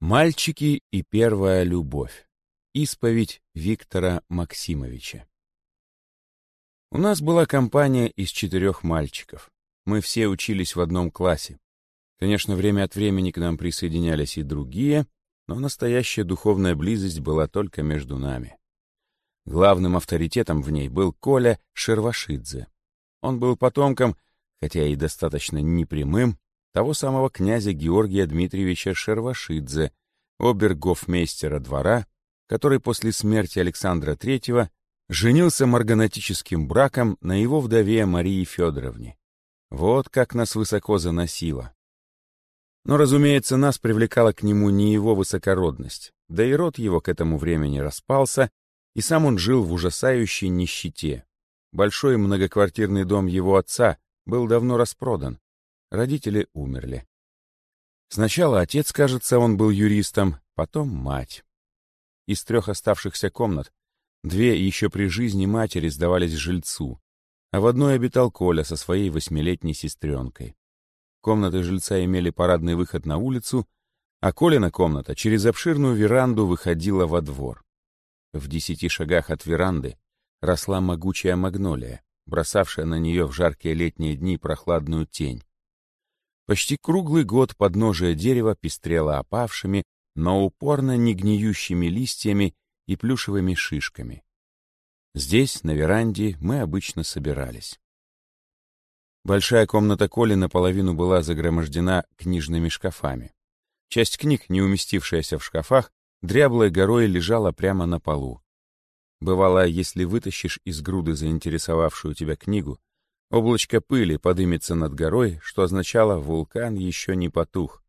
Мальчики и первая любовь. Исповедь Виктора Максимовича. У нас была компания из четырех мальчиков. Мы все учились в одном классе. Конечно, время от времени к нам присоединялись и другие, но настоящая духовная близость была только между нами. Главным авторитетом в ней был Коля Шервашидзе. Он был потомком, хотя и достаточно непрямым, того самого князя Георгия Дмитриевича Шервашидзе, обергофмейстера двора, который после смерти Александра III женился марганатическим браком на его вдове Марии Федоровне. Вот как нас высоко заносило. Но, разумеется, нас привлекала к нему не его высокородность, да и род его к этому времени распался, и сам он жил в ужасающей нищете. Большой многоквартирный дом его отца был давно распродан, Родители умерли. Сначала отец, кажется, он был юристом, потом мать. Из трех оставшихся комнат две еще при жизни матери сдавались жильцу, а в одной обитал Коля со своей восьмилетней сестренкой. Комнаты жильца имели парадный выход на улицу, а Колина комната через обширную веранду выходила во двор. В десяти шагах от веранды росла могучая магнолия, бросавшая на нее в жаркие летние дни прохладную тень. Почти круглый год подножие дерева пестрело опавшими, но упорно не гниющими листьями и плюшевыми шишками. Здесь, на веранде, мы обычно собирались. Большая комната Коли наполовину была загромождена книжными шкафами. Часть книг, не уместившаяся в шкафах, дряблой горой лежала прямо на полу. Бывало, если вытащишь из груды заинтересовавшую тебя книгу, Облачко пыли подымется над горой, что означало, вулкан еще не потух.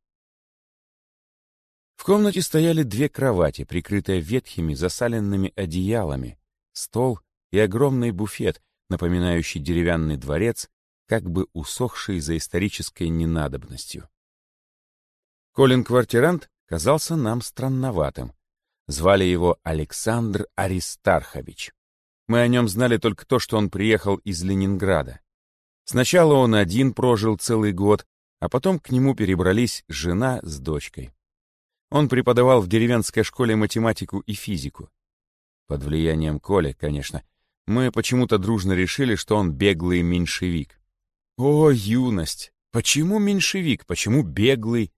В комнате стояли две кровати, прикрытые ветхими засаленными одеялами, стол и огромный буфет, напоминающий деревянный дворец, как бы усохший за исторической ненадобностью. Колин-квартирант казался нам странноватым. Звали его Александр Аристархович. Мы о нем знали только то, что он приехал из Ленинграда. Сначала он один прожил целый год, а потом к нему перебрались жена с дочкой. Он преподавал в деревенской школе математику и физику. Под влиянием Коли, конечно, мы почему-то дружно решили, что он беглый меньшевик. О, юность! Почему меньшевик? Почему беглый?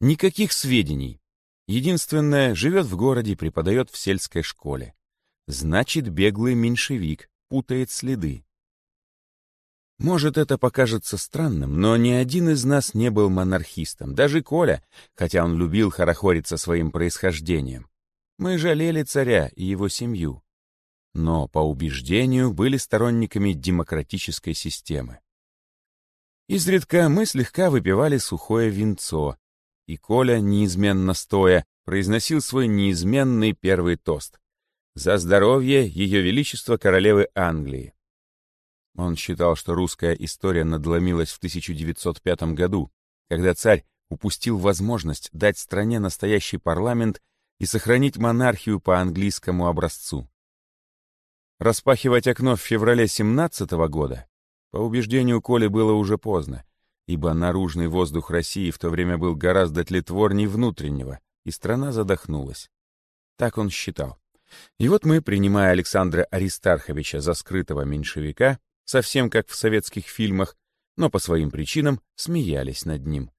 Никаких сведений. Единственное, живет в городе, преподает в сельской школе. Значит, беглый меньшевик, путает следы. Может, это покажется странным, но ни один из нас не был монархистом, даже Коля, хотя он любил хорохориться своим происхождением. Мы жалели царя и его семью, но по убеждению были сторонниками демократической системы. Изредка мы слегка выпивали сухое винцо, и Коля, неизменно стоя, произносил свой неизменный первый тост. «За здоровье Ее Величества Королевы Англии!» Он считал, что русская история надломилась в 1905 году, когда царь упустил возможность дать стране настоящий парламент и сохранить монархию по английскому образцу. Распахивать окно в феврале 17 года, по убеждению Коли, было уже поздно, ибо наружный воздух России в то время был гораздо тлетворней внутреннего, и страна задохнулась. Так он считал. И вот мы, принимая Александра Аристарховича за скрытого меньшевика, совсем как в советских фильмах, но по своим причинам смеялись над ним.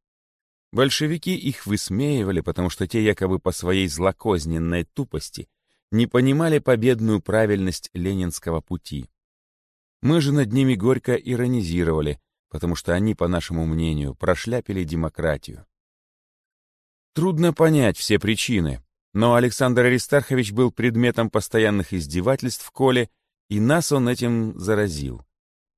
Большевики их высмеивали, потому что те якобы по своей злокозненной тупости не понимали победную правильность ленинского пути. Мы же над ними горько иронизировали, потому что они, по нашему мнению, прошляпили демократию. Трудно понять все причины, но Александр Аристархович был предметом постоянных издевательств в Коле, и нас он этим заразил.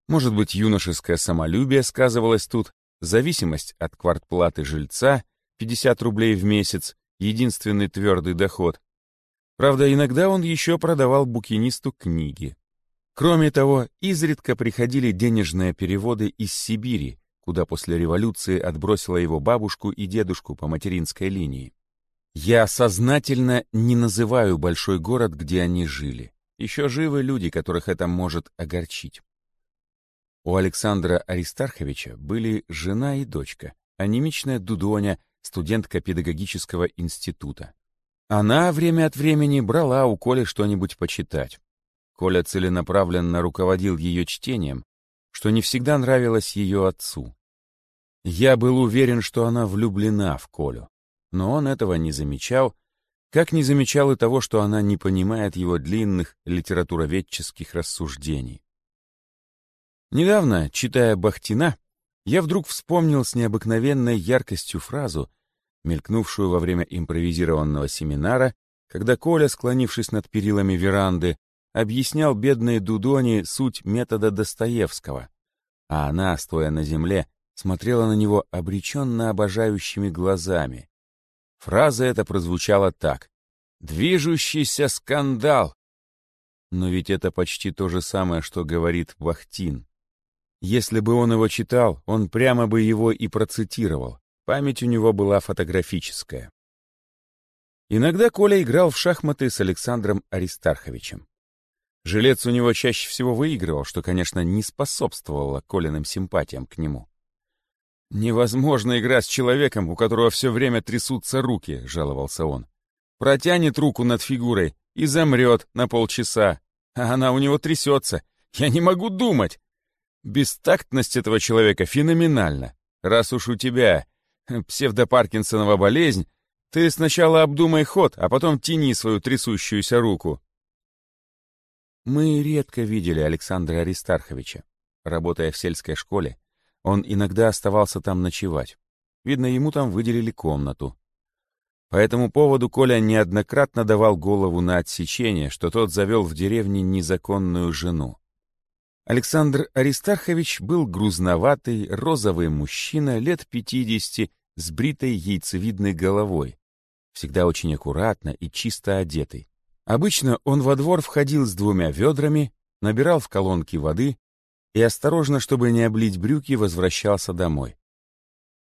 Может быть, юношеское самолюбие сказывалось тут, зависимость от квартплаты жильца, 50 рублей в месяц, единственный твердый доход. Правда, иногда он еще продавал букинисту книги. Кроме того, изредка приходили денежные переводы из Сибири, куда после революции отбросила его бабушку и дедушку по материнской линии. Я сознательно не называю большой город, где они жили. Еще живы люди, которых это может огорчить. У Александра Аристарховича были жена и дочка, анемичная Дудоня студентка педагогического института. Она время от времени брала у Коли что-нибудь почитать. Коля целенаправленно руководил ее чтением, что не всегда нравилось ее отцу. Я был уверен, что она влюблена в Колю, но он этого не замечал, как не замечал и того, что она не понимает его длинных литературоведческих рассуждений. Недавно, читая Бахтина, я вдруг вспомнил с необыкновенной яркостью фразу, мелькнувшую во время импровизированного семинара, когда Коля, склонившись над перилами веранды, объяснял бедной Дудоне суть метода Достоевского, а она, стоя на земле, смотрела на него обреченно обожающими глазами. Фраза эта прозвучала так. «Движущийся скандал!» Но ведь это почти то же самое, что говорит Бахтин. Если бы он его читал, он прямо бы его и процитировал. Память у него была фотографическая. Иногда Коля играл в шахматы с Александром Аристарховичем. Жилец у него чаще всего выигрывал, что, конечно, не способствовало Колиным симпатиям к нему. «Невозможно играть с человеком, у которого все время трясутся руки», — жаловался он. «Протянет руку над фигурой и замрет на полчаса, а она у него трясется. Я не могу думать. Бестактность этого человека феноменальна. Раз уж у тебя псевдопаркинсонова болезнь, ты сначала обдумай ход, а потом тяни свою трясущуюся руку. Мы редко видели Александра Аристарховича. Работая в сельской школе, он иногда оставался там ночевать. Видно, ему там выделили комнату. По этому поводу Коля неоднократно давал голову на отсечение, что тот завел в деревне незаконную жену. Александр Аристархович был грузноватый, розовый мужчина лет пятидесяти с бритой яйцевидной головой, всегда очень аккуратно и чисто одетый. Обычно он во двор входил с двумя ведрами, набирал в колонки воды и осторожно, чтобы не облить брюки, возвращался домой.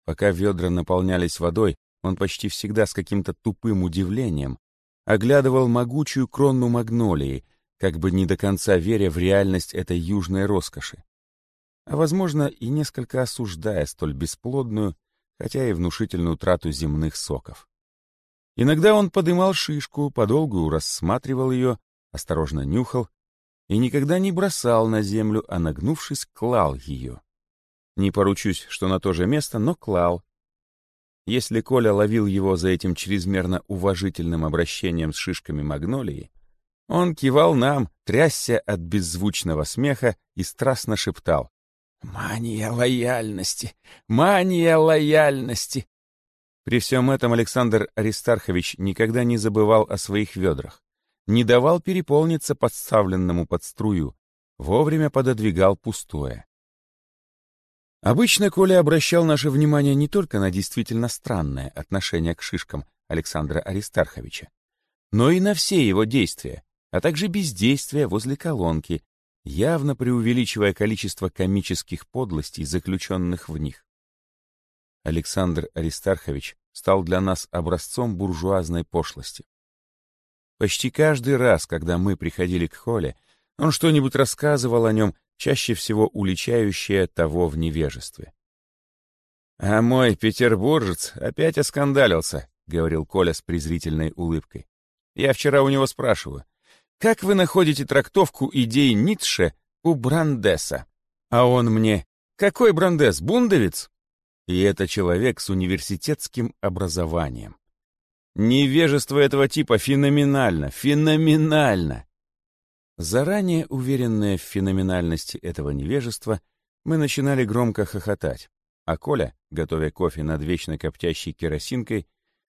Пока ведра наполнялись водой, он почти всегда с каким-то тупым удивлением оглядывал могучую крону магнолии, как бы не до конца веря в реальность этой южной роскоши. А, возможно, и несколько осуждая столь бесплодную, хотя и внушительную трату земных соков. Иногда он подымал шишку, подолгу рассматривал ее, осторожно нюхал и никогда не бросал на землю, а, нагнувшись, клал ее. Не поручусь, что на то же место, но клал. Если Коля ловил его за этим чрезмерно уважительным обращением с шишками магнолии, он кивал нам, трясся от беззвучного смеха и страстно шептал. «Мания лояльности! Мания лояльности!» При всем этом Александр Аристархович никогда не забывал о своих ведрах, не давал переполниться подставленному под струю, вовремя пододвигал пустое. Обычно Коля обращал наше внимание не только на действительно странное отношение к шишкам Александра Аристарховича, но и на все его действия, а также бездействие возле колонки, явно преувеличивая количество комических подлостей, заключенных в них. Александр Аристархович стал для нас образцом буржуазной пошлости. Почти каждый раз, когда мы приходили к Холле, он что-нибудь рассказывал о нем, чаще всего уличающее того в невежестве. «А мой петербуржец опять оскандалился», — говорил Коля с презрительной улыбкой. «Я вчера у него спрашиваю, как вы находите трактовку идей Ницше у Брандеса? А он мне, какой Брандес, бундовец? И это человек с университетским образованием. Невежество этого типа феноменально, феноменально. Заранее уверенные в феноменальности этого невежества, мы начинали громко хохотать, а Коля, готовя кофе над вечно коптящей керосинкой,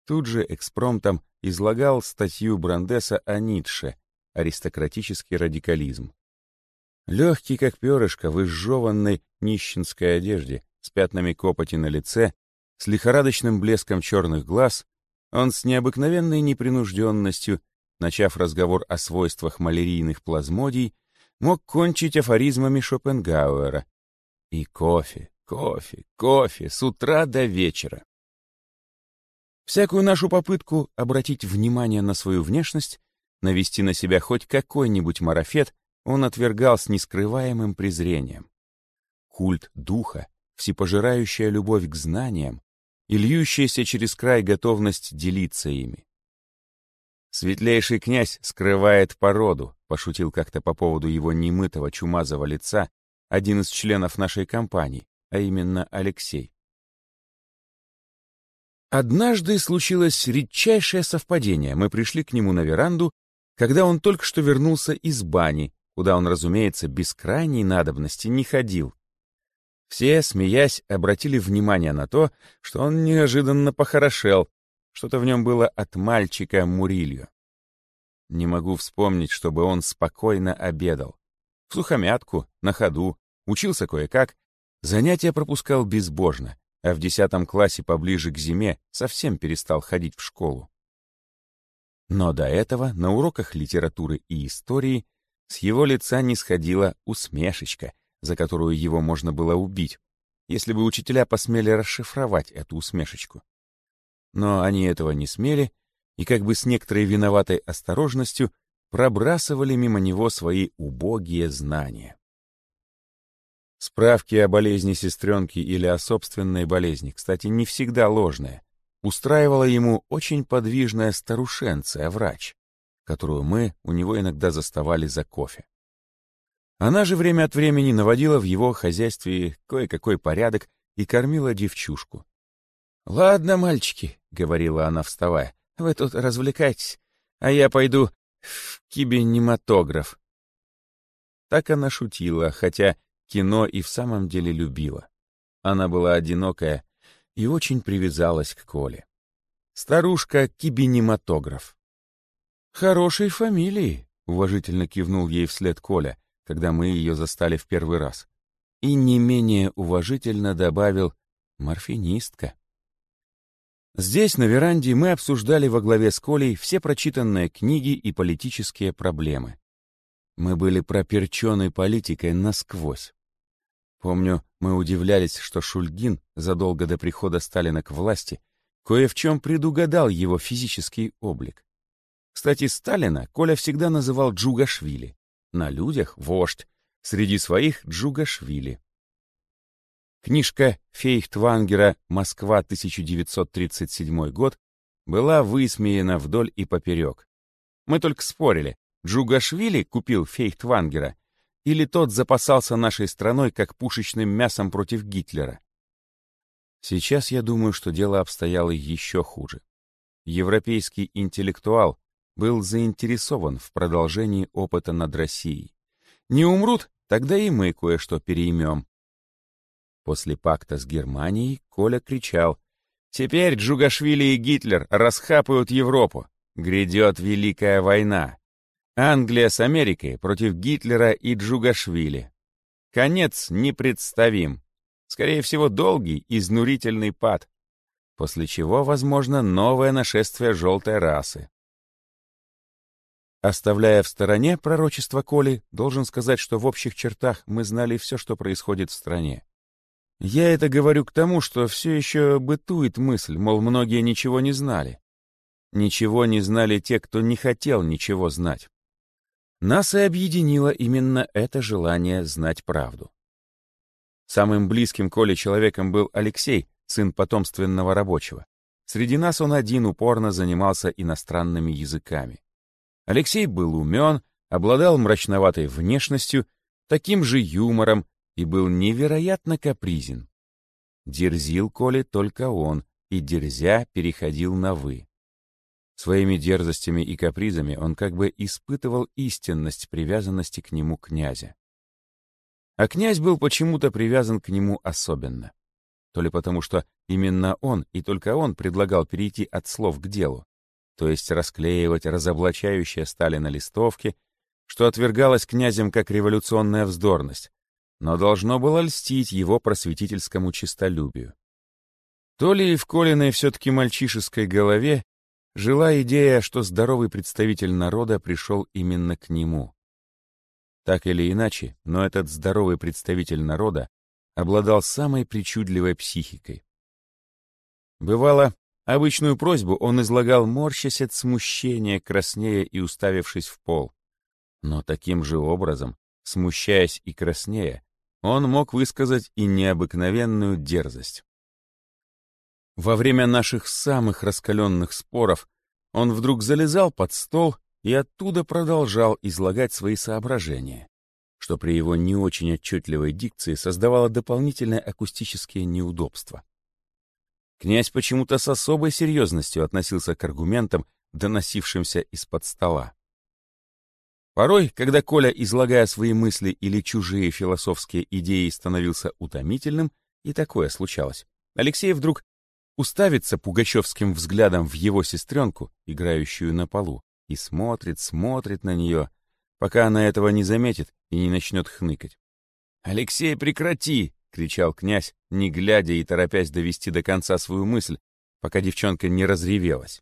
тут же экспромтом излагал статью Брандеса о Ницше, аристократический радикализм. Легкий, как перышко, в изжеванной нищенской одежде, с пятнами копоти на лице, с лихорадочным блеском черных глаз, он с необыкновенной непринужденностью, начав разговор о свойствах малярийных плазмодий, мог кончить афоризмами Шопенгауэра. И кофе, кофе, кофе с утра до вечера. Всякую нашу попытку обратить внимание на свою внешность Навести на себя хоть какой-нибудь марафет он отвергал с нескрываемым презрением. Культ духа, всепожирающая любовь к знаниям, и льющаяся через край готовность делиться ими. «Светлейший князь скрывает породу», — пошутил как-то по поводу его немытого чумазого лица один из членов нашей компании, а именно Алексей. Однажды случилось редчайшее совпадение. Мы пришли к нему на веранду, когда он только что вернулся из бани, куда он, разумеется, без крайней надобности не ходил. Все, смеясь, обратили внимание на то, что он неожиданно похорошел, что-то в нем было от мальчика Мурилью. Не могу вспомнить, чтобы он спокойно обедал. В сухомятку, на ходу, учился кое-как, занятия пропускал безбожно, а в десятом классе поближе к зиме совсем перестал ходить в школу. Но до этого на уроках литературы и истории с его лица не сходила усмешечка, за которую его можно было убить, если бы учителя посмели расшифровать эту усмешечку. Но они этого не смели и как бы с некоторой виноватой осторожностью пробрасывали мимо него свои убогие знания. Справки о болезни сестренки или о собственной болезни, кстати, не всегда ложные, устраивала ему очень подвижная старушенция, врач, которую мы у него иногда заставали за кофе. Она же время от времени наводила в его хозяйстве кое-какой порядок и кормила девчушку. «Ладно, мальчики», — говорила она, вставая, — «вы тут развлекайтесь, а я пойду в кибинематограф». Так она шутила, хотя кино и в самом деле любила. Она была одинокая и очень привязалась к Коле. Старушка-кибинематограф. «Хорошей фамилии», — уважительно кивнул ей вслед Коля, когда мы ее застали в первый раз. И не менее уважительно добавил «морфинистка». Здесь, на веранде, мы обсуждали во главе с Колей все прочитанные книги и политические проблемы. Мы были проперчены политикой насквозь. Помню, мы удивлялись, что Шульгин задолго до прихода Сталина к власти кое в чем предугадал его физический облик. Кстати, Сталина Коля всегда называл Джугашвили. На людях — вождь, среди своих — Джугашвили. Книжка Фейхтвангера «Москва, 1937 год» была высмеяна вдоль и поперек. Мы только спорили, Джугашвили купил Фейхтвангера или тот запасался нашей страной как пушечным мясом против Гитлера. Сейчас я думаю, что дело обстояло еще хуже. Европейский интеллектуал был заинтересован в продолжении опыта над Россией. Не умрут, тогда и мы кое-что переймем. После пакта с Германией Коля кричал «Теперь Джугашвили и Гитлер расхапают Европу. Грядет Великая война. Англия с Америкой против Гитлера и Джугашвили. Конец непредставим. Скорее всего, долгий, изнурительный пад. После чего, возможно, новое нашествие желтой расы. Оставляя в стороне пророчество Коли, должен сказать, что в общих чертах мы знали все, что происходит в стране. Я это говорю к тому, что все еще бытует мысль, мол, многие ничего не знали. Ничего не знали те, кто не хотел ничего знать. Нас и объединило именно это желание знать правду. Самым близким Коле человеком был Алексей, сын потомственного рабочего. Среди нас он один упорно занимался иностранными языками. Алексей был умен, обладал мрачноватой внешностью, таким же юмором и был невероятно капризен. Дерзил Коле только он, и дерзя переходил на «вы». Своими дерзостями и капризами он как бы испытывал истинность привязанности к нему князя. А князь был почему-то привязан к нему особенно. То ли потому, что именно он и только он предлагал перейти от слов к делу, то есть расклеивать разоблачающие Сталина листовки, что отвергалось князем как революционная вздорность, но должно было льстить его просветительскому честолюбию. То ли в Колиной все-таки мальчишеской голове жила идея, что здоровый представитель народа пришел именно к нему. Так или иначе, но этот здоровый представитель народа обладал самой причудливой психикой. Бывало, обычную просьбу он излагал, морщась от смущения, краснея и уставившись в пол. Но таким же образом, смущаясь и краснея, он мог высказать и необыкновенную дерзость. Во время наших самых раскаленных споров он вдруг залезал под стол и оттуда продолжал излагать свои соображения, что при его не очень отчетливой дикции создавало дополнительное акустические неудобства. Князь почему-то с особой серьезностью относился к аргументам, доносившимся из-под стола. Порой, когда Коля, излагая свои мысли или чужие философские идеи, становился утомительным, и такое случалось, Алексей вдруг уставится пугачевским взглядом в его сестренку, играющую на полу, и смотрит, смотрит на нее, пока она этого не заметит и не начнет хныкать. «Алексей, прекрати!» — кричал князь, не глядя и торопясь довести до конца свою мысль, пока девчонка не разревелась.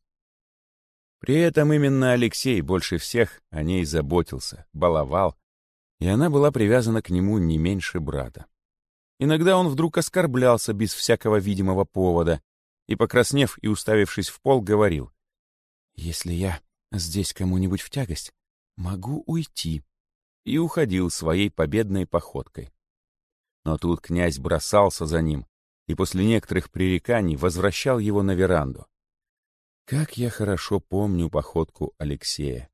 При этом именно Алексей больше всех о ней заботился, баловал, и она была привязана к нему не меньше брата. Иногда он вдруг оскорблялся без всякого видимого повода и, покраснев и уставившись в пол, говорил, «Если я здесь кому-нибудь в тягость, могу уйти», и уходил своей победной походкой. Но тут князь бросался за ним и после некоторых пререканий возвращал его на веранду. Как я хорошо помню походку Алексея.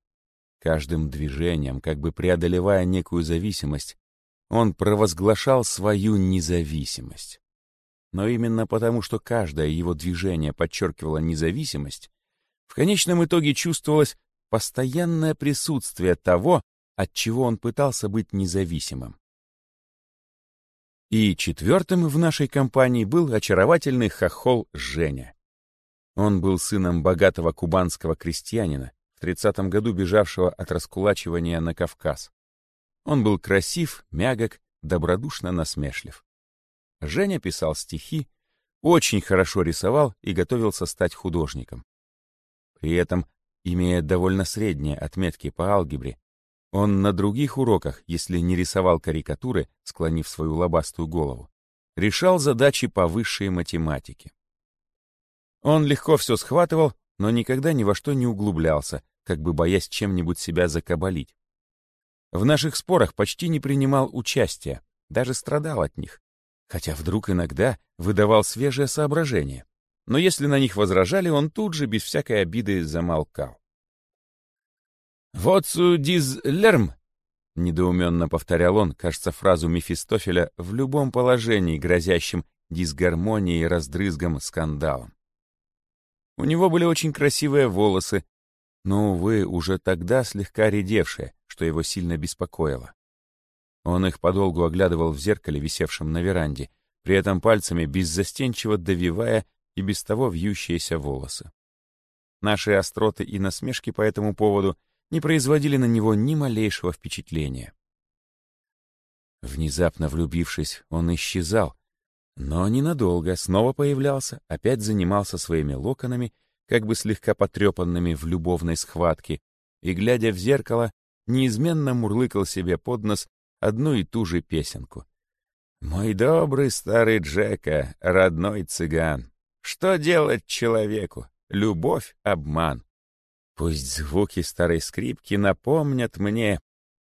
Каждым движением, как бы преодолевая некую зависимость, он провозглашал свою независимость. Но именно потому, что каждое его движение подчеркивало независимость, в конечном итоге чувствовалось постоянное присутствие того, от чего он пытался быть независимым. И четвертым в нашей компании был очаровательный хохол Женя. Он был сыном богатого кубанского крестьянина, в 30-м году бежавшего от раскулачивания на Кавказ. Он был красив, мягок, добродушно насмешлив. Женя писал стихи, очень хорошо рисовал и готовился стать художником. При этом, имея довольно средние отметки по алгебре, он на других уроках, если не рисовал карикатуры, склонив свою лобастую голову, решал задачи по высшей математике. Он легко все схватывал, но никогда ни во что не углублялся, как бы боясь чем-нибудь себя закабалить. В наших спорах почти не принимал участия, даже страдал от них, хотя вдруг иногда выдавал свежее соображение. Но если на них возражали, он тут же без всякой обиды замолкал. «Вот диз лерм», — недоуменно повторял он, кажется, фразу Мефистофеля в любом положении, грозящем дисгармонией, раздрызгом, скандалом. У него были очень красивые волосы, но, увы, уже тогда слегка редевшие, что его сильно беспокоило. Он их подолгу оглядывал в зеркале, висевшем на веранде, при этом пальцами беззастенчиво довивая и без того вьющиеся волосы. Наши остроты и насмешки по этому поводу не производили на него ни малейшего впечатления. Внезапно влюбившись, он исчезал, но ненадолго снова появлялся, опять занимался своими локонами, как бы слегка потрепанными в любовной схватке, и, глядя в зеркало, неизменно мурлыкал себе под нос одну и ту же песенку. «Мой добрый старый Джека, родной цыган, что делать человеку? Любовь — обман. Пусть звуки старой скрипки напомнят мне,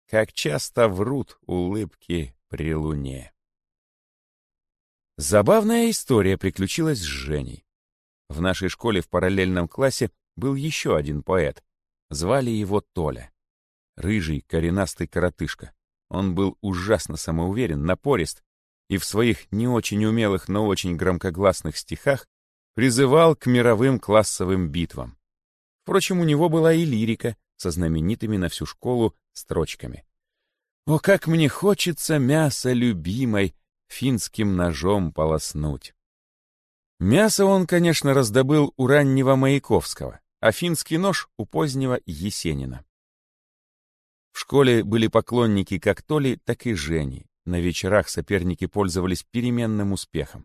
как часто врут улыбки при луне». Забавная история приключилась с Женей. В нашей школе в параллельном классе был еще один поэт. Звали его Толя. Рыжий, коренастый коротышка. Он был ужасно самоуверен, напорист, и в своих не очень умелых, но очень громкогласных стихах призывал к мировым классовым битвам. Впрочем, у него была и лирика со знаменитыми на всю школу строчками. «О, как мне хочется мяса любимой финским ножом полоснуть. Мясо он, конечно, раздобыл у раннего Маяковского, а финский нож у позднего Есенина. В школе были поклонники как Толи, так и Жени. На вечерах соперники пользовались переменным успехом.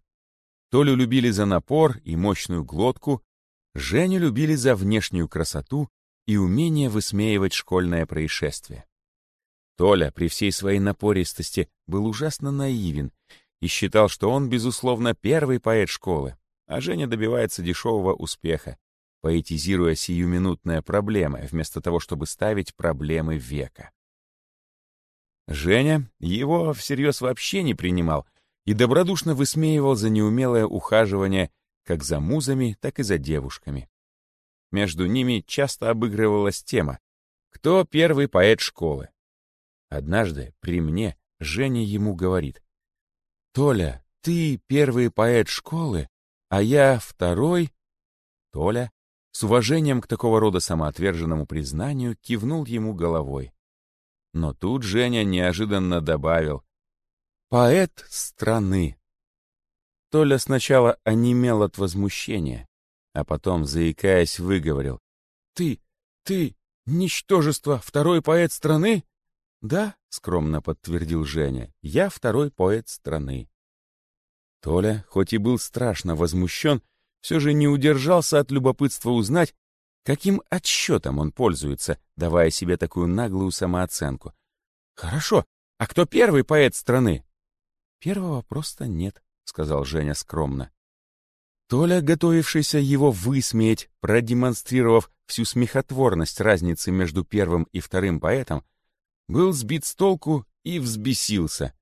Толю любили за напор и мощную глотку, Женю любили за внешнюю красоту и умение высмеивать школьное происшествие. Толя при всей своей напористости был ужасно наивен и считал, что он, безусловно, первый поэт школы, а Женя добивается дешевого успеха, поэтизируя сиюминутные проблемы, вместо того, чтобы ставить проблемы века. Женя его всерьез вообще не принимал и добродушно высмеивал за неумелое ухаживание как за музами, так и за девушками. Между ними часто обыгрывалась тема «Кто первый поэт школы?». Однажды при мне Женя ему говорит «Толя, ты первый поэт школы, а я второй...» Толя с уважением к такого рода самоотверженному признанию кивнул ему головой. Но тут Женя неожиданно добавил «Поэт страны». Толя сначала онемел от возмущения, а потом, заикаясь, выговорил. «Ты, ты, ничтожество, второй поэт страны?» «Да», — скромно подтвердил Женя, — «я второй поэт страны». Толя, хоть и был страшно возмущен, все же не удержался от любопытства узнать, каким отсчетом он пользуется, давая себе такую наглую самооценку. «Хорошо, а кто первый поэт страны?» «Первого просто нет», — сказал Женя скромно. Толя, готовившийся его высмеять, продемонстрировав всю смехотворность разницы между первым и вторым поэтом, был сбит с толку и взбесился.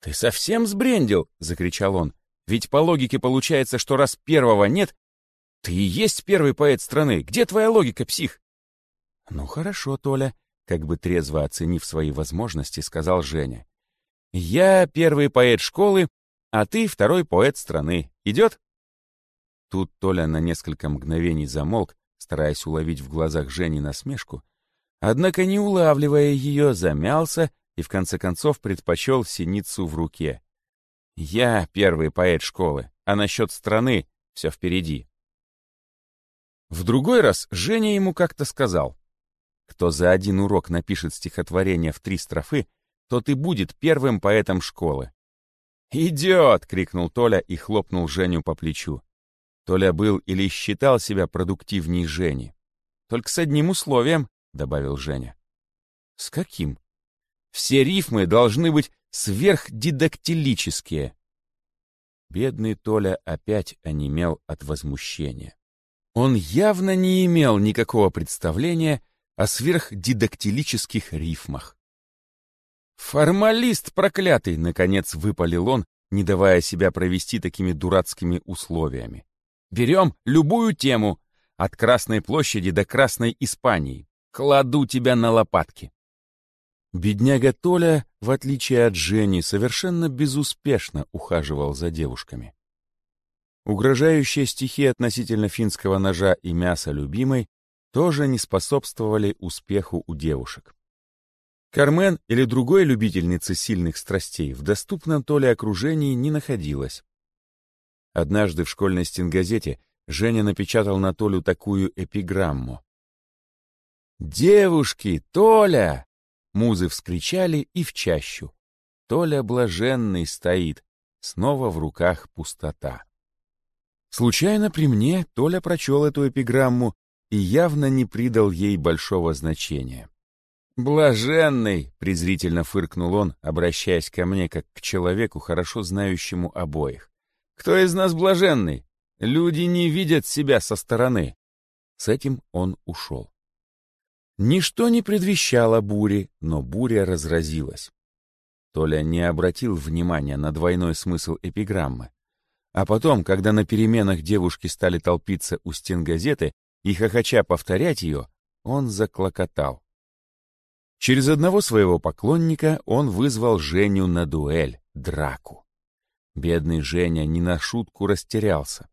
«Ты совсем сбрендил?» — закричал он. «Ведь по логике получается, что раз первого нет, ты и есть первый поэт страны. Где твоя логика, псих?» «Ну хорошо, Толя», — как бы трезво оценив свои возможности, сказал Женя. «Я первый поэт школы, а ты второй поэт страны. Идет?» Тут Толя на несколько мгновений замолк, стараясь уловить в глазах Жени насмешку, однако, не улавливая ее, замялся и в конце концов предпочел синицу в руке. «Я первый поэт школы, а насчет страны все впереди». В другой раз Женя ему как-то сказал, «Кто за один урок напишет стихотворение в три строфы, тот и будет первым поэтом школы». «Идет!» — крикнул Толя и хлопнул Женю по плечу. Толя был или считал себя продуктивней Жени. Только с одним условием, — добавил Женя. С каким? Все рифмы должны быть сверхдидактилические. Бедный Толя опять онемел от возмущения. Он явно не имел никакого представления о сверхдидактилических рифмах. «Формалист проклятый!» — наконец выпалил он, не давая себя провести такими дурацкими условиями. Берем любую тему, от Красной площади до Красной Испании. Кладу тебя на лопатки. Бедняга Толя, в отличие от Жени, совершенно безуспешно ухаживал за девушками. Угрожающие стихи относительно финского ножа и мяса любимой тоже не способствовали успеху у девушек. Кармен или другой любительницы сильных страстей в доступном Толе окружении не находилось. Однажды в школьной стенгазете Женя напечатал на Толю такую эпиграмму. «Девушки, Толя!» Музы вскричали и в чащу. Толя блаженный стоит, снова в руках пустота. Случайно при мне Толя прочел эту эпиграмму и явно не придал ей большого значения. «Блаженный!» — презрительно фыркнул он, обращаясь ко мне как к человеку, хорошо знающему обоих. Кто из нас блаженный? Люди не видят себя со стороны. С этим он ушел. Ничто не предвещало бури, но буря разразилась. Толя не обратил внимания на двойной смысл эпиграммы. А потом, когда на переменах девушки стали толпиться у стен газеты и хохоча повторять ее, он заклокотал. Через одного своего поклонника он вызвал Женю на дуэль, драку. Бедный Женя не на шутку растерялся.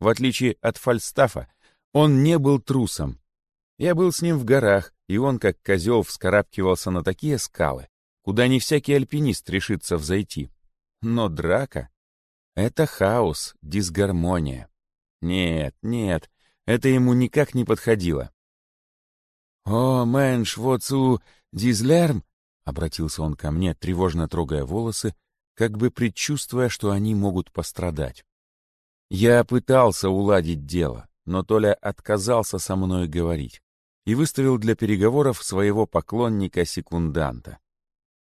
В отличие от Фальстафа, он не был трусом. Я был с ним в горах, и он, как козел, вскарабкивался на такие скалы, куда не всякий альпинист решится взойти. Но драка — это хаос, дисгармония. Нет, нет, это ему никак не подходило. «О, мэнш, вот у дизлерм!» — обратился он ко мне, тревожно трогая волосы как бы предчувствуя, что они могут пострадать. Я пытался уладить дело, но Толя отказался со мной говорить и выставил для переговоров своего поклонника-секунданта.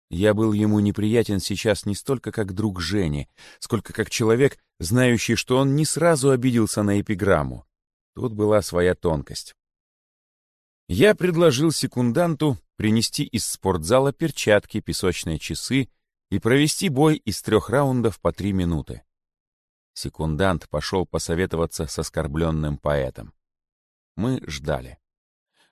Я был ему неприятен сейчас не столько как друг Жени, сколько как человек, знающий, что он не сразу обиделся на эпиграмму. Тут была своя тонкость. Я предложил секунданту принести из спортзала перчатки, песочные часы и провести бой из трех раундов по три минуты. Секундант пошел посоветоваться с оскорбленным поэтом. Мы ждали.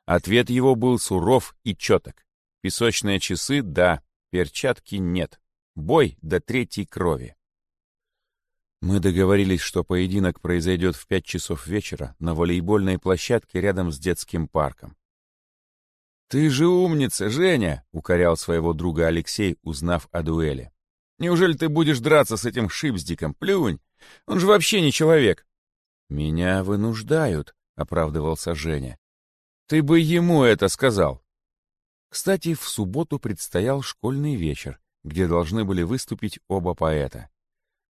Ответ его был суров и четок. Песочные часы — да, перчатки — нет. Бой до третьей крови. Мы договорились, что поединок произойдет в пять часов вечера на волейбольной площадке рядом с детским парком. «Ты же умница, Женя!» — укорял своего друга Алексей, узнав о дуэли. «Неужели ты будешь драться с этим шипздиком? Плюнь! Он же вообще не человек!» «Меня вынуждают», — оправдывался Женя. «Ты бы ему это сказал!» Кстати, в субботу предстоял школьный вечер, где должны были выступить оба поэта.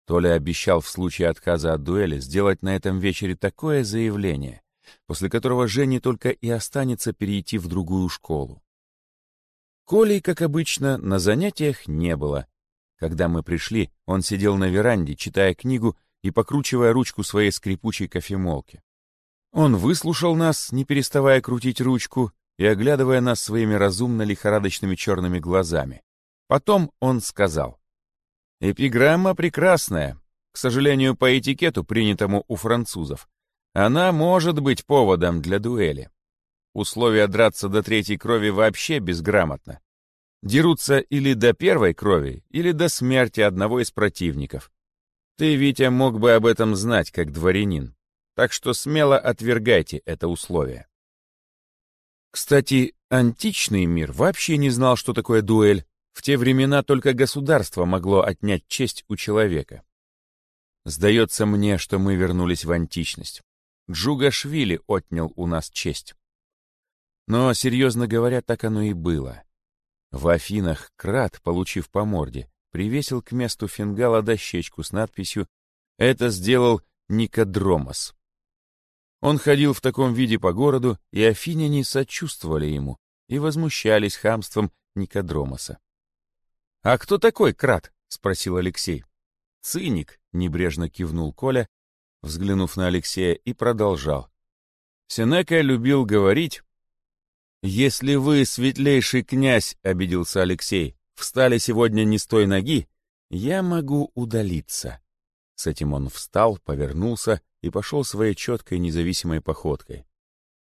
Толя обещал в случае отказа от дуэли сделать на этом вечере такое заявление, после которого Жене только и останется перейти в другую школу. Коли, как обычно, на занятиях не было. Когда мы пришли, он сидел на веранде, читая книгу и покручивая ручку своей скрипучей кофемолки. Он выслушал нас, не переставая крутить ручку и оглядывая нас своими разумно-лихорадочными черными глазами. Потом он сказал. Эпиграмма прекрасная, к сожалению, по этикету, принятому у французов. Она может быть поводом для дуэли. Условие драться до третьей крови вообще безграмотно. Дерутся или до первой крови, или до смерти одного из противников. Ты, Витя, мог бы об этом знать, как дворянин. Так что смело отвергайте это условие. Кстати, античный мир вообще не знал, что такое дуэль, в те времена только государство могло отнять честь у человека. Сдается мне, что мы вернулись в античность. Джугашвили отнял у нас честь. Но, серьезно говоря, так оно и было. В Афинах Крат, получив по морде, привесил к месту фингала дощечку с надписью «Это сделал Никодромос». Он ходил в таком виде по городу, и афиняне сочувствовали ему и возмущались хамством Никодромоса. «А кто такой Крат?» — спросил Алексей. «Циник», — небрежно кивнул Коля, взглянув на Алексея, и продолжал. Сенека любил говорить... «Если вы, светлейший князь, — обиделся Алексей, — встали сегодня не с той ноги, я могу удалиться». С этим он встал, повернулся и пошел своей четкой независимой походкой.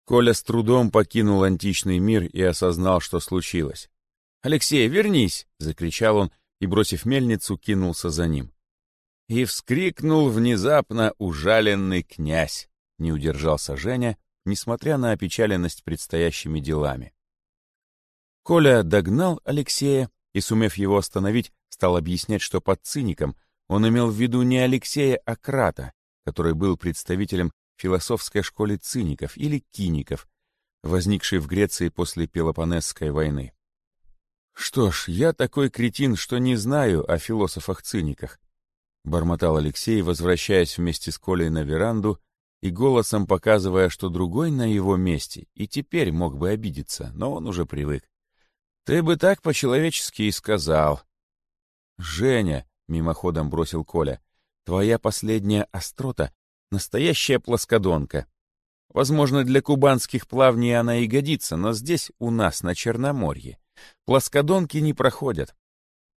Коля с трудом покинул античный мир и осознал, что случилось. «Алексей, вернись!» — закричал он и, бросив мельницу, кинулся за ним. И вскрикнул внезапно ужаленный князь. Не удержался Женя, несмотря на опечаленность предстоящими делами. Коля догнал Алексея и, сумев его остановить, стал объяснять, что под циником он имел в виду не Алексея, а Крата, который был представителем философской школы циников или киников, возникшей в Греции после Пелопонесской войны. «Что ж, я такой кретин, что не знаю о философах-циниках», — бормотал Алексей, возвращаясь вместе с Колей на веранду и голосом показывая, что другой на его месте и теперь мог бы обидеться, но он уже привык. «Ты бы так по-человечески и сказал». «Женя», — мимоходом бросил Коля, — «твоя последняя острота — настоящая плоскодонка. Возможно, для кубанских плавней она и годится, но здесь, у нас, на Черноморье, плоскодонки не проходят.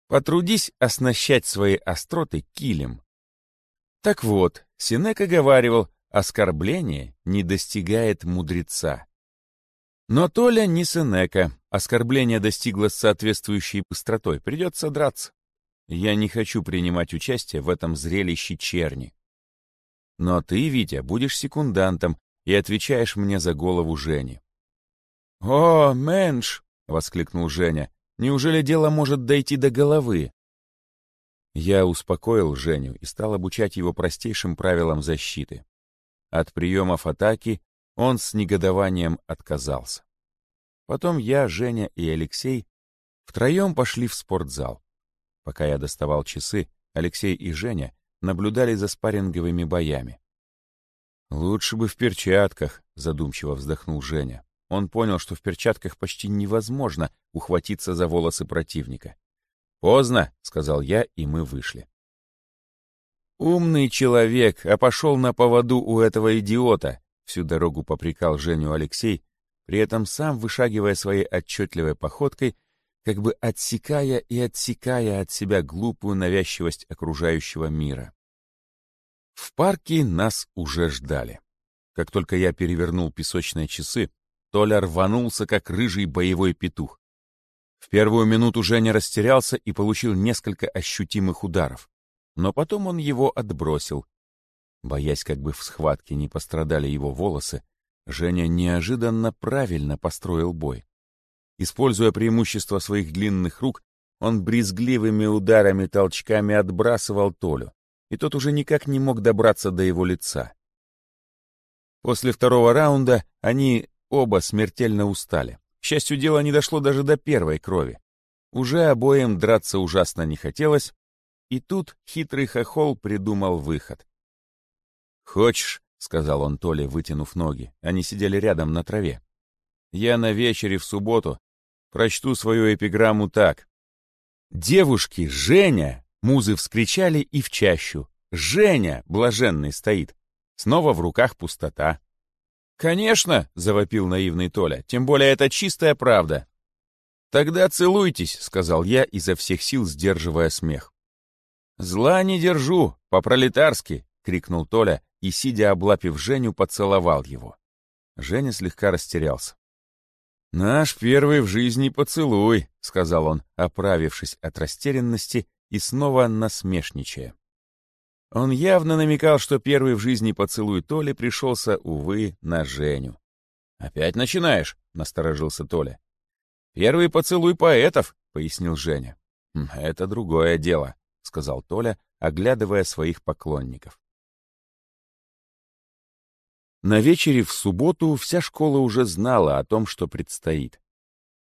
Потрудись оснащать свои остроты килем. Так вот, Синека говаривал, оскорбление не достигает мудреца. Но Толя не Сенека, оскорбление достигло с соответствующей быстротой, придется драться. Я не хочу принимать участие в этом зрелище черни. Но ты, Витя, будешь секундантом и отвечаешь мне за голову Жени. «О, менш!» — воскликнул Женя. «Неужели дело может дойти до головы?» Я успокоил Женю и стал обучать его простейшим правилам защиты. От приемов атаки он с негодованием отказался. Потом я, Женя и Алексей втроем пошли в спортзал. Пока я доставал часы, Алексей и Женя наблюдали за спарринговыми боями. «Лучше бы в перчатках», — задумчиво вздохнул Женя. Он понял, что в перчатках почти невозможно ухватиться за волосы противника. «Поздно», — сказал я, и мы вышли. «Умный человек, а пошел на поводу у этого идиота», — всю дорогу попрекал Женю Алексей, при этом сам вышагивая своей отчетливой походкой, как бы отсекая и отсекая от себя глупую навязчивость окружающего мира. В парке нас уже ждали. Как только я перевернул песочные часы, Толя рванулся, как рыжий боевой петух. В первую минуту Женя растерялся и получил несколько ощутимых ударов. Но потом он его отбросил. Боясь, как бы в схватке не пострадали его волосы, Женя неожиданно правильно построил бой. Используя преимущество своих длинных рук, он брезгливыми ударами-толчками отбрасывал Толю, и тот уже никак не мог добраться до его лица. После второго раунда они оба смертельно устали. К счастью, дело не дошло даже до первой крови. Уже обоим драться ужасно не хотелось, и тут хитрый хохол придумал выход. «Хочешь, — сказал он Толе, вытянув ноги, они сидели рядом на траве, — я на вечере в субботу прочту свою эпиграмму так. «Девушки, Женя!» — музы вскричали и в чащу. «Женя!» — блаженный стоит. Снова в руках пустота. «Конечно!» — завопил наивный Толя. «Тем более это чистая правда». «Тогда целуйтесь», — сказал я, изо всех сил сдерживая смех. «Зла не держу, по-пролетарски», — крикнул Толя и, сидя облапив Женю, поцеловал его. Женя слегка растерялся. «Наш первый в жизни поцелуй», — сказал он, оправившись от растерянности и снова насмешничая. Он явно намекал, что первый в жизни поцелуй Толи пришелся, увы, на Женю. «Опять начинаешь?» — насторожился Толя. «Первый поцелуй поэтов», — пояснил Женя. «Хм, «Это другое дело», — сказал Толя, оглядывая своих поклонников. На вечере в субботу вся школа уже знала о том, что предстоит.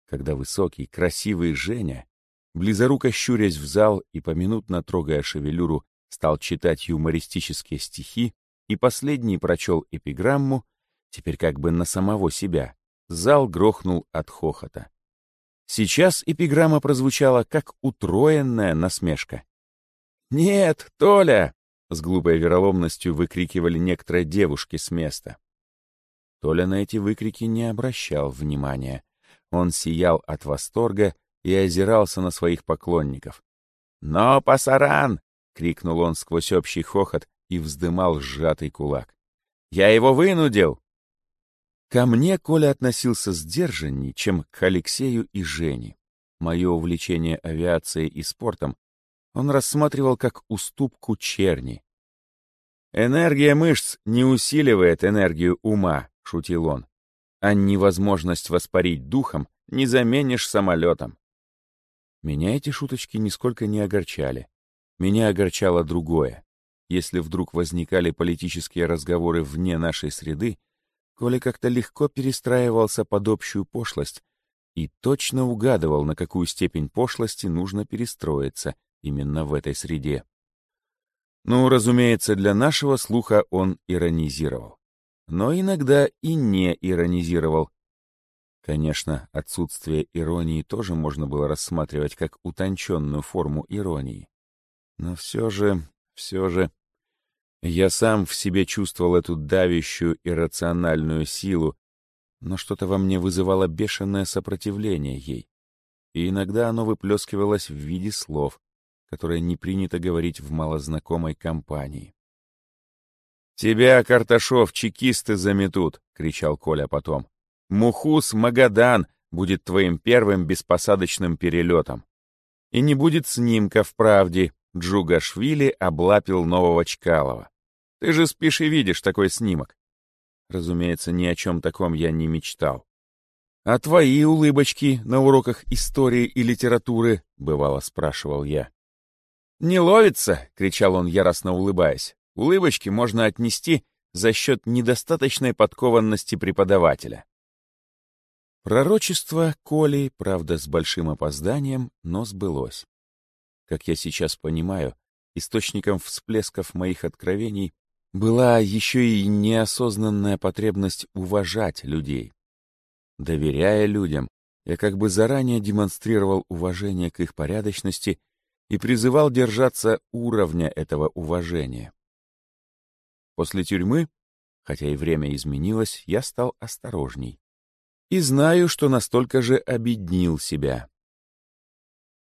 Когда высокий, красивый Женя, близоруко щурясь в зал и поминутно трогая шевелюру, стал читать юмористические стихи и последний прочел эпиграмму, теперь как бы на самого себя, зал грохнул от хохота. Сейчас эпиграмма прозвучала как утроенная насмешка. «Нет, Толя!» — с глупой вероломностью выкрикивали некоторые девушки с места. Толя на эти выкрики не обращал внимания. Он сиял от восторга и озирался на своих поклонников. «Но, пасаран!» — крикнул он сквозь общий хохот и вздымал сжатый кулак. «Я его вынудил!» Ко мне Коля относился сдержанней, чем к Алексею и Жене. Мое увлечение авиацией и спортом он рассматривал как уступку черни. «Энергия мышц не усиливает энергию ума», — шутил он. «А невозможность воспарить духом не заменишь самолетом». Меня эти шуточки нисколько не огорчали. Меня огорчало другое. Если вдруг возникали политические разговоры вне нашей среды, Коля как-то легко перестраивался под общую пошлость и точно угадывал, на какую степень пошлости нужно перестроиться именно в этой среде. Ну, разумеется, для нашего слуха он иронизировал. Но иногда и не иронизировал. Конечно, отсутствие иронии тоже можно было рассматривать как утонченную форму иронии. Но все же, все же... Я сам в себе чувствовал эту давящую иррациональную силу, но что-то во мне вызывало бешеное сопротивление ей. И иногда оно выплескивалось в виде слов, которые не принято говорить в малознакомой компании. «Тебя, Карташов, чекисты заметут!» — кричал Коля потом. «Мухус Магадан будет твоим первым беспосадочным перелетом. И не будет снимка в правде, Джугашвили облапил нового Чкалова. Ты же спишь и видишь такой снимок. Разумеется, ни о чем таком я не мечтал. «А твои улыбочки на уроках истории и литературы?» — бывало спрашивал я. «Не ловится!» — кричал он, яростно улыбаясь. «Улыбочки можно отнести за счет недостаточной подкованности преподавателя». Пророчество Коли, правда, с большим опозданием, но сбылось. Как я сейчас понимаю, источником всплесков моих откровений была еще и неосознанная потребность уважать людей. Доверяя людям, я как бы заранее демонстрировал уважение к их порядочности и призывал держаться уровня этого уважения. После тюрьмы, хотя и время изменилось, я стал осторожней. И знаю, что настолько же обеднил себя.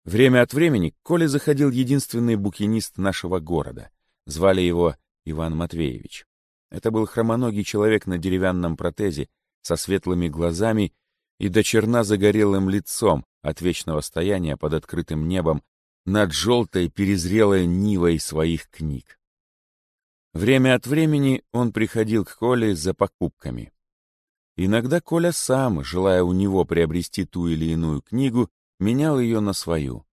Время от времени к Коле заходил единственный букинист нашего города. Звали его Иван Матвеевич. Это был хромоногий человек на деревянном протезе, со светлыми глазами и до черна загорелым лицом от вечного стояния под открытым небом над желтой перезрелой нивой своих книг. Время от времени он приходил к Коле за покупками. Иногда Коля сам, желая у него приобрести ту или иную книгу, менял ее на свою.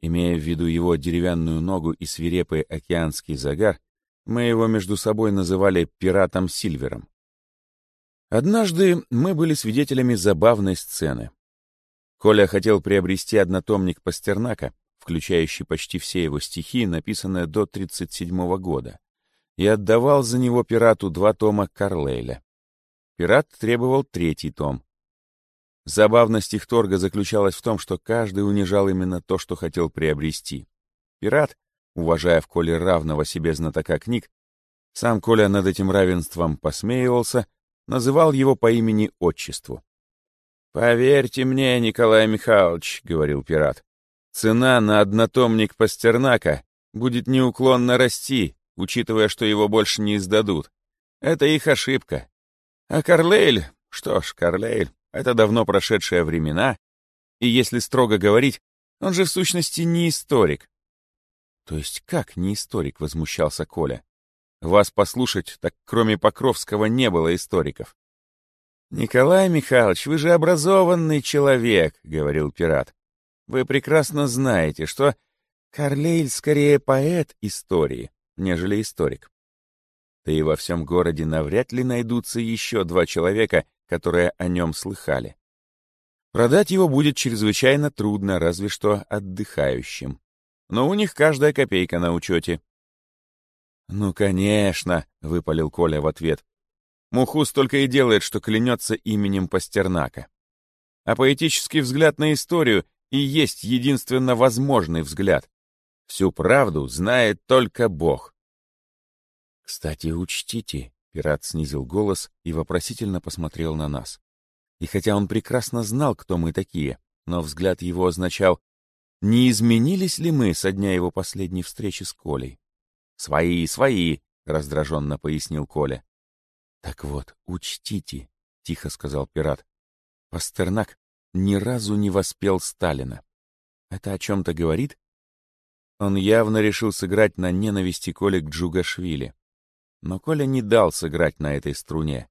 Имея в виду его деревянную ногу и свирепый океанский загар, мы его между собой называли пиратом Сильвером. Однажды мы были свидетелями забавной сцены. Коля хотел приобрести однотомник Пастернака, включающий почти все его стихи, написанные до 1937 года, и отдавал за него пирату два тома Карлейля. Пират требовал третий том. Забавность их торга заключалась в том, что каждый унижал именно то, что хотел приобрести. Пират, уважая в Коле равного себе знатока книг, сам Коля над этим равенством посмеивался, называл его по имени-отчеству. «Поверьте мне, Николай Михайлович», — говорил пират, — «цена на однотомник Пастернака будет неуклонно расти, учитывая, что его больше не издадут. Это их ошибка. А Карлейль, что ж, Карлейль, это давно прошедшие времена, и если строго говорить, он же в сущности не историк. То есть как не историк, возмущался Коля. Вас послушать, так кроме Покровского не было историков. «Николай Михайлович, вы же образованный человек», — говорил пират. «Вы прекрасно знаете, что Карлейль скорее поэт истории, нежели историк. Да и во всем городе навряд ли найдутся еще два человека, которые о нем слыхали. Продать его будет чрезвычайно трудно, разве что отдыхающим. Но у них каждая копейка на учете. «Ну, конечно», — выпалил Коля в ответ. Мухус только и делает, что клянется именем Пастернака. А поэтический взгляд на историю и есть единственно возможный взгляд. Всю правду знает только Бог. «Кстати, учтите», — пират снизил голос и вопросительно посмотрел на нас. И хотя он прекрасно знал, кто мы такие, но взгляд его означал, не изменились ли мы со дня его последней встречи с Колей. «Свои, свои», — раздраженно пояснил Коля. «Так вот, учтите», — тихо сказал пират, — «Пастернак ни разу не воспел Сталина. Это о чем-то говорит?» Он явно решил сыграть на ненависти Коли к Джугашвили. Но Коля не дал сыграть на этой струне.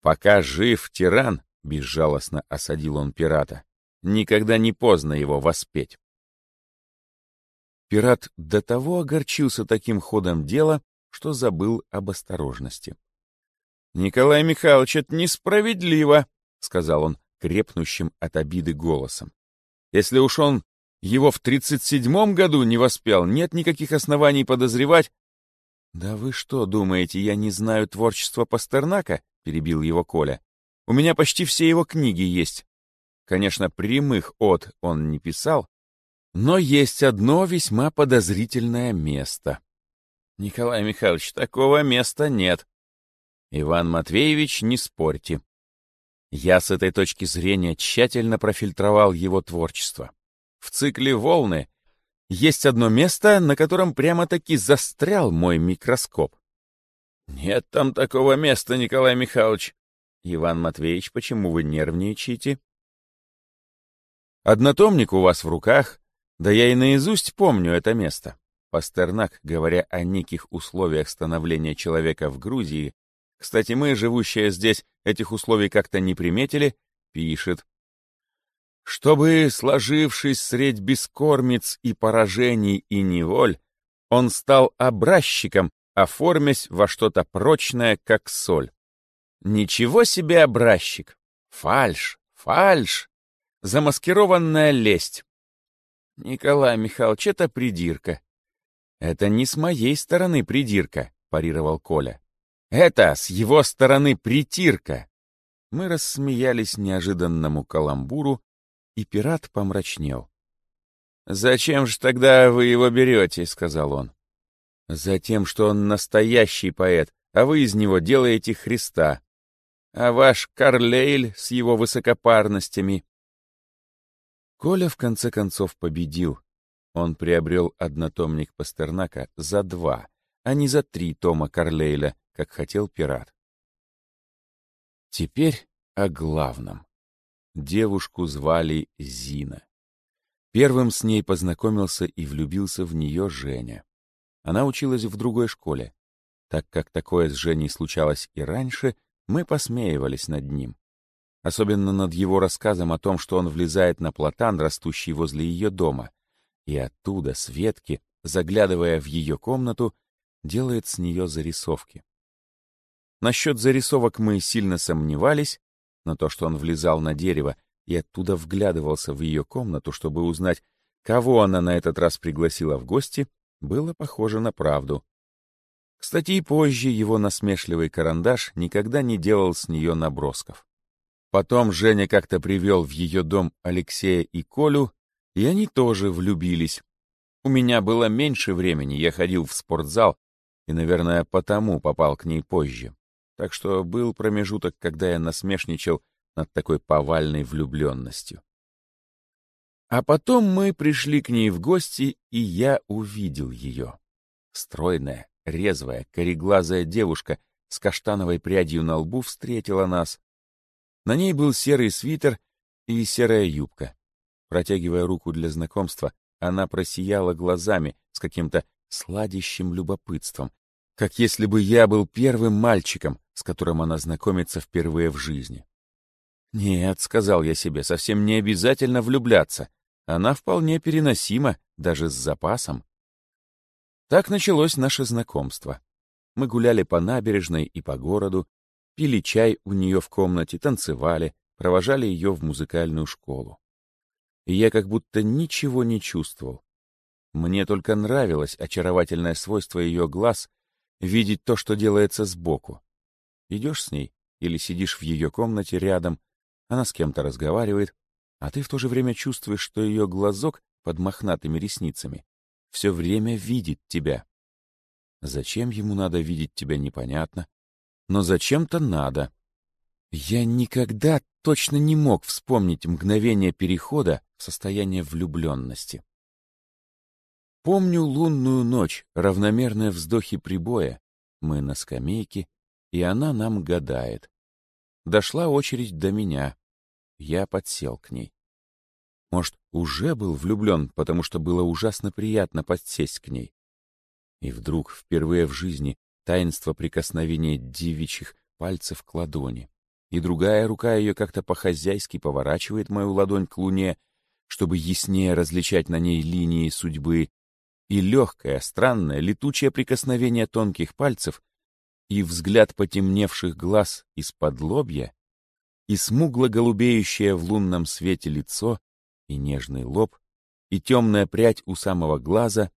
«Пока жив тиран», — безжалостно осадил он пирата, — «никогда не поздно его воспеть». Пират до того огорчился таким ходом дела, что забыл об осторожности. «Николай Михайлович, это несправедливо», — сказал он крепнущим от обиды голосом. «Если уж он его в тридцать седьмом году не воспел, нет никаких оснований подозревать...» «Да вы что, думаете, я не знаю творчества Пастернака?» — перебил его Коля. «У меня почти все его книги есть. Конечно, прямых от он не писал, но есть одно весьма подозрительное место». «Николай Михайлович, такого места нет», Иван Матвеевич, не спорьте. Я с этой точки зрения тщательно профильтровал его творчество. В цикле «Волны» есть одно место, на котором прямо-таки застрял мой микроскоп. Нет там такого места, Николай Михайлович. Иван Матвеевич, почему вы нервничаете? Однотомник у вас в руках, да я и наизусть помню это место. Пастернак, говоря о неких условиях становления человека в Грузии, кстати, мы, живущие здесь, этих условий как-то не приметили, пишет. Чтобы, сложившись средь бескормиц и поражений и неволь, он стал образчиком, оформясь во что-то прочное, как соль. Ничего себе образчик! Фальш, фальш! Замаскированная лесть. Николай Михайлович, это придирка. Это не с моей стороны придирка, парировал Коля. Это с его стороны притирка. Мы рассмеялись неожиданному каламбуру, и пират помрачнел. «Зачем же тогда вы его берете?» — сказал он. «Затем, что он настоящий поэт, а вы из него делаете Христа. А ваш Карлейль с его высокопарностями...» Коля в конце концов победил. Он приобрел однотомник Пастернака за два, а не за три тома Карлейля, как хотел пират. Теперь о главном. Девушку звали Зина. Первым с ней познакомился и влюбился в нее Женя. Она училась в другой школе. Так как такое с Женей случалось и раньше, мы посмеивались над ним. Особенно над его рассказом о том, что он влезает на платан, растущий возле ее дома, и оттуда, с ветки, заглядывая в ее комнату, делает с нее зарисовки. Насчет зарисовок мы сильно сомневались, но то, что он влезал на дерево и оттуда вглядывался в ее комнату, чтобы узнать, кого она на этот раз пригласила в гости, было похоже на правду. Кстати, и позже его насмешливый карандаш никогда не делал с нее набросков. Потом Женя как-то привел в ее дом Алексея и Колю, и они тоже влюбились. У меня было меньше времени, я ходил в спортзал, и, наверное, потому попал к ней позже. Так что был промежуток, когда я насмешничал над такой повальной влюбленностью. А потом мы пришли к ней в гости, и я увидел ее. Стройная, резвая, кореглазая девушка с каштановой прядью на лбу встретила нас. На ней был серый свитер и серая юбка. Протягивая руку для знакомства, она просияла глазами с каким-то сладящим любопытством, как если бы я был первым мальчиком, с которым она знакомится впервые в жизни. «Нет», — сказал я себе, — «совсем не обязательно влюбляться. Она вполне переносима, даже с запасом». Так началось наше знакомство. Мы гуляли по набережной и по городу, пили чай у нее в комнате, танцевали, провожали ее в музыкальную школу. И я как будто ничего не чувствовал. Мне только нравилось очаровательное свойство ее глаз видеть то, что делается сбоку. Идешь с ней или сидишь в ее комнате рядом, она с кем-то разговаривает, а ты в то же время чувствуешь, что ее глазок под мохнатыми ресницами все время видит тебя. Зачем ему надо видеть тебя, непонятно. Но зачем-то надо. Я никогда точно не мог вспомнить мгновение перехода в состояние влюбленности. Помню лунную ночь, равномерные вздохи прибоя. Мы на скамейке, и она нам гадает. Дошла очередь до меня. Я подсел к ней. Может, уже был влюблен, потому что было ужасно приятно подсесть к ней. И вдруг, впервые в жизни, таинство прикосновения девичьих пальцев к ладони. И другая рука ее как-то по-хозяйски поворачивает мою ладонь к луне, чтобы яснее различать на ней линии судьбы, и легкое, странное, летучее прикосновение тонких пальцев, и взгляд потемневших глаз из-под лобья и смугло-голубеющее в лунном свете лицо, и нежный лоб, и темная прядь у самого глаза,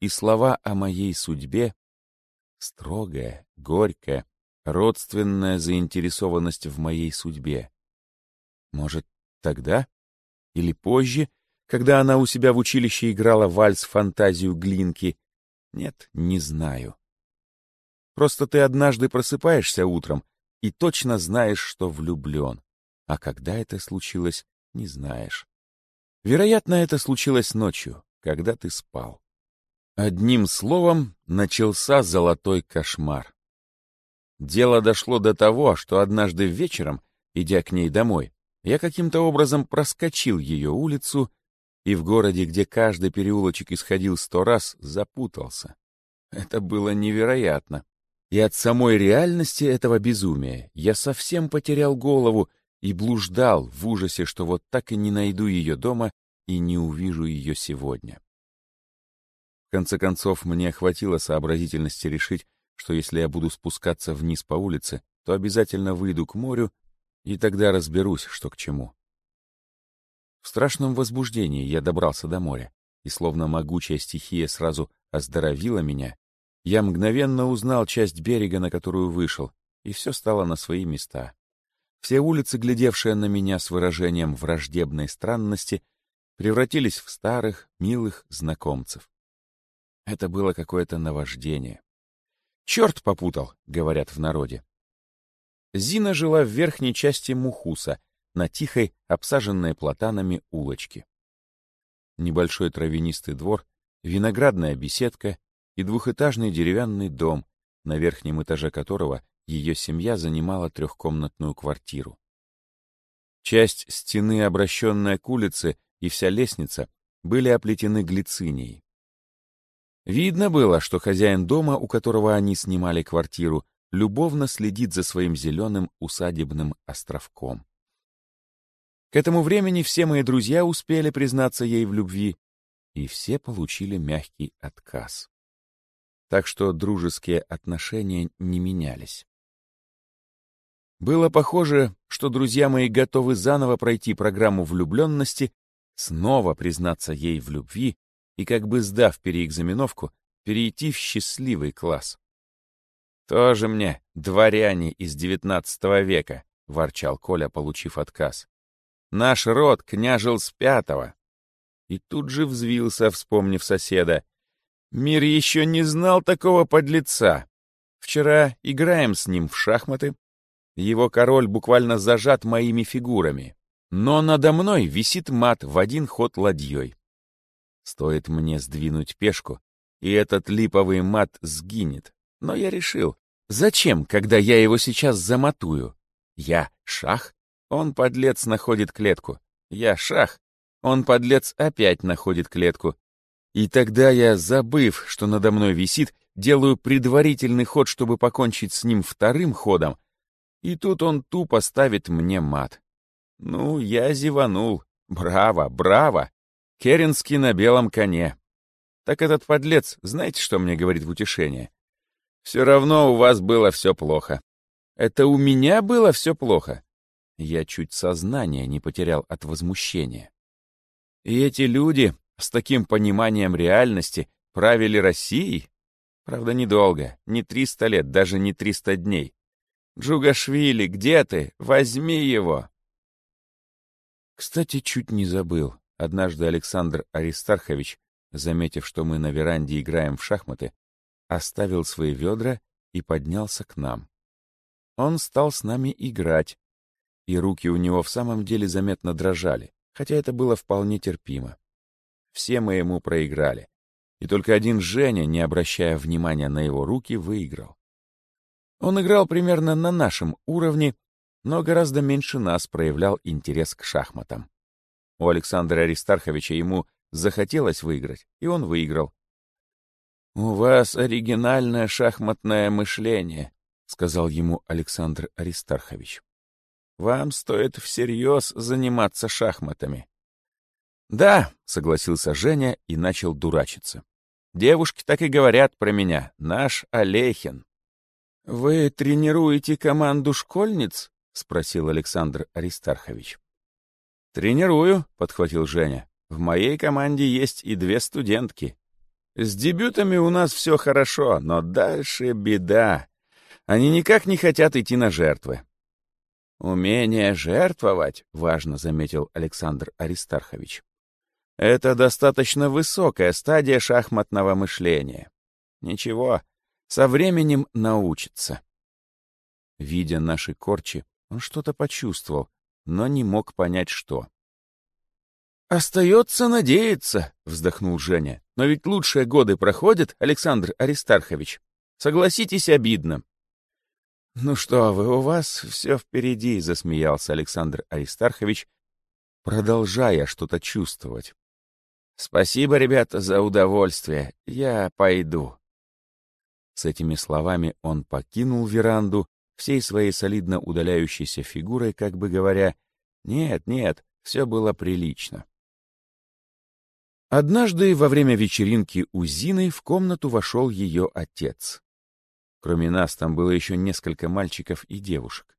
и слова о моей судьбе, строгая, горькая, родственная заинтересованность в моей судьбе. Может, тогда или позже, когда она у себя в училище играла вальс-фантазию Глинки? Нет, не знаю. Просто ты однажды просыпаешься утром и точно знаешь, что влюблен. А когда это случилось, не знаешь. Вероятно, это случилось ночью, когда ты спал. Одним словом, начался золотой кошмар. Дело дошло до того, что однажды вечером, идя к ней домой, я каким-то образом проскочил ее улицу и в городе, где каждый переулочек исходил сто раз, запутался. Это было невероятно. И от самой реальности этого безумия я совсем потерял голову и блуждал в ужасе, что вот так и не найду ее дома и не увижу ее сегодня. В конце концов, мне хватило сообразительности решить, что если я буду спускаться вниз по улице, то обязательно выйду к морю, и тогда разберусь, что к чему. В страшном возбуждении я добрался до моря, и словно могучая стихия сразу оздоровила меня я мгновенно узнал часть берега, на которую вышел, и все стало на свои места. Все улицы, глядевшие на меня с выражением враждебной странности, превратились в старых, милых знакомцев. Это было какое-то наваждение. «Черт попутал», — говорят в народе. Зина жила в верхней части Мухуса, на тихой, обсаженной платанами улочке. Небольшой травянистый двор, виноградная беседка, и двухэтажный деревянный дом, на верхнем этаже которого ее семья занимала трехкомнатную квартиру. Часть стены, обращенная к улице, и вся лестница были оплетены глицинией. Видно было, что хозяин дома, у которого они снимали квартиру, любовно следит за своим зеленым усадебным островком. К этому времени все мои друзья успели признаться ей в любви, и все получили мягкий отказ. Так что дружеские отношения не менялись. Было похоже, что друзья мои готовы заново пройти программу влюбленности, снова признаться ей в любви и, как бы сдав переэкзаменовку, перейти в счастливый класс. «Тоже мне дворяне из девятнадцатого века», — ворчал Коля, получив отказ. «Наш род княжил с пятого». И тут же взвился, вспомнив соседа. «Мир еще не знал такого подлеца. Вчера играем с ним в шахматы, его король буквально зажат моими фигурами. Но надо мной висит мат в один ход ладьей. Стоит мне сдвинуть пешку, и этот липовый мат сгинет. Но я решил, зачем, когда я его сейчас заматую? Я шах, он, подлец, находит клетку. Я шах, он, подлец, опять находит клетку. И тогда я, забыв, что надо мной висит, делаю предварительный ход, чтобы покончить с ним вторым ходом, и тут он тупо ставит мне мат. Ну, я зеванул. Браво, браво! Керенский на белом коне. Так этот подлец, знаете, что мне говорит в утешение? Все равно у вас было все плохо. Это у меня было все плохо. Я чуть сознание не потерял от возмущения. И эти люди с таким пониманием реальности правили Россией? Правда, недолго, не триста лет, даже не триста дней. Джугашвили, где ты? Возьми его!» Кстати, чуть не забыл. Однажды Александр Аристархович, заметив, что мы на веранде играем в шахматы, оставил свои ведра и поднялся к нам. Он стал с нами играть, и руки у него в самом деле заметно дрожали, хотя это было вполне терпимо. Все мы ему проиграли, и только один Женя, не обращая внимания на его руки, выиграл. Он играл примерно на нашем уровне, но гораздо меньше нас проявлял интерес к шахматам. У Александра Аристарховича ему захотелось выиграть, и он выиграл. «У вас оригинальное шахматное мышление», — сказал ему Александр Аристархович. «Вам стоит всерьез заниматься шахматами». «Да», — согласился Женя и начал дурачиться. «Девушки так и говорят про меня, наш Олехин». «Вы тренируете команду школьниц?» — спросил Александр Аристархович. «Тренирую», — подхватил Женя. «В моей команде есть и две студентки. С дебютами у нас все хорошо, но дальше беда. Они никак не хотят идти на жертвы». «Умение жертвовать», — важно заметил Александр Аристархович. «Это достаточно высокая стадия шахматного мышления. Ничего, со временем научится. Видя наши корчи, он что-то почувствовал, но не мог понять, что. «Остается надеяться», — вздохнул Женя. «Но ведь лучшие годы проходят, Александр Аристархович. Согласитесь, обидно». «Ну что вы, у вас все впереди», — засмеялся Александр Аристархович, продолжая что-то чувствовать. «Спасибо, ребята, за удовольствие. Я пойду». С этими словами он покинул веранду всей своей солидно удаляющейся фигурой, как бы говоря, «Нет, нет, все было прилично». Однажды во время вечеринки у Зины в комнату вошел ее отец. Кроме нас там было еще несколько мальчиков и девушек.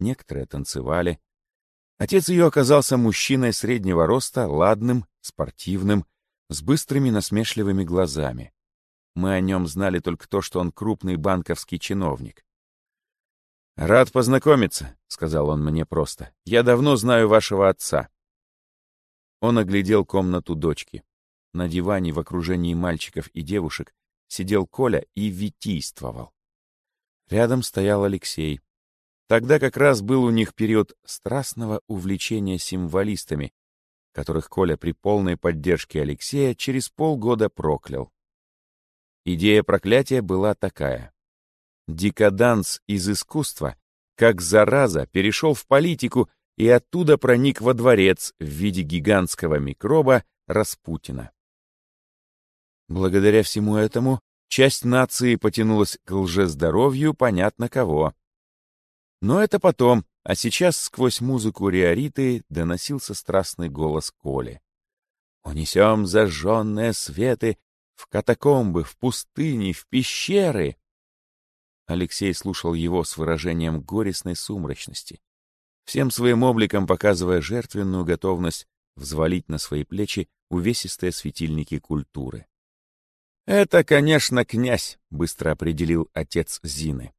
Некоторые танцевали. Отец ее оказался мужчиной среднего роста, ладным, спортивным, с быстрыми насмешливыми глазами. Мы о нем знали только то, что он крупный банковский чиновник. «Рад познакомиться», — сказал он мне просто. «Я давно знаю вашего отца». Он оглядел комнату дочки. На диване в окружении мальчиков и девушек сидел Коля и витийствовал. Рядом стоял Алексей. Тогда как раз был у них период страстного увлечения символистами, которых Коля при полной поддержке Алексея через полгода проклял. Идея проклятия была такая. Декаданс из искусства, как зараза, перешел в политику и оттуда проник во дворец в виде гигантского микроба Распутина. Благодаря всему этому часть нации потянулась к лжездоровью понятно кого. Но это потом, а сейчас сквозь музыку Риориты доносился страстный голос Коли. «Унесем зажженные светы в катакомбы, в пустыни, в пещеры!» Алексей слушал его с выражением горестной сумрачности, всем своим обликом показывая жертвенную готовность взвалить на свои плечи увесистые светильники культуры. «Это, конечно, князь», — быстро определил отец Зины.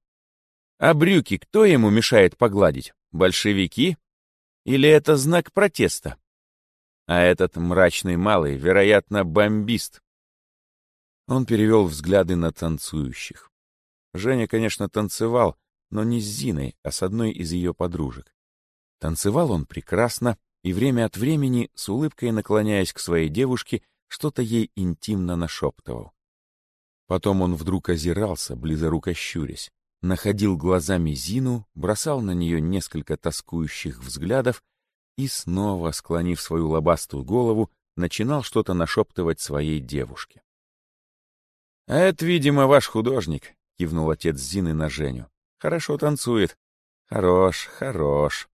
«А брюки кто ему мешает погладить? Большевики? Или это знак протеста? А этот мрачный малый, вероятно, бомбист». Он перевел взгляды на танцующих. Женя, конечно, танцевал, но не с Зиной, а с одной из ее подружек. Танцевал он прекрасно и время от времени, с улыбкой наклоняясь к своей девушке, что-то ей интимно нашептывал. Потом он вдруг озирался, близоруко щурясь, находил глазами Зину, бросал на нее несколько тоскующих взглядов и снова, склонив свою лобастую голову, начинал что-то нашептывать своей девушке. «А это, видимо, ваш художник», — кивнул отец Зины на Женю. «Хорошо танцует. Хорош, хорош.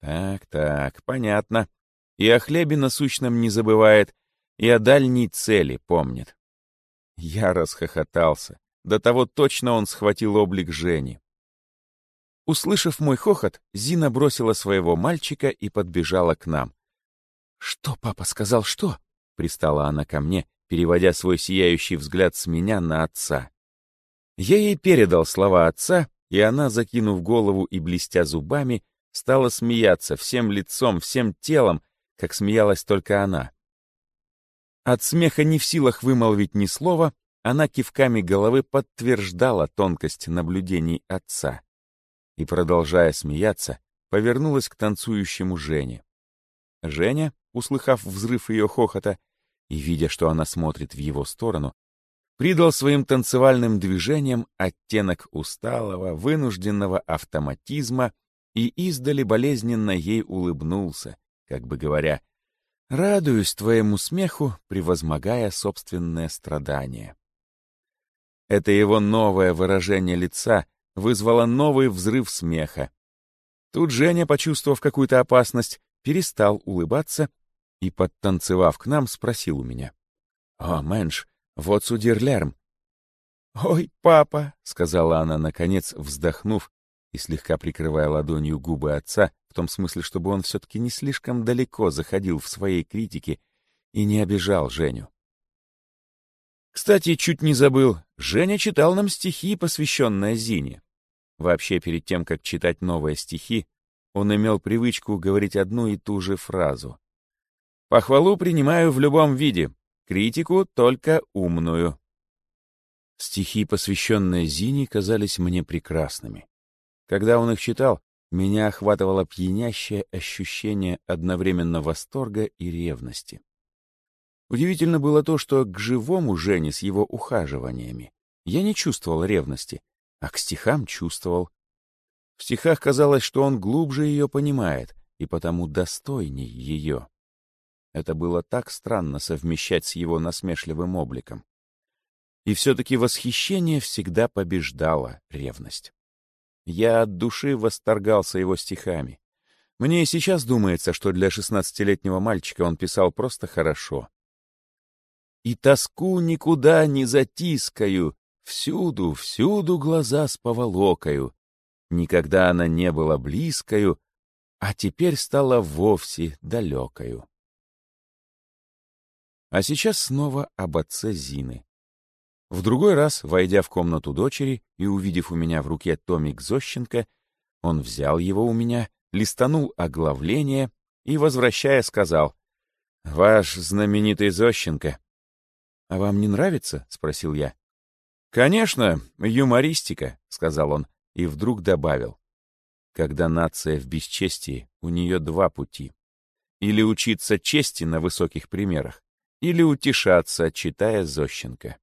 Так, так, понятно. И о хлебе насущном не забывает, и о дальней цели помнит. Я расхохотался. До того точно он схватил облик Жени. Услышав мой хохот, Зина бросила своего мальчика и подбежала к нам. «Что папа сказал, что?» — пристала она ко мне, переводя свой сияющий взгляд с меня на отца. Я ей передал слова отца, и она, закинув голову и блестя зубами, стала смеяться всем лицом, всем телом, как смеялась только она. От смеха не в силах вымолвить ни слова, она кивками головы подтверждала тонкость наблюдений отца. И, продолжая смеяться, повернулась к танцующему Жене. Женя, услыхав взрыв ее хохота и видя, что она смотрит в его сторону, придал своим танцевальным движениям оттенок усталого, вынужденного автоматизма и издали болезненно ей улыбнулся, как бы говоря, Радуюсь твоему смеху, превозмогая собственное страдание. Это его новое выражение лица вызвало новый взрыв смеха. Тут Женя, почувствовав какую-то опасность, перестал улыбаться и, подтанцевав к нам, спросил у меня. «О, Мэнш, вот судерлерм». «Ой, папа», — сказала она, наконец, вздохнув и слегка прикрывая ладонью губы отца, в том смысле, чтобы он все-таки не слишком далеко заходил в своей критике и не обижал Женю. Кстати, чуть не забыл, Женя читал нам стихи, посвященные Зине. Вообще, перед тем, как читать новые стихи, он имел привычку говорить одну и ту же фразу. «Похвалу принимаю в любом виде, критику только умную». Стихи, посвященные Зине, казались мне прекрасными. Когда он их читал, меня охватывало пьянящее ощущение одновременно восторга и ревности. Удивительно было то, что к живому Жене с его ухаживаниями я не чувствовал ревности, а к стихам чувствовал. В стихах казалось, что он глубже ее понимает и потому достойней ее. Это было так странно совмещать с его насмешливым обликом. И все-таки восхищение всегда побеждало ревность. Я от души восторгался его стихами. Мне и сейчас думается, что для шестнадцатилетнего мальчика он писал просто хорошо. «И тоску никуда не затискаю, всюду, всюду глаза с поволокою. Никогда она не была близкою, а теперь стала вовсе далекою». А сейчас снова об отце Зины. В другой раз, войдя в комнату дочери и увидев у меня в руке томик Зощенко, он взял его у меня, листанул оглавление и, возвращая, сказал, «Ваш знаменитый Зощенко». «А вам не нравится?» — спросил я. «Конечно, юмористика», — сказал он, и вдруг добавил. «Когда нация в бесчестии, у нее два пути. Или учиться чести на высоких примерах, или утешаться, читая Зощенко».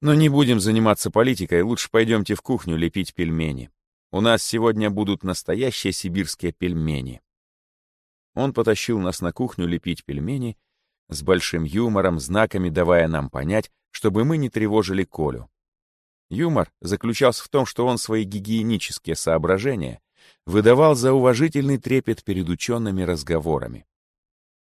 Но не будем заниматься политикой, лучше пойдемте в кухню лепить пельмени. У нас сегодня будут настоящие сибирские пельмени. Он потащил нас на кухню лепить пельмени, с большим юмором, знаками давая нам понять, чтобы мы не тревожили Колю. Юмор заключался в том, что он свои гигиенические соображения выдавал за уважительный трепет перед учеными разговорами.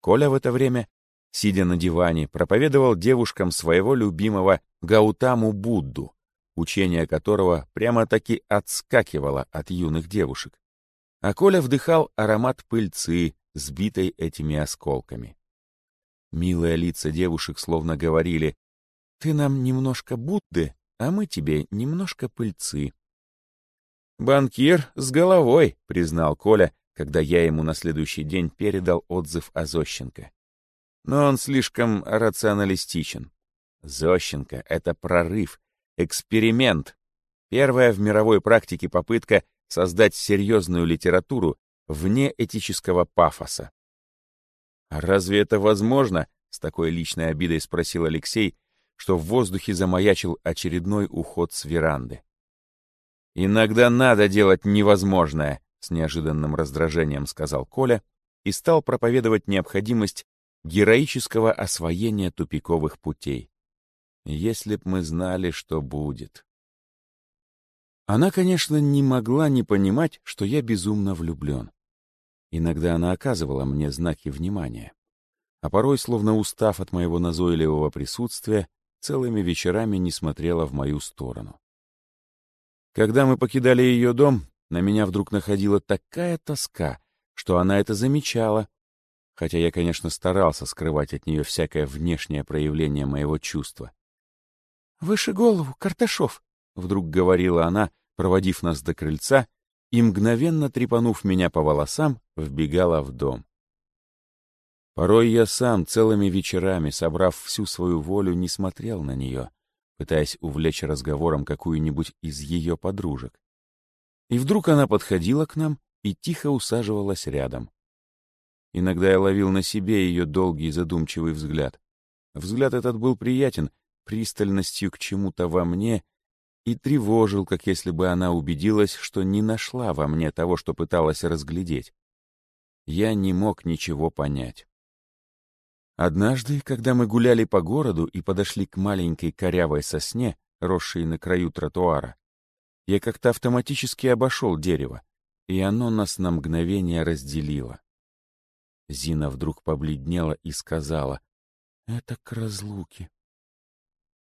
Коля в это время, сидя на диване, проповедовал девушкам своего любимого Гаутаму Будду, учение которого прямо-таки отскакивало от юных девушек. А Коля вдыхал аромат пыльцы, сбитой этими осколками. Милые лица девушек словно говорили, «Ты нам немножко Будды, а мы тебе немножко пыльцы». «Банкир с головой», — признал Коля, когда я ему на следующий день передал отзыв о Зощенко. Но он слишком рационалистичен. Зощенко — это прорыв, эксперимент. Первая в мировой практике попытка создать серьезную литературу вне этического пафоса. «А разве это возможно?» — с такой личной обидой спросил Алексей, что в воздухе замаячил очередной уход с веранды. «Иногда надо делать невозможное», — с неожиданным раздражением сказал Коля и стал проповедовать необходимость героического освоения тупиковых путей. Если б мы знали, что будет. Она, конечно, не могла не понимать, что я безумно влюблен. Иногда она оказывала мне знаки внимания. А порой, словно устав от моего назойливого присутствия, целыми вечерами не смотрела в мою сторону. Когда мы покидали ее дом, на меня вдруг находила такая тоска, что она это замечала, хотя я, конечно, старался скрывать от нее всякое внешнее проявление моего чувства. «Выше голову, Карташов!» — вдруг говорила она, проводив нас до крыльца и, мгновенно трепанув меня по волосам, вбегала в дом. Порой я сам целыми вечерами, собрав всю свою волю, не смотрел на нее, пытаясь увлечь разговором какую-нибудь из ее подружек. И вдруг она подходила к нам и тихо усаживалась рядом. Иногда я ловил на себе ее долгий задумчивый взгляд. Взгляд этот был приятен, пристальностью к чему-то во мне — и тревожил, как если бы она убедилась, что не нашла во мне того, что пыталась разглядеть. Я не мог ничего понять. Однажды, когда мы гуляли по городу и подошли к маленькой корявой сосне, росшей на краю тротуара, я как-то автоматически обошел дерево, и оно нас на мгновение разделило. Зина вдруг побледнела и сказала, «Это к разлуке».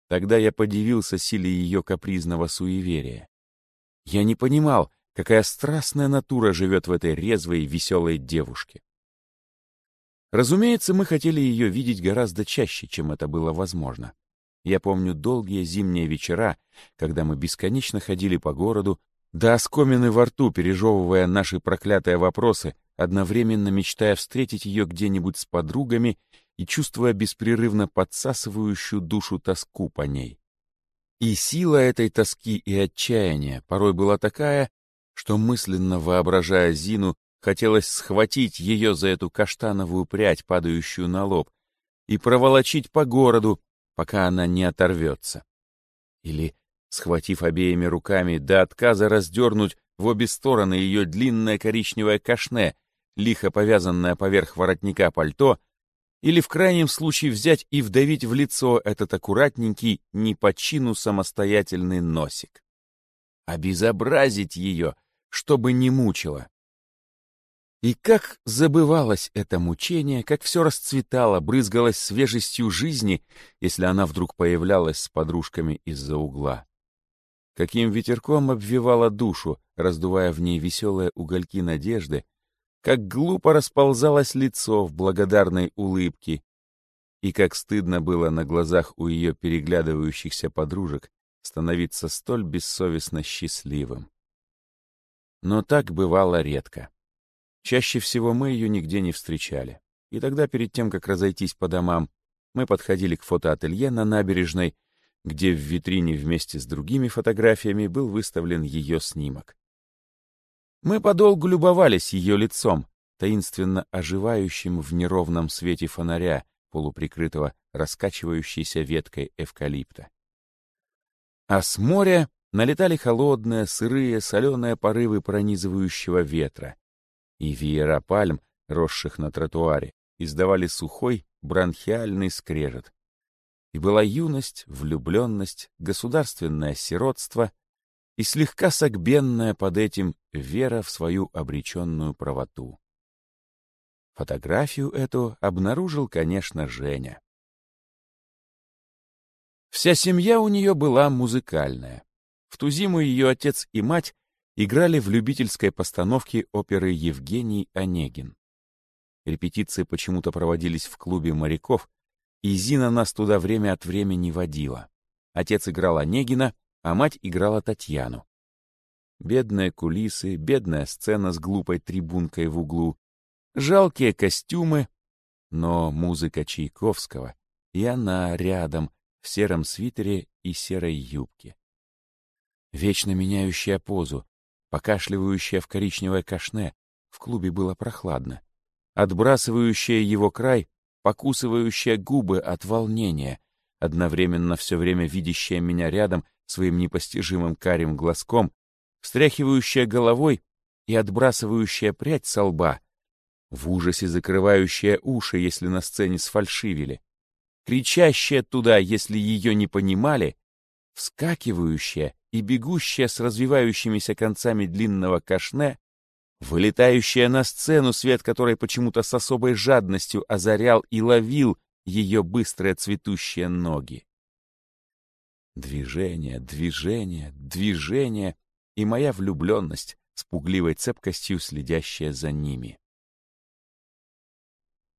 Тогда я подивился силе ее капризного суеверия. Я не понимал, какая страстная натура живет в этой резвой, веселой девушке. Разумеется, мы хотели ее видеть гораздо чаще, чем это было возможно. Я помню долгие зимние вечера, когда мы бесконечно ходили по городу, до оскомины во рту, пережевывая наши проклятые вопросы, одновременно мечтая встретить ее где-нибудь с подругами и чувствуя беспрерывно подсасывающую душу тоску по ней. И сила этой тоски и отчаяния порой была такая, что мысленно воображая Зину, хотелось схватить ее за эту каштановую прядь, падающую на лоб, и проволочить по городу, пока она не оторвется. Или, схватив обеими руками, до отказа раздернуть в обе стороны ее длинное коричневое кашне, лихо повязанное поверх воротника пальто, или в крайнем случае взять и вдавить в лицо этот аккуратненький, не по чину самостоятельный носик. Обезобразить ее, чтобы не мучило. И как забывалось это мучение, как все расцветало, брызгалось свежестью жизни, если она вдруг появлялась с подружками из-за угла. Каким ветерком обвивала душу, раздувая в ней веселые угольки надежды, как глупо расползалось лицо в благодарной улыбке, и как стыдно было на глазах у ее переглядывающихся подружек становиться столь бессовестно счастливым. Но так бывало редко. Чаще всего мы ее нигде не встречали. И тогда, перед тем, как разойтись по домам, мы подходили к фотоателье на набережной, где в витрине вместе с другими фотографиями был выставлен ее снимок. Мы подолгу любовались ее лицом, таинственно оживающим в неровном свете фонаря, полуприкрытого раскачивающейся веткой эвкалипта. А с моря налетали холодные, сырые, соленые порывы пронизывающего ветра, и веера пальм, росших на тротуаре, издавали сухой, бронхиальный скрежет. И была юность, влюбленность, государственное сиротство и слегка согбенная под этим вера в свою обреченную правоту. Фотографию эту обнаружил, конечно, Женя. Вся семья у нее была музыкальная. В ту зиму ее отец и мать играли в любительской постановке оперы «Евгений Онегин». Репетиции почему-то проводились в клубе моряков, и Зина нас туда время от времени водила. Отец играл Онегина, а мать играла Татьяну. Бедные кулисы, бедная сцена с глупой трибункой в углу, жалкие костюмы, но музыка Чайковского, и она рядом, в сером свитере и серой юбке. Вечно меняющая позу, покашливающая в коричневое кашне, в клубе было прохладно, отбрасывающая его край, покусывающая губы от волнения, одновременно все время видящая меня рядом своим непостижимым карим глазком, встряхивающая головой и отбрасывающая прядь со лба — в ужасе закрывающая уши, если на сцене сфальшивили, кричащая туда, если ее не понимали, вскакивающая и бегущая с развивающимися концами длинного кашне, вылетающая на сцену, свет которой почему-то с особой жадностью озарял и ловил ее быстрые цветущие ноги. Движение, движение, движение и моя влюбленность с пугливой цепкостью, следящая за ними.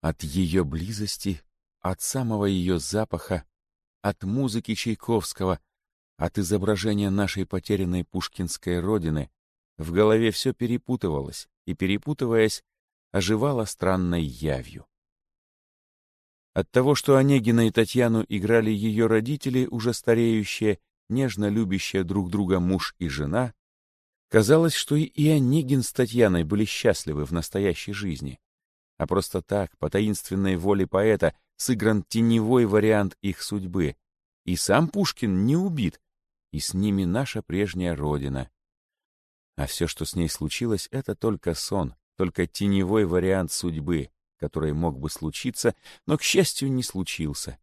От ее близости, от самого ее запаха, от музыки Чайковского, от изображения нашей потерянной пушкинской родины в голове все перепутывалось и, перепутываясь, оживало странной явью. От того, что Онегина и Татьяну играли ее родители, уже стареющие, нежно любящие друг друга муж и жена, казалось, что и Онегин с Татьяной были счастливы в настоящей жизни а просто так, по таинственной воле поэта, сыгран теневой вариант их судьбы. И сам Пушкин не убит, и с ними наша прежняя родина. А все, что с ней случилось, это только сон, только теневой вариант судьбы, который мог бы случиться, но, к счастью, не случился.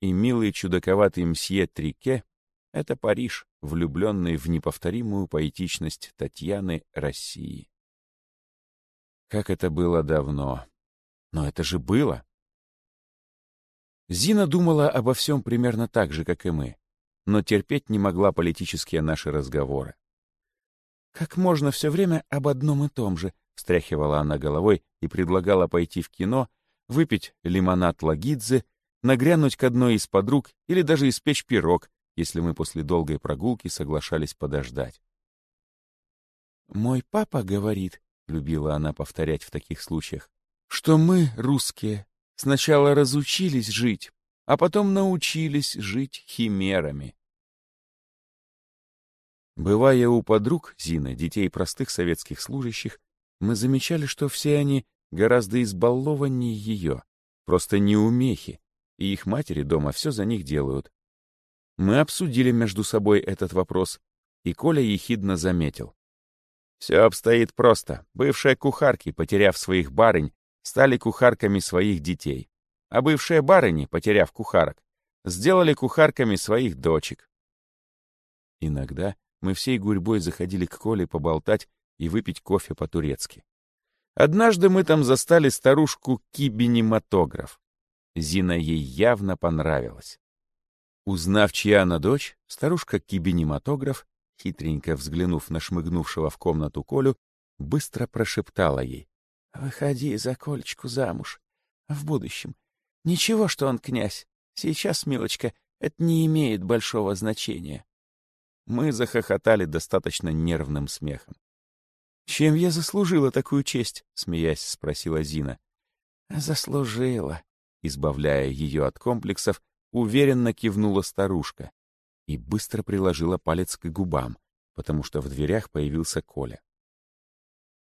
И милый чудаковатый мсье Трике — это Париж, влюбленный в неповторимую поэтичность Татьяны России. Как это было давно. Но это же было. Зина думала обо всем примерно так же, как и мы, но терпеть не могла политические наши разговоры. «Как можно все время об одном и том же?» — встряхивала она головой и предлагала пойти в кино, выпить лимонад лагидзе, нагрянуть к одной из подруг или даже испечь пирог, если мы после долгой прогулки соглашались подождать. «Мой папа говорит», — любила она повторять в таких случаях, «что мы, русские, сначала разучились жить, а потом научились жить химерами». Бывая у подруг Зины, детей простых советских служащих, мы замечали, что все они гораздо избалованнее ее, просто неумехи, и их матери дома все за них делают. Мы обсудили между собой этот вопрос, и Коля ехидно заметил. Все обстоит просто. Бывшие кухарки, потеряв своих барынь, стали кухарками своих детей. А бывшие барыни, потеряв кухарок, сделали кухарками своих дочек. Иногда мы всей гурьбой заходили к Коле поболтать и выпить кофе по-турецки. Однажды мы там застали старушку-кибинематограф. Зина ей явно понравилась. Узнав, чья она дочь, старушка-кибинематограф хитренько взглянув на шмыгнувшего в комнату Колю, быстро прошептала ей. — Выходи за Колечку замуж. В будущем. Ничего, что он князь. Сейчас, милочка, это не имеет большого значения. Мы захохотали достаточно нервным смехом. — Чем я заслужила такую честь? — смеясь спросила Зина. — Заслужила, — избавляя ее от комплексов, уверенно кивнула старушка и быстро приложила палец к губам, потому что в дверях появился Коля.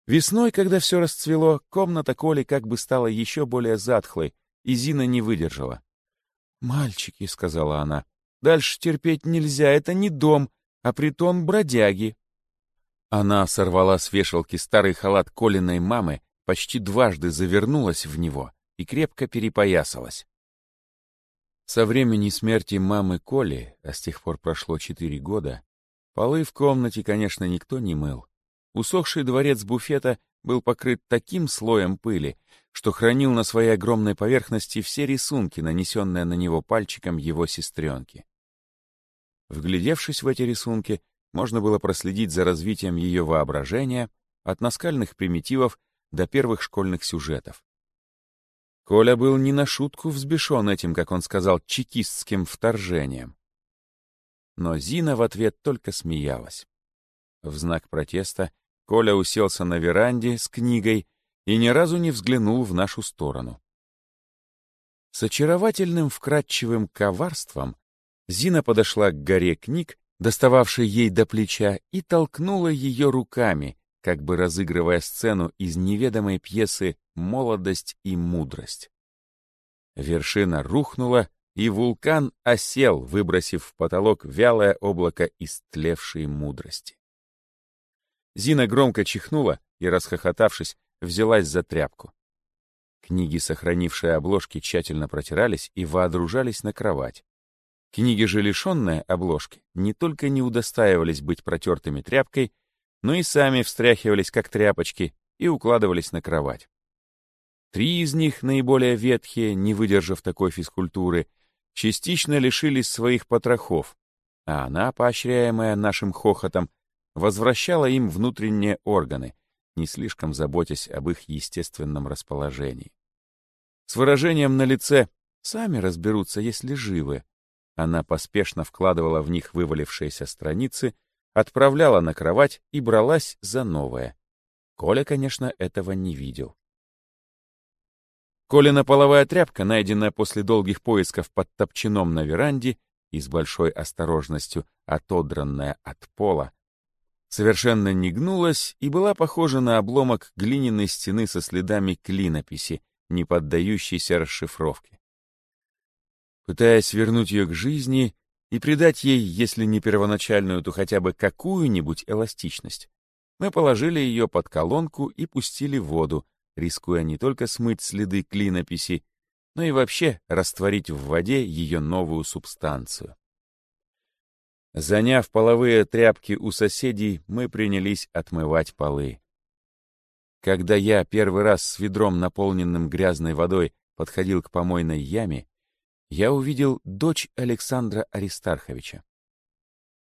Весной, когда все расцвело, комната Коли как бы стала еще более затхлой, и Зина не выдержала. «Мальчики», — сказала она, — Дальше терпеть нельзя, это не дом, а притон бродяги». Она сорвала с вешалки старый халат Колиной мамы, почти дважды завернулась в него и крепко перепоясалась. Со времени смерти мамы Коли, а с тех пор прошло четыре года, полы в комнате, конечно, никто не мыл. Усохший дворец буфета был покрыт таким слоем пыли, что хранил на своей огромной поверхности все рисунки, нанесенные на него пальчиком его сестренки. Вглядевшись в эти рисунки, можно было проследить за развитием ее воображения от наскальных примитивов до первых школьных сюжетов. Коля был не на шутку взбешен этим, как он сказал, чекистским вторжением. Но Зина в ответ только смеялась. В знак протеста Коля уселся на веранде с книгой и ни разу не взглянул в нашу сторону. С очаровательным вкрадчивым коварством Зина подошла к горе книг, достававшей ей до плеча, и толкнула ее руками, как бы разыгрывая сцену из неведомой пьесы «Молодость и мудрость». Вершина рухнула, и вулкан осел, выбросив в потолок вялое облако истлевшей мудрости. Зина громко чихнула и, расхохотавшись, взялась за тряпку. Книги, сохранившие обложки, тщательно протирались и воодружались на кровать. Книги же, лишенные обложки, не только не удостаивались быть протертыми тряпкой, но и сами встряхивались, как тряпочки, и укладывались на кровать. Три из них, наиболее ветхие, не выдержав такой физкультуры, частично лишились своих потрохов, а она, поощряемая нашим хохотом, возвращала им внутренние органы, не слишком заботясь об их естественном расположении. С выражением на лице «сами разберутся, если живы», она поспешно вкладывала в них вывалившиеся страницы отправляла на кровать и бралась за новое. Коля, конечно, этого не видел. Колина половая тряпка, найденная после долгих поисков под топчаном на веранде и с большой осторожностью отодранная от пола, совершенно не гнулась и была похожа на обломок глиняной стены со следами клинописи, не поддающейся расшифровке. Пытаясь вернуть ее к жизни, и придать ей, если не первоначальную, то хотя бы какую-нибудь эластичность. Мы положили ее под колонку и пустили воду, рискуя не только смыть следы клинописи, но и вообще растворить в воде ее новую субстанцию. Заняв половые тряпки у соседей, мы принялись отмывать полы. Когда я первый раз с ведром, наполненным грязной водой, подходил к помойной яме, я увидел дочь Александра Аристарховича.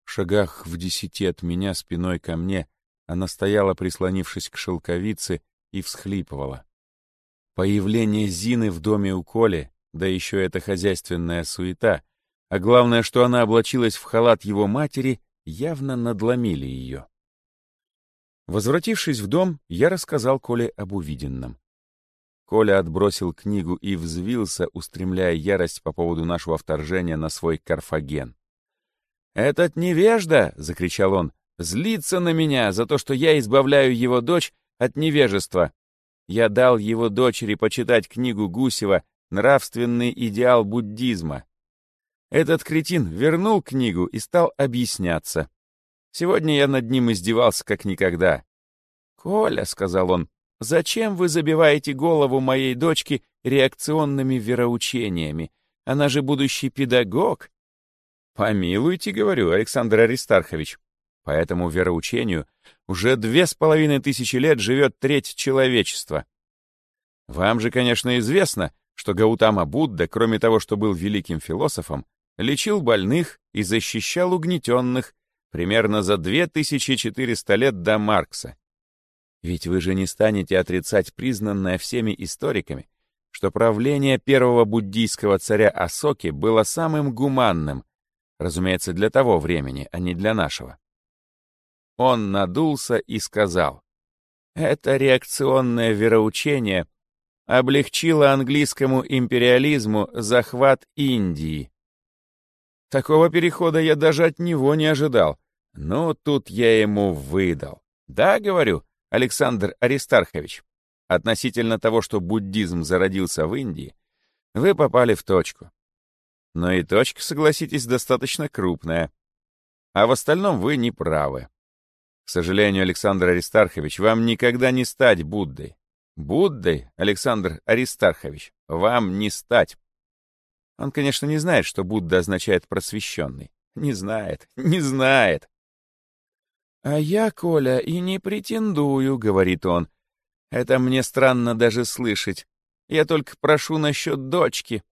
В шагах в десяти от меня спиной ко мне она стояла, прислонившись к шелковице, и всхлипывала. Появление Зины в доме у Коли, да еще эта хозяйственная суета, а главное, что она облачилась в халат его матери, явно надломили ее. Возвратившись в дом, я рассказал Коле об увиденном. Коля отбросил книгу и взвился, устремляя ярость по поводу нашего вторжения на свой Карфаген. «Этот невежда!» — закричал он. «Злится на меня за то, что я избавляю его дочь от невежества. Я дал его дочери почитать книгу Гусева «Нравственный идеал буддизма». Этот кретин вернул книгу и стал объясняться. Сегодня я над ним издевался как никогда. «Коля», — сказал он, Зачем вы забиваете голову моей дочки реакционными вероучениями? Она же будущий педагог. Помилуйте, говорю, Александр Аристархович. По этому вероучению уже две с половиной тысячи лет живет треть человечества. Вам же, конечно, известно, что Гаутама Будда, кроме того, что был великим философом, лечил больных и защищал угнетенных примерно за 2400 лет до Маркса. Ведь вы же не станете отрицать признанное всеми историками, что правление первого буддийского царя Асоки было самым гуманным, разумеется, для того времени, а не для нашего. Он надулся и сказал, «Это реакционное вероучение облегчило английскому империализму захват Индии». Такого перехода я даже от него не ожидал, но тут я ему выдал. Да, говорю, Александр Аристархович, относительно того, что буддизм зародился в Индии, вы попали в точку. Но и точка, согласитесь, достаточно крупная. А в остальном вы не правы. К сожалению, Александр Аристархович, вам никогда не стать Буддой. Буддой, Александр Аристархович, вам не стать. Он, конечно, не знает, что Будда означает просвещенный. Не знает, не знает. «А я, Коля, и не претендую», — говорит он. «Это мне странно даже слышать. Я только прошу насчет дочки».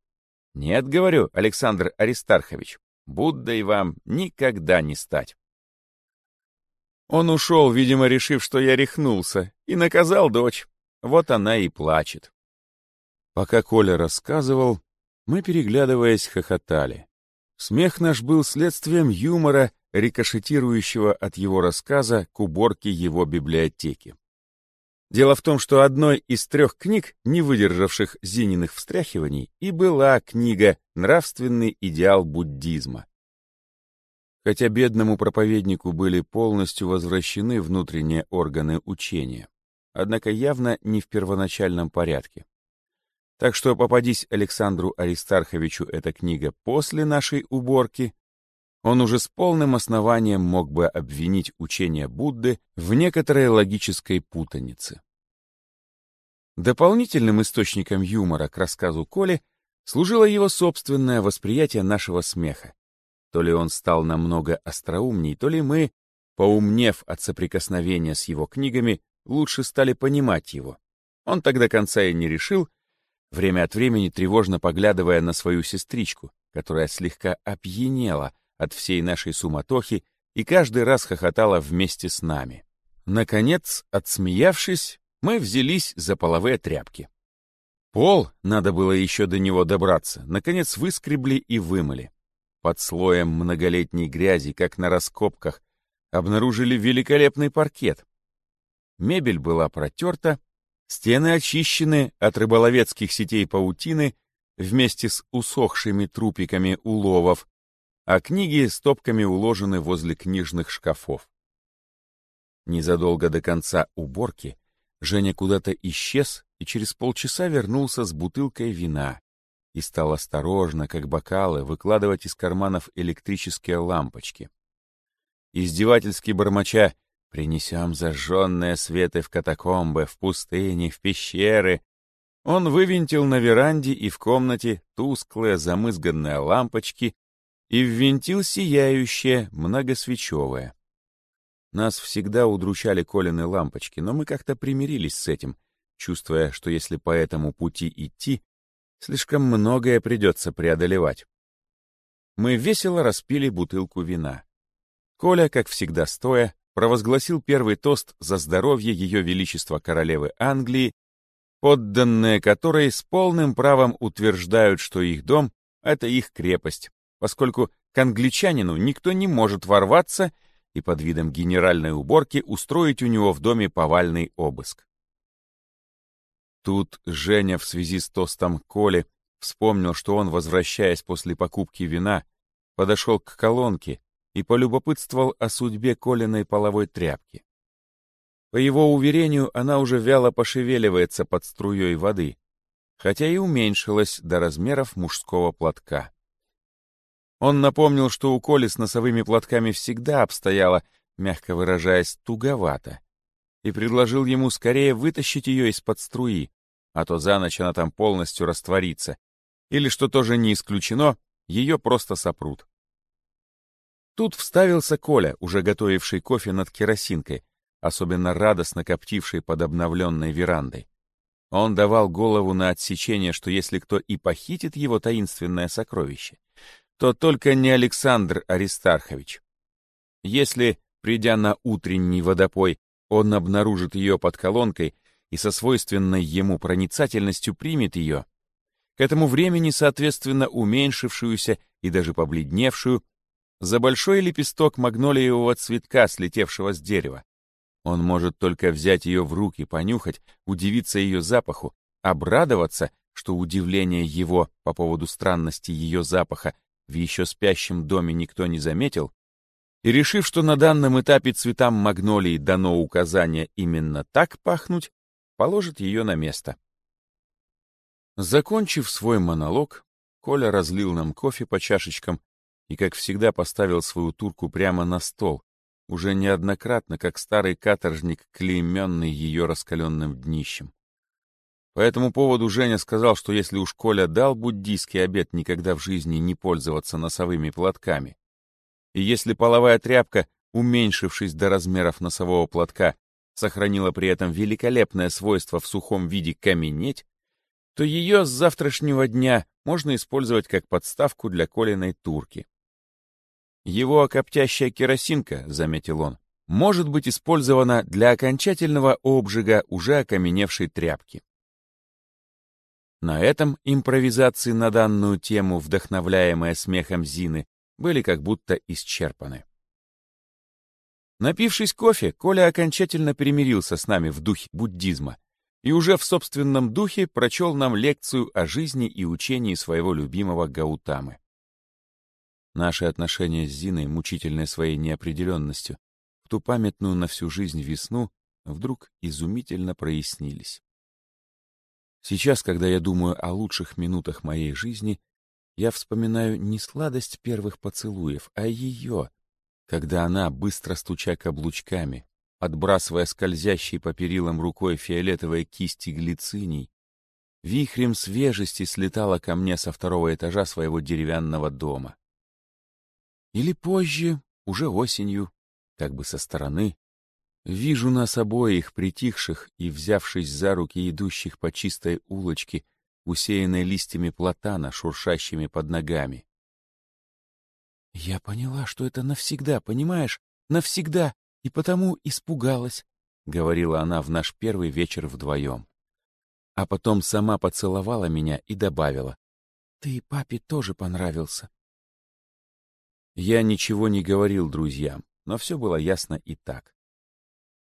«Нет, — говорю, Александр Аристархович, Буддой вам никогда не стать». Он ушел, видимо, решив, что я рехнулся, и наказал дочь. Вот она и плачет. Пока Коля рассказывал, мы, переглядываясь, хохотали. Смех наш был следствием юмора, рикошетирующего от его рассказа к уборке его библиотеки. Дело в том, что одной из трех книг, не выдержавших Зининых встряхиваний, и была книга «Нравственный идеал буддизма». Хотя бедному проповеднику были полностью возвращены внутренние органы учения однако явно не в первоначальном порядке. Так что попадись Александру Аристарховичу эта книга после нашей уборки, он уже с полным основанием мог бы обвинить учение Будды в некоторой логической путанице. Дополнительным источником юмора к рассказу Коли служило его собственное восприятие нашего смеха. То ли он стал намного остроумней, то ли мы, поумнев от соприкосновения с его книгами, лучше стали понимать его. Он тогда конца и не решил, время от времени тревожно поглядывая на свою сестричку, которая слегка опьянела от всей нашей суматохи и каждый раз хохотала вместе с нами. Наконец, отсмеявшись, мы взялись за половые тряпки. Пол, надо было еще до него добраться, наконец выскребли и вымыли. Под слоем многолетней грязи, как на раскопках, обнаружили великолепный паркет, Мебель была протерта, стены очищены от рыболовецких сетей паутины вместе с усохшими трупиками уловов, а книги стопками уложены возле книжных шкафов. Незадолго до конца уборки Женя куда-то исчез и через полчаса вернулся с бутылкой вина и стал осторожно, как бокалы, выкладывать из карманов электрические лампочки. Издевательски бормоча Принесем зажженные светы в катакомбы, в пустыни, в пещеры. Он вывинтил на веранде и в комнате тусклые замызганные лампочки и ввинтил сияющее, многосвечевое. Нас всегда удручали Колины лампочки, но мы как-то примирились с этим, чувствуя, что если по этому пути идти, слишком многое придется преодолевать. Мы весело распили бутылку вина. Коля, как всегда стоя, провозгласил первый тост за здоровье Ее Величества Королевы Англии, подданные которой с полным правом утверждают, что их дом — это их крепость, поскольку к англичанину никто не может ворваться и под видом генеральной уборки устроить у него в доме повальный обыск. Тут Женя в связи с тостом Коли вспомнил, что он, возвращаясь после покупки вина, подошел к колонке и полюбопытствовал о судьбе Колиной половой тряпки. По его уверению, она уже вяло пошевеливается под струей воды, хотя и уменьшилась до размеров мужского платка. Он напомнил, что у Коли с носовыми платками всегда обстояло, мягко выражаясь, туговато, и предложил ему скорее вытащить ее из-под струи, а то за ночь она там полностью растворится, или, что тоже не исключено, ее просто сопрут. Тут вставился Коля, уже готовивший кофе над керосинкой, особенно радостно коптивший под обновленной верандой. Он давал голову на отсечение, что если кто и похитит его таинственное сокровище, то только не Александр Аристархович. Если, придя на утренний водопой, он обнаружит ее под колонкой и со свойственной ему проницательностью примет ее, к этому времени, соответственно, уменьшившуюся и даже побледневшую, за большой лепесток магнолиевого цветка, слетевшего с дерева. Он может только взять ее в руки, понюхать, удивиться ее запаху, обрадоваться, что удивление его по поводу странности ее запаха в еще спящем доме никто не заметил, и решив, что на данном этапе цветам магнолии дано указание именно так пахнуть, положит ее на место. Закончив свой монолог, Коля разлил нам кофе по чашечкам и, как всегда, поставил свою турку прямо на стол, уже неоднократно, как старый каторжник, клейменный ее раскаленным днищем. По этому поводу Женя сказал, что если уж Коля дал буддийский обет никогда в жизни не пользоваться носовыми платками, и если половая тряпка, уменьшившись до размеров носового платка, сохранила при этом великолепное свойство в сухом виде каменеть, то ее с завтрашнего дня можно использовать как подставку для Колиной турки. Его коптящая керосинка, заметил он, может быть использована для окончательного обжига уже окаменевшей тряпки. На этом импровизации на данную тему, вдохновляемые смехом Зины, были как будто исчерпаны. Напившись кофе, Коля окончательно примирился с нами в духе буддизма и уже в собственном духе прочел нам лекцию о жизни и учении своего любимого Гаутамы. Наши отношения с Зиной, мучительные своей неопределенностью, в ту памятную на всю жизнь весну, вдруг изумительно прояснились. Сейчас, когда я думаю о лучших минутах моей жизни, я вспоминаю не сладость первых поцелуев, а ее, когда она, быстро стуча каблучками, отбрасывая скользящей по перилам рукой фиолетовые кисти глициний, вихрем свежести слетала ко мне со второго этажа своего деревянного дома. Или позже, уже осенью, как бы со стороны, Вижу нас обоих, притихших и взявшись за руки идущих по чистой улочке, усеянной листьями платана, шуршащими под ногами. «Я поняла, что это навсегда, понимаешь? Навсегда, и потому испугалась», — говорила она в наш первый вечер вдвоем. А потом сама поцеловала меня и добавила, «Ты папе тоже понравился». Я ничего не говорил друзьям, но все было ясно и так.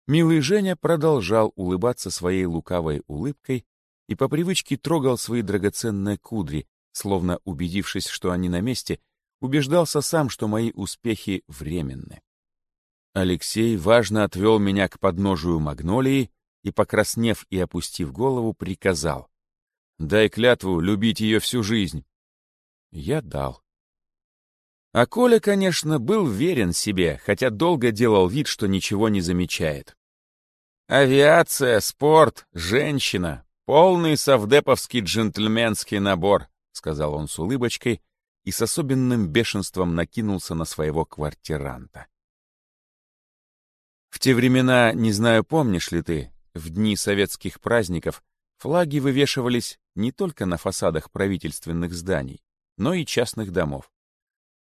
Милый Женя продолжал улыбаться своей лукавой улыбкой и по привычке трогал свои драгоценные кудри, словно убедившись, что они на месте, убеждался сам, что мои успехи временны. Алексей важно отвел меня к подножию магнолии и, покраснев и опустив голову, приказал. «Дай клятву любить ее всю жизнь». Я дал. А Коля, конечно, был верен себе, хотя долго делал вид, что ничего не замечает. Авиация, спорт, женщина — полный совдеповский джентльменский набор, — сказал он с улыбочкой и с особенным бешенством накинулся на своего квартиранта. В те времена, не знаю, помнишь ли ты, в дни советских праздников флаги вывешивались не только на фасадах правительственных зданий, но и частных домов.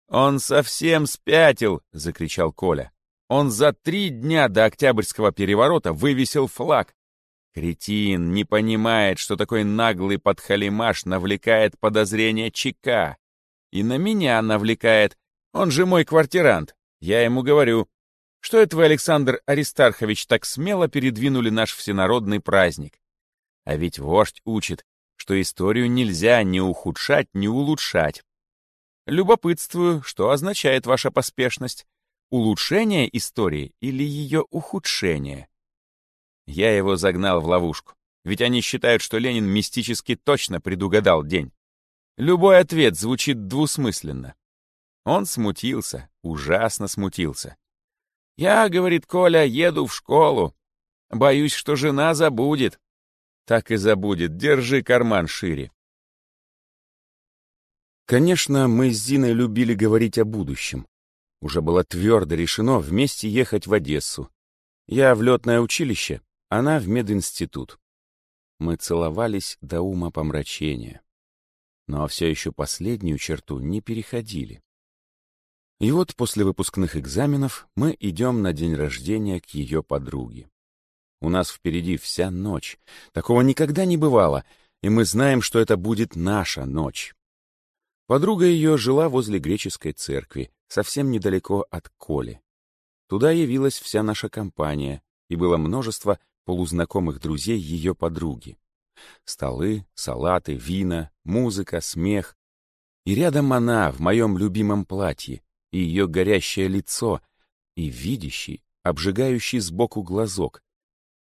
«Он совсем спятил!» — закричал Коля. «Он за три дня до Октябрьского переворота вывесил флаг. Кретин не понимает, что такой наглый подхалимаш навлекает подозрение ЧК. И на меня навлекает. Он же мой квартирант. Я ему говорю, что это вы, Александр Аристархович, так смело передвинули наш всенародный праздник. А ведь вождь учит, что историю нельзя ни ухудшать, ни улучшать. Любопытствую, что означает ваша поспешность? Улучшение истории или ее ухудшение? Я его загнал в ловушку, ведь они считают, что Ленин мистически точно предугадал день. Любой ответ звучит двусмысленно. Он смутился, ужасно смутился. «Я, — говорит Коля, — еду в школу. Боюсь, что жена забудет». Так и забудет, держи карман шире. Конечно, мы с Зиной любили говорить о будущем. Уже было твердо решено вместе ехать в Одессу. Я в летное училище, она в мединститут. Мы целовались до ума помрачения. Но все еще последнюю черту не переходили. И вот после выпускных экзаменов мы идем на день рождения к ее подруге. У нас впереди вся ночь. Такого никогда не бывало, и мы знаем, что это будет наша ночь. Подруга ее жила возле греческой церкви, совсем недалеко от Коли. Туда явилась вся наша компания, и было множество полузнакомых друзей ее подруги. Столы, салаты, вина, музыка, смех. И рядом она в моем любимом платье, и ее горящее лицо, и видящий, обжигающий сбоку глазок,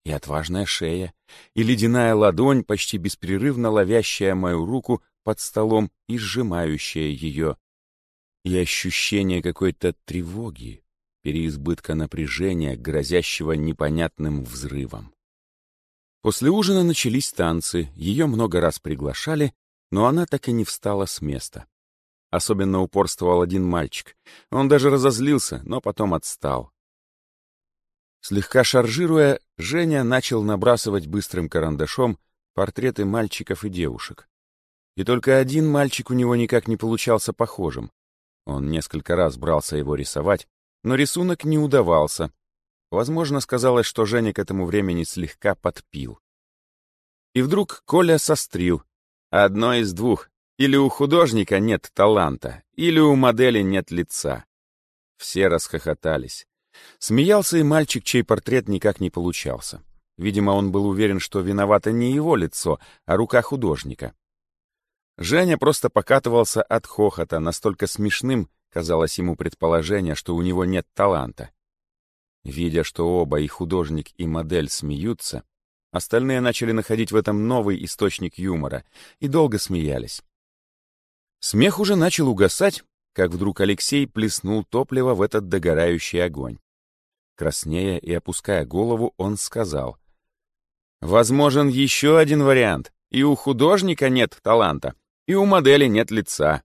и отважная шея, и ледяная ладонь, почти беспрерывно ловящая мою руку под столом и сжимающая ее, и ощущение какой-то тревоги, переизбытка напряжения, грозящего непонятным взрывом. После ужина начались танцы, ее много раз приглашали, но она так и не встала с места. Особенно упорствовал один мальчик. Он даже разозлился, но потом отстал. Слегка шаржируя, Женя начал набрасывать быстрым карандашом портреты мальчиков и девушек. И только один мальчик у него никак не получался похожим. Он несколько раз брался его рисовать, но рисунок не удавался. Возможно, сказалось, что Женя к этому времени слегка подпил. И вдруг Коля сострил. Одно из двух. Или у художника нет таланта, или у модели нет лица. Все расхохотались. Смеялся и мальчик, чей портрет никак не получался. Видимо, он был уверен, что виновато не его лицо, а рука художника. Женя просто покатывался от хохота, настолько смешным казалось ему предположение, что у него нет таланта. Видя, что оба, и художник, и модель, смеются, остальные начали находить в этом новый источник юмора и долго смеялись. Смех уже начал угасать, как вдруг Алексей плеснул топливо в этот догорающий огонь. Краснея и опуская голову, он сказал. «Возможен еще один вариант. И у художника нет таланта, и у модели нет лица».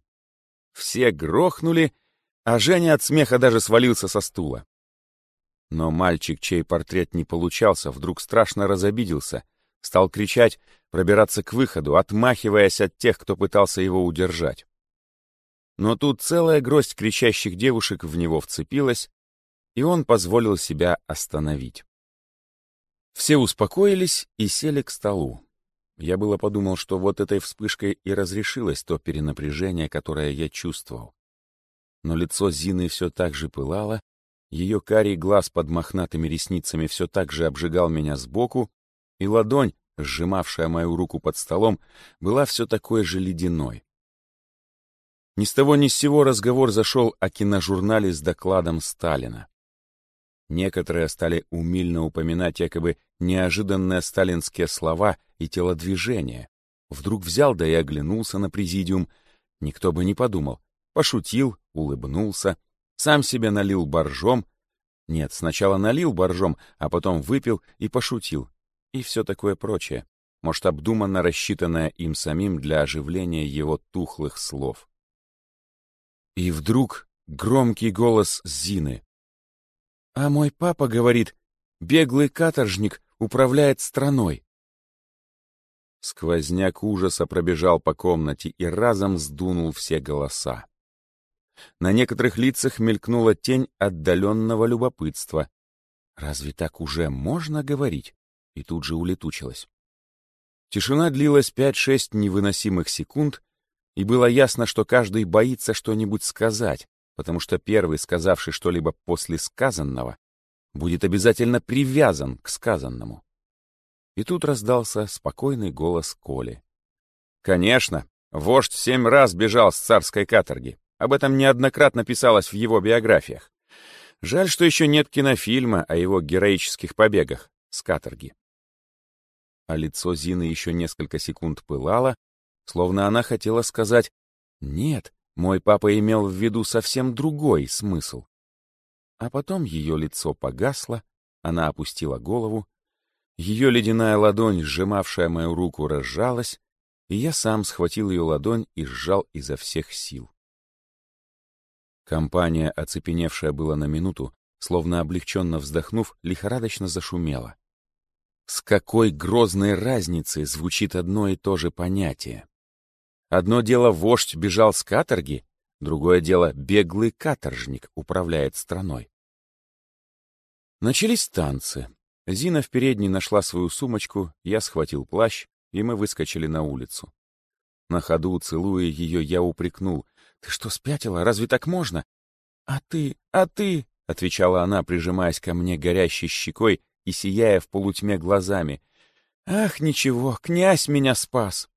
Все грохнули, а Женя от смеха даже свалился со стула. Но мальчик, чей портрет не получался, вдруг страшно разобиделся, стал кричать, пробираться к выходу, отмахиваясь от тех, кто пытался его удержать. Но тут целая гроздь кричащих девушек в него вцепилась, и он позволил себя остановить. Все успокоились и сели к столу. Я было подумал, что вот этой вспышкой и разрешилось то перенапряжение, которое я чувствовал. Но лицо Зины все так же пылало, ее карий глаз под мохнатыми ресницами все так же обжигал меня сбоку, и ладонь, сжимавшая мою руку под столом, была все такой же ледяной. Ни с того ни с сего разговор зашел о киножурнале с докладом Сталина. Некоторые стали умильно упоминать якобы неожиданные сталинские слова и телодвижения. Вдруг взял да и оглянулся на президиум. Никто бы не подумал. Пошутил, улыбнулся, сам себе налил боржом. Нет, сначала налил боржом, а потом выпил и пошутил. И все такое прочее. Может, обдуманно рассчитанное им самим для оживления его тухлых слов. И вдруг громкий голос Зины. А мой папа говорит, беглый каторжник управляет страной. Сквозняк ужаса пробежал по комнате и разом сдунул все голоса. На некоторых лицах мелькнула тень отдаленного любопытства. Разве так уже можно говорить? И тут же улетучилась. Тишина длилась пять-шесть невыносимых секунд, и было ясно, что каждый боится что-нибудь сказать, потому что первый, сказавший что-либо после сказанного, будет обязательно привязан к сказанному. И тут раздался спокойный голос Коли. «Конечно, вождь семь раз бежал с царской каторги. Об этом неоднократно писалось в его биографиях. Жаль, что еще нет кинофильма о его героических побегах с каторги». А лицо Зины еще несколько секунд пылало, словно она хотела сказать «Нет, мой папа имел в виду совсем другой смысл. А потом ее лицо погасло, она опустила голову, ее ледяная ладонь, сжимавшая мою руку, разжалась, и я сам схватил ее ладонь и сжал изо всех сил. Компания, оцепеневшая была на минуту, словно облегченно вздохнув, лихорадочно зашумела. С какой грозной разницей звучит одно и то же понятие? Одно дело вождь бежал с каторги, другое дело беглый каторжник управляет страной. Начались танцы. Зина в передней нашла свою сумочку, я схватил плащ, и мы выскочили на улицу. На ходу, целуя ее, я упрекнул. «Ты что, спятила? Разве так можно?» «А ты, а ты!» — отвечала она, прижимаясь ко мне горящей щекой и сияя в полутьме глазами. «Ах, ничего, князь меня спас!»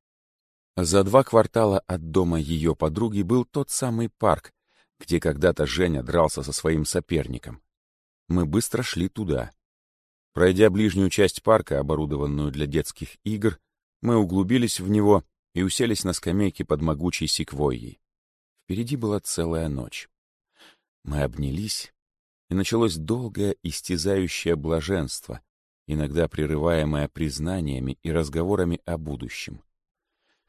За два квартала от дома ее подруги был тот самый парк, где когда-то Женя дрался со своим соперником. Мы быстро шли туда. Пройдя ближнюю часть парка, оборудованную для детских игр, мы углубились в него и уселись на скамейке под могучей секвойей. Впереди была целая ночь. Мы обнялись, и началось долгое истязающее блаженство, иногда прерываемое признаниями и разговорами о будущем.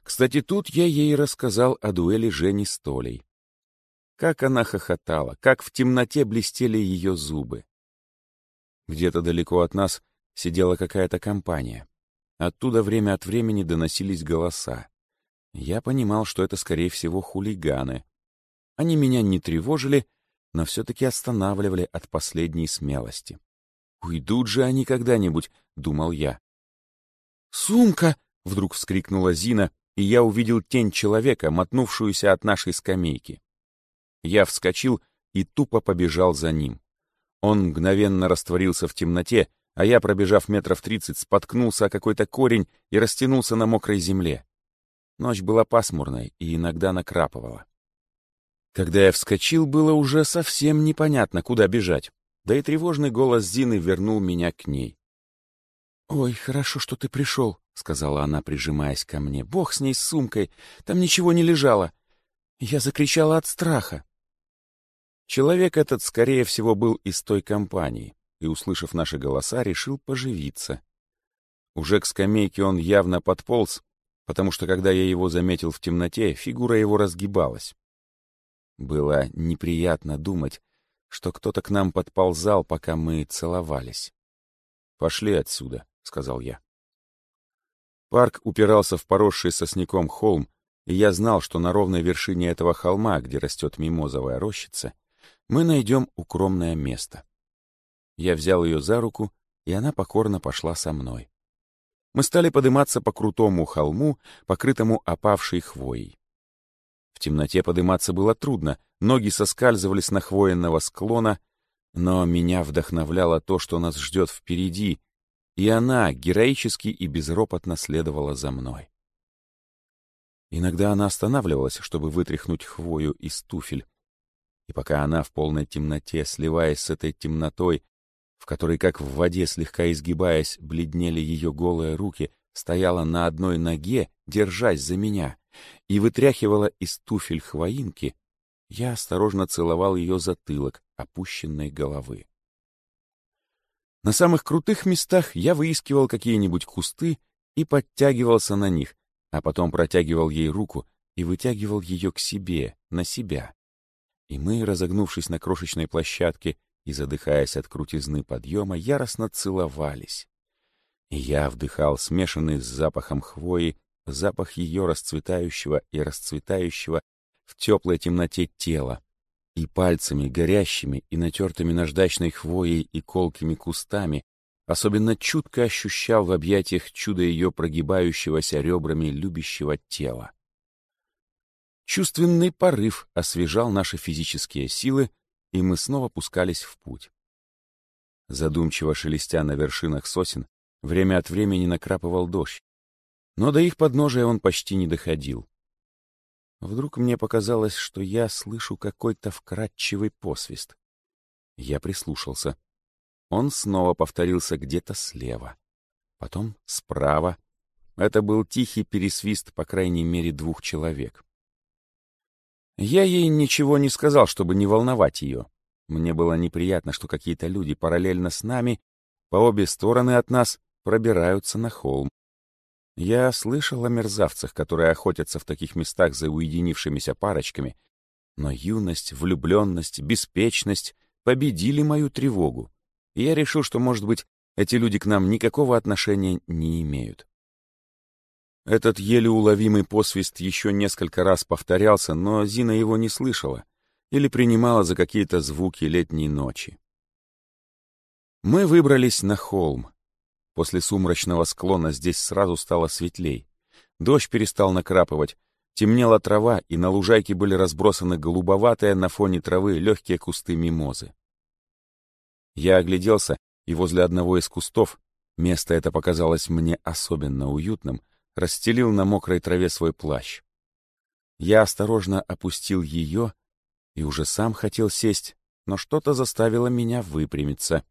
Кстати, тут я ей рассказал о дуэли Жени с Толей. Как она хохотала, как в темноте блестели ее зубы. Где-то далеко от нас сидела какая-то компания. Оттуда время от времени доносились голоса. Я понимал, что это, скорее всего, хулиганы. Они меня не тревожили, но все-таки останавливали от последней смелости. «Уйдут же они когда-нибудь», — думал я. «Сумка!» — вдруг вскрикнула Зина, и я увидел тень человека, мотнувшуюся от нашей скамейки. Я вскочил и тупо побежал за ним. Он мгновенно растворился в темноте, а я, пробежав метров тридцать, споткнулся о какой-то корень и растянулся на мокрой земле. Ночь была пасмурной и иногда накрапывала. Когда я вскочил, было уже совсем непонятно, куда бежать. Да и тревожный голос Зины вернул меня к ней. «Ой, хорошо, что ты пришел», — сказала она, прижимаясь ко мне. «Бог с ней, с сумкой. Там ничего не лежало». Я закричала от страха. Человек этот, скорее всего, был из той компании и, услышав наши голоса, решил поживиться. Уже к скамейке он явно подполз, потому что, когда я его заметил в темноте, фигура его разгибалась. Было неприятно думать, что кто-то к нам подползал, пока мы целовались. «Пошли отсюда», — сказал я. Парк упирался в поросший сосняком холм, и я знал, что на ровной вершине этого холма, где растет мимозовая рощица, мы найдем укромное место. Я взял ее за руку, и она покорно пошла со мной. Мы стали подниматься по крутому холму, покрытому опавшей хвоей. В темноте подниматься было трудно, ноги соскальзывали с нахвоенного склона, но меня вдохновляло то, что нас ждет впереди, и она героически и безропотно следовала за мной. Иногда она останавливалась, чтобы вытряхнуть хвою из туфель, и пока она в полной темноте, сливаясь с этой темнотой, в которой, как в воде слегка изгибаясь, бледнели ее голые руки, стояла на одной ноге, держась за меня, и вытряхивала из туфель хвоинки, я осторожно целовал ее затылок, опущенной головы. На самых крутых местах я выискивал какие-нибудь кусты и подтягивался на них, а потом протягивал ей руку и вытягивал ее к себе, на себя. И мы, разогнувшись на крошечной площадке и задыхаясь от крутизны подъема, яростно целовались. И я вдыхал смешанный с запахом хвои запах ее расцветающего и расцветающего в теплой темноте тела, и пальцами, горящими и натертыми наждачной хвоей и колкими кустами, особенно чутко ощущал в объятиях чудо ее прогибающегося ребрами любящего тела. Чувственный порыв освежал наши физические силы, и мы снова пускались в путь. Задумчиво шелестя на вершинах сосен, время от времени накрапывал дождь, но до их подножия он почти не доходил. Вдруг мне показалось, что я слышу какой-то вкрадчивый посвист. Я прислушался. Он снова повторился где-то слева. Потом справа. Это был тихий пересвист, по крайней мере, двух человек. Я ей ничего не сказал, чтобы не волновать ее. Мне было неприятно, что какие-то люди параллельно с нами, по обе стороны от нас, пробираются на холм. Я слышал о мерзавцах, которые охотятся в таких местах за уединившимися парочками, но юность, влюбленность, беспечность победили мою тревогу, и я решил, что, может быть, эти люди к нам никакого отношения не имеют. Этот еле уловимый посвист еще несколько раз повторялся, но Зина его не слышала или принимала за какие-то звуки летней ночи. Мы выбрались на холм, После сумрачного склона здесь сразу стало светлей. Дождь перестал накрапывать, темнела трава, и на лужайке были разбросаны голубоватые на фоне травы легкие кусты мимозы. Я огляделся, и возле одного из кустов, место это показалось мне особенно уютным, расстелил на мокрой траве свой плащ. Я осторожно опустил ее и уже сам хотел сесть, но что-то заставило меня выпрямиться.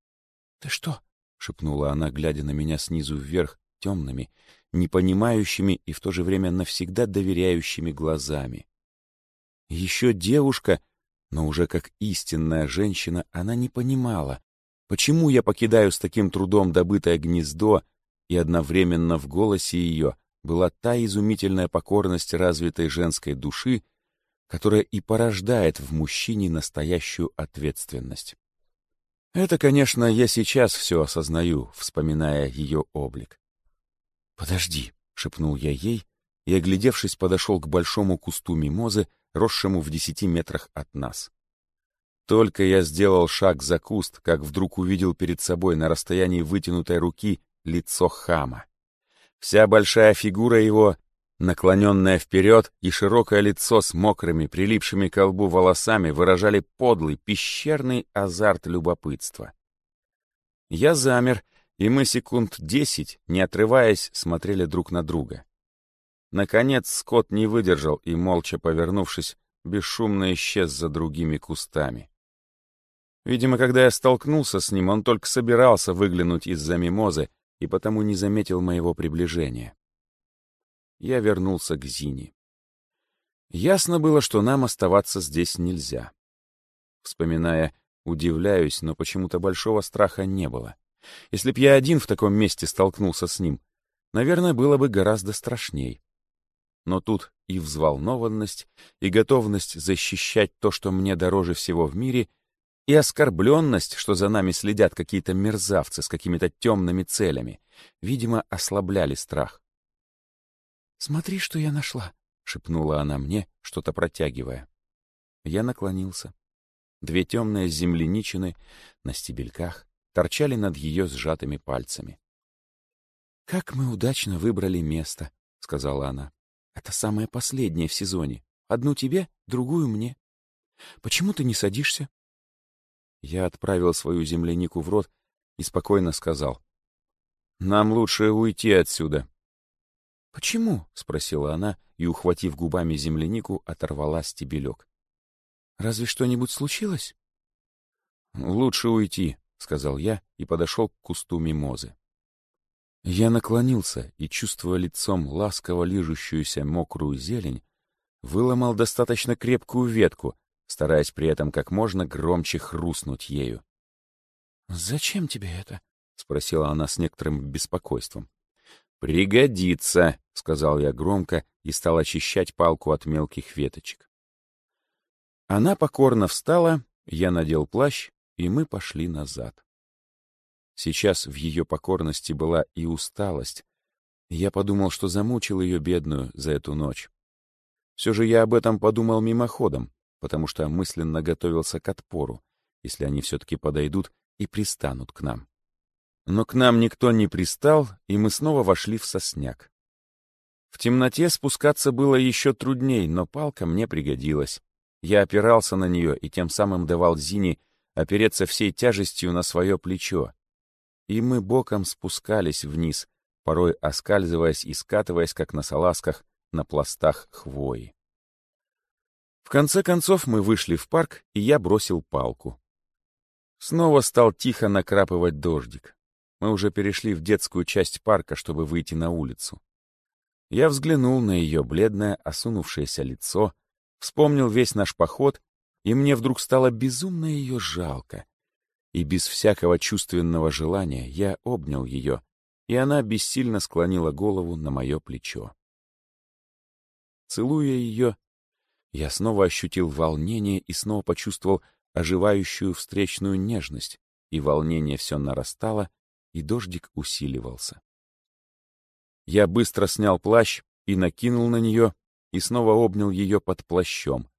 — Ты что, — шепнула она, глядя на меня снизу вверх темными, непонимающими и в то же время навсегда доверяющими глазами. Еще девушка, но уже как истинная женщина, она не понимала, почему я покидаю с таким трудом добытое гнездо, и одновременно в голосе ее была та изумительная покорность развитой женской души, которая и порождает в мужчине настоящую ответственность. Это, конечно, я сейчас все осознаю, вспоминая ее облик. «Подожди», — шепнул я ей, и, оглядевшись, подошел к большому кусту мимозы, росшему в десяти метрах от нас. Только я сделал шаг за куст, как вдруг увидел перед собой на расстоянии вытянутой руки лицо хама. Вся большая фигура его, наклоненная вперед, и широкое лицо с мокрыми, прилипшими к лбу волосами выражали подлый, пещерный азарт любопытства. Я замер, и мы секунд десять, не отрываясь, смотрели друг на друга. Наконец Скотт не выдержал и, молча повернувшись, бесшумно исчез за другими кустами. Видимо, когда я столкнулся с ним, он только собирался выглянуть из-за мимозы и потому не заметил моего приближения. Я вернулся к Зине. Ясно было, что нам оставаться здесь нельзя. Вспоминая, удивляюсь, но почему-то большого страха не было. Если б я один в таком месте столкнулся с ним, наверное, было бы гораздо страшней. Но тут и взволнованность, и готовность защищать то, что мне дороже всего в мире — и оскорбленность, что за нами следят какие-то мерзавцы с какими-то темными целями, видимо, ослабляли страх. «Смотри, что я нашла», — шепнула она мне, что-то протягивая. Я наклонился. Две темные земляничины на стебельках торчали над ее сжатыми пальцами. «Как мы удачно выбрали место», — сказала она. «Это самое последнее в сезоне. Одну тебе, другую мне. Почему ты не садишься?» Я отправил свою землянику в рот и спокойно сказал. «Нам лучше уйти отсюда». «Почему?» — спросила она и, ухватив губами землянику, оторвала стебелек. «Разве что-нибудь случилось?» «Лучше уйти», — сказал я и подошел к кусту мимозы. Я наклонился и, чувствуя лицом ласково лижущуюся мокрую зелень, выломал достаточно крепкую ветку, стараясь при этом как можно громче хрустнуть ею. «Зачем тебе это?» — спросила она с некоторым беспокойством. «Пригодится», — сказал я громко и стал очищать палку от мелких веточек. Она покорно встала, я надел плащ, и мы пошли назад. Сейчас в ее покорности была и усталость. Я подумал, что замучил ее бедную за эту ночь. Все же я об этом подумал мимоходом, потому что мысленно готовился к отпору, если они все-таки подойдут и пристанут к нам. Но к нам никто не пристал, и мы снова вошли в сосняк. В темноте спускаться было еще трудней, но палка мне пригодилась. Я опирался на нее и тем самым давал Зине опереться всей тяжестью на свое плечо. И мы боком спускались вниз, порой оскальзываясь и скатываясь, как на салазках, на пластах хвои. В конце концов мы вышли в парк, и я бросил палку. Снова стал тихо накрапывать дождик. Мы уже перешли в детскую часть парка, чтобы выйти на улицу. Я взглянул на ее бледное, осунувшееся лицо, вспомнил весь наш поход, и мне вдруг стало безумно ее жалко. И без всякого чувственного желания я обнял ее, и она бессильно склонила голову на мое плечо. Целуя ее, я снова ощутил волнение и снова почувствовал оживающую встречную нежность, и волнение все нарастало, и дождик усиливался. Я быстро снял плащ и накинул на нее, и снова обнял ее под плащом.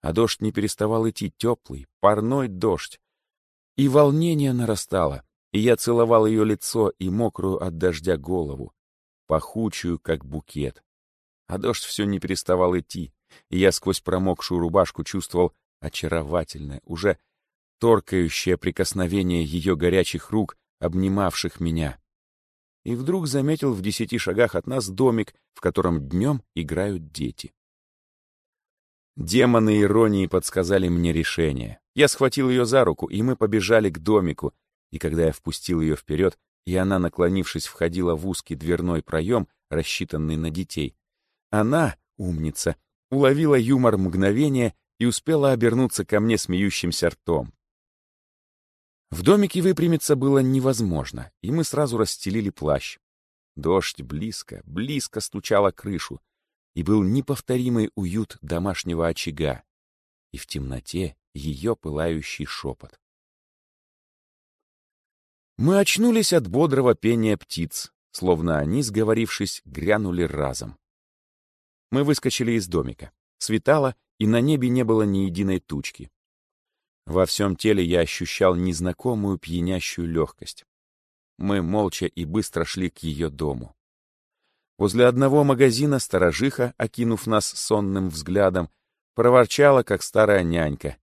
А дождь не переставал идти теплый, парной дождь. И волнение нарастало, и я целовал ее лицо и мокрую от дождя голову, пахучую, как букет. А дождь все не переставал идти, и я сквозь промокшую рубашку чувствовал очаровательное, уже торкающее прикосновение ее горячих рук, обнимавших меня. И вдруг заметил в десяти шагах от нас домик, в котором днем играют дети. Демоны иронии подсказали мне решение. Я схватил ее за руку, и мы побежали к домику, и когда я впустил ее вперед, и она, наклонившись, входила в узкий дверной проем, рассчитанный на детей. Она, умница, уловила юмор мгновения и успела обернуться ко мне смеющимся ртом. В домике выпрямиться было невозможно, и мы сразу расстелили плащ. Дождь близко, близко стучала крышу, и был неповторимый уют домашнего очага, и в темноте ее пылающий шепот. Мы очнулись от бодрого пения птиц, словно они, сговорившись, грянули разом. Мы выскочили из домика. Светало, и на небе не было ни единой тучки. Во всем теле я ощущал незнакомую пьянящую легкость. Мы молча и быстро шли к ее дому. Возле одного магазина сторожиха, окинув нас сонным взглядом, проворчала, как старая нянька.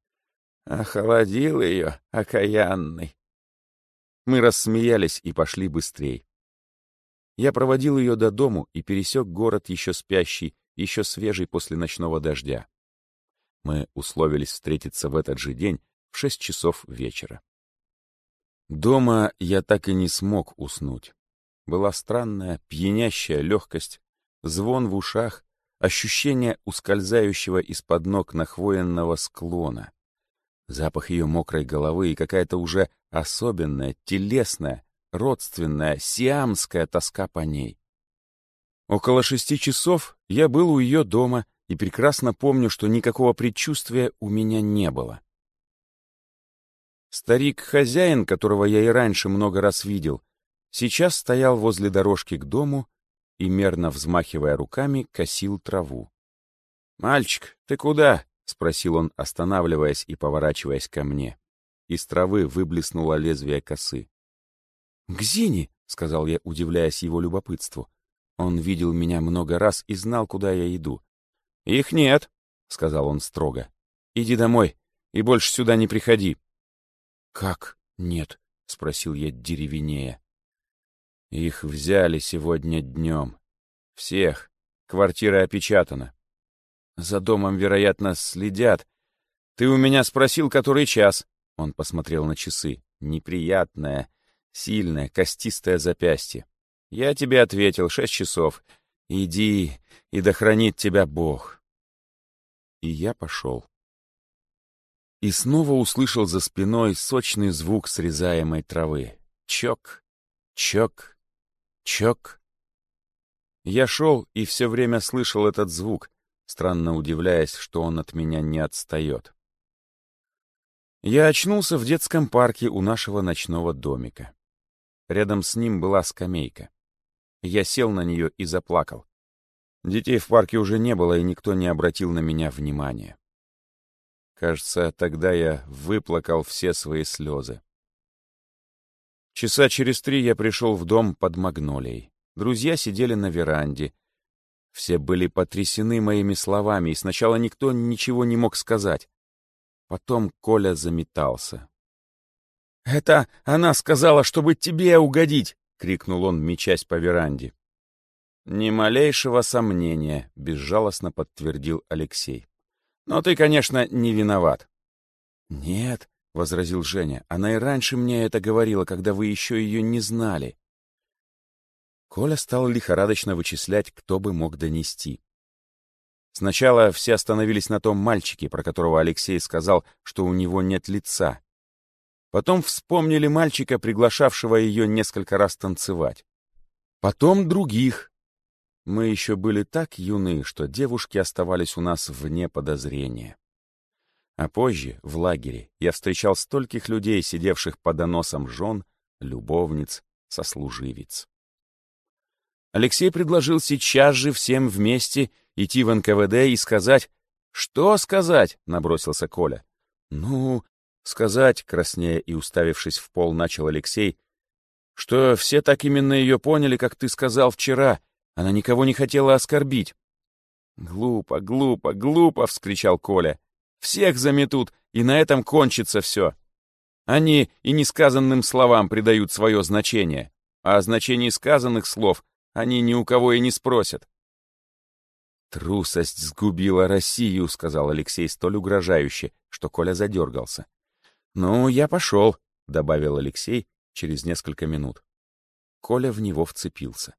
Охолодил ее, окаянный. Мы рассмеялись и пошли быстрей. Я проводил ее до дому и пересек город еще спящий, еще свежий после ночного дождя. Мы условились встретиться в этот же день в шесть часов вечера. Дома я так и не смог уснуть. Была странная, пьянящая легкость, звон в ушах, ощущение ускользающего из-под ног нахвоенного склона, запах ее мокрой головы и какая-то уже особенная, телесная, родственная, сиамская тоска по ней. Около шести часов я был у ее дома и прекрасно помню, что никакого предчувствия у меня не было. Старик-хозяин, которого я и раньше много раз видел, сейчас стоял возле дорожки к дому и, мерно взмахивая руками, косил траву. «Мальчик, ты куда?» — спросил он, останавливаясь и поворачиваясь ко мне. Из травы выблеснуло лезвие косы. «К Зине!» — сказал я, удивляясь его любопытству. Он видел меня много раз и знал, куда я иду. «Их нет», — сказал он строго. «Иди домой и больше сюда не приходи». «Как нет?» — спросил я деревенея. «Их взяли сегодня днем. Всех. Квартира опечатана. За домом, вероятно, следят. Ты у меня спросил, который час?» Он посмотрел на часы. «Неприятное, сильное, костистое запястье. Я тебе ответил, шесть часов. Иди, и да хранит тебя Бог. И я пошел. И снова услышал за спиной сочный звук срезаемой травы. Чок, чок, чок. Я шел и все время слышал этот звук, странно удивляясь, что он от меня не отстает. Я очнулся в детском парке у нашего ночного домика. Рядом с ним была скамейка. Я сел на нее и заплакал. Детей в парке уже не было, и никто не обратил на меня внимания. Кажется, тогда я выплакал все свои слезы. Часа через три я пришел в дом под магнолией. Друзья сидели на веранде. Все были потрясены моими словами, и сначала никто ничего не мог сказать. Потом Коля заметался. «Это она сказала, чтобы тебе угодить!» — крикнул он, мечась по веранде. «Ни малейшего сомнения», — безжалостно подтвердил Алексей. «Но ты, конечно, не виноват». «Нет», — возразил Женя, — «она и раньше мне это говорила, когда вы еще ее не знали». Коля стал лихорадочно вычислять, кто бы мог донести. Сначала все остановились на том мальчике, про которого Алексей сказал, что у него нет лица. Потом вспомнили мальчика, приглашавшего ее несколько раз танцевать. Потом других. Мы еще были так юны, что девушки оставались у нас вне подозрения. А позже, в лагере, я встречал стольких людей, сидевших по доносам жен, любовниц, сослуживец. Алексей предложил сейчас же всем вместе идти в НКВД и сказать... «Что сказать?» — набросился Коля. «Ну, Сказать, краснея и уставившись в пол, начал Алексей, что все так именно ее поняли, как ты сказал вчера. Она никого не хотела оскорбить. «Глупо, глупо, глупо!» — вскричал Коля. «Всех заметут, и на этом кончится все. Они и несказанным словам придают свое значение, а о значении сказанных слов они ни у кого и не спросят». «Трусость сгубила Россию», — сказал Алексей столь угрожающе, что Коля задергался. «Ну, я пошел», — добавил Алексей через несколько минут. Коля в него вцепился.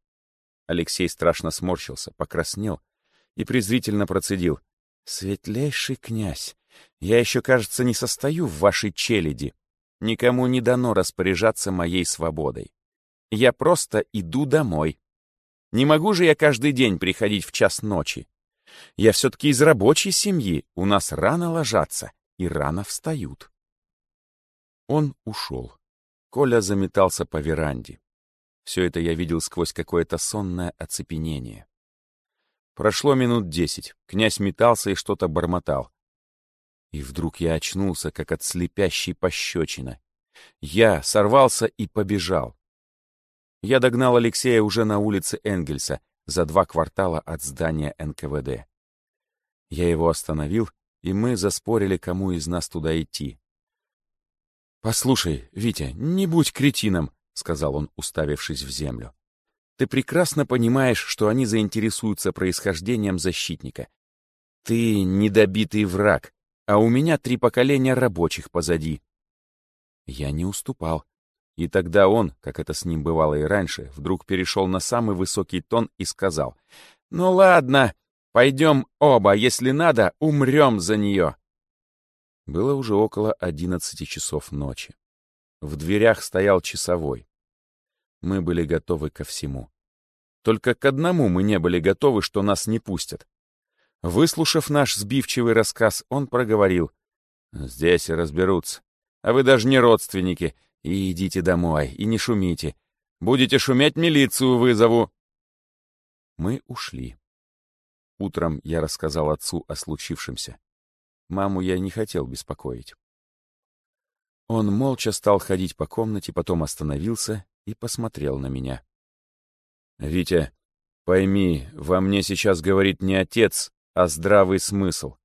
Алексей страшно сморщился, покраснел и презрительно процедил. «Светлейший князь, я еще, кажется, не состою в вашей челяди. Никому не дано распоряжаться моей свободой. Я просто иду домой. Не могу же я каждый день приходить в час ночи. Я все-таки из рабочей семьи, у нас рано ложатся и рано встают». Он ушел. Коля заметался по веранде. Все это я видел сквозь какое-то сонное оцепенение. Прошло минут десять. Князь метался и что-то бормотал. И вдруг я очнулся, как от слепящей пощечины. Я сорвался и побежал. Я догнал Алексея уже на улице Энгельса, за два квартала от здания НКВД. Я его остановил, и мы заспорили, кому из нас туда идти. «Послушай, Витя, не будь кретином», — сказал он, уставившись в землю. «Ты прекрасно понимаешь, что они заинтересуются происхождением защитника. Ты недобитый враг, а у меня три поколения рабочих позади». Я не уступал. И тогда он, как это с ним бывало и раньше, вдруг перешел на самый высокий тон и сказал, «Ну ладно, пойдем оба, если надо, умрем за нее». Было уже около одиннадцати часов ночи. В дверях стоял часовой. Мы были готовы ко всему. Только к одному мы не были готовы, что нас не пустят. Выслушав наш сбивчивый рассказ, он проговорил. «Здесь разберутся. А вы даже не родственники. И идите домой, и не шумите. Будете шуметь, милицию вызову». Мы ушли. Утром я рассказал отцу о случившемся. Маму я не хотел беспокоить. Он молча стал ходить по комнате, потом остановился и посмотрел на меня. «Витя, пойми, во мне сейчас говорит не отец, а здравый смысл.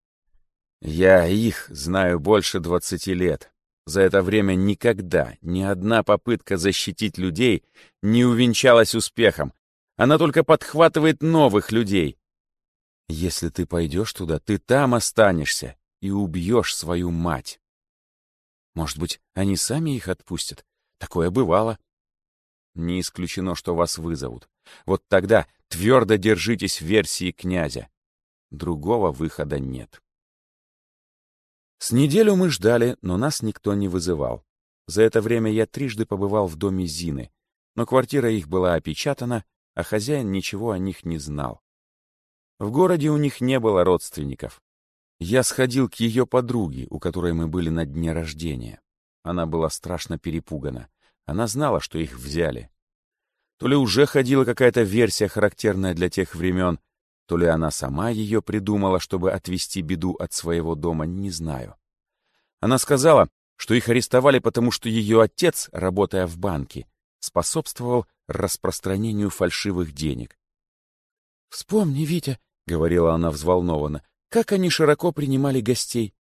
Я их знаю больше двадцати лет. За это время никогда ни одна попытка защитить людей не увенчалась успехом. Она только подхватывает новых людей. Если ты пойдешь туда, ты там останешься и убьешь свою мать. Может быть, они сами их отпустят? Такое бывало. Не исключено, что вас вызовут. Вот тогда твердо держитесь версии князя. Другого выхода нет. С неделю мы ждали, но нас никто не вызывал. За это время я трижды побывал в доме Зины, но квартира их была опечатана, а хозяин ничего о них не знал. В городе у них не было родственников. Я сходил к ее подруге, у которой мы были на дне рождения. Она была страшно перепугана. Она знала, что их взяли. То ли уже ходила какая-то версия, характерная для тех времен, то ли она сама ее придумала, чтобы отвести беду от своего дома, не знаю. Она сказала, что их арестовали, потому что ее отец, работая в банке, способствовал распространению фальшивых денег. «Вспомни, Витя», — говорила она взволнованно, как они широко принимали гостей.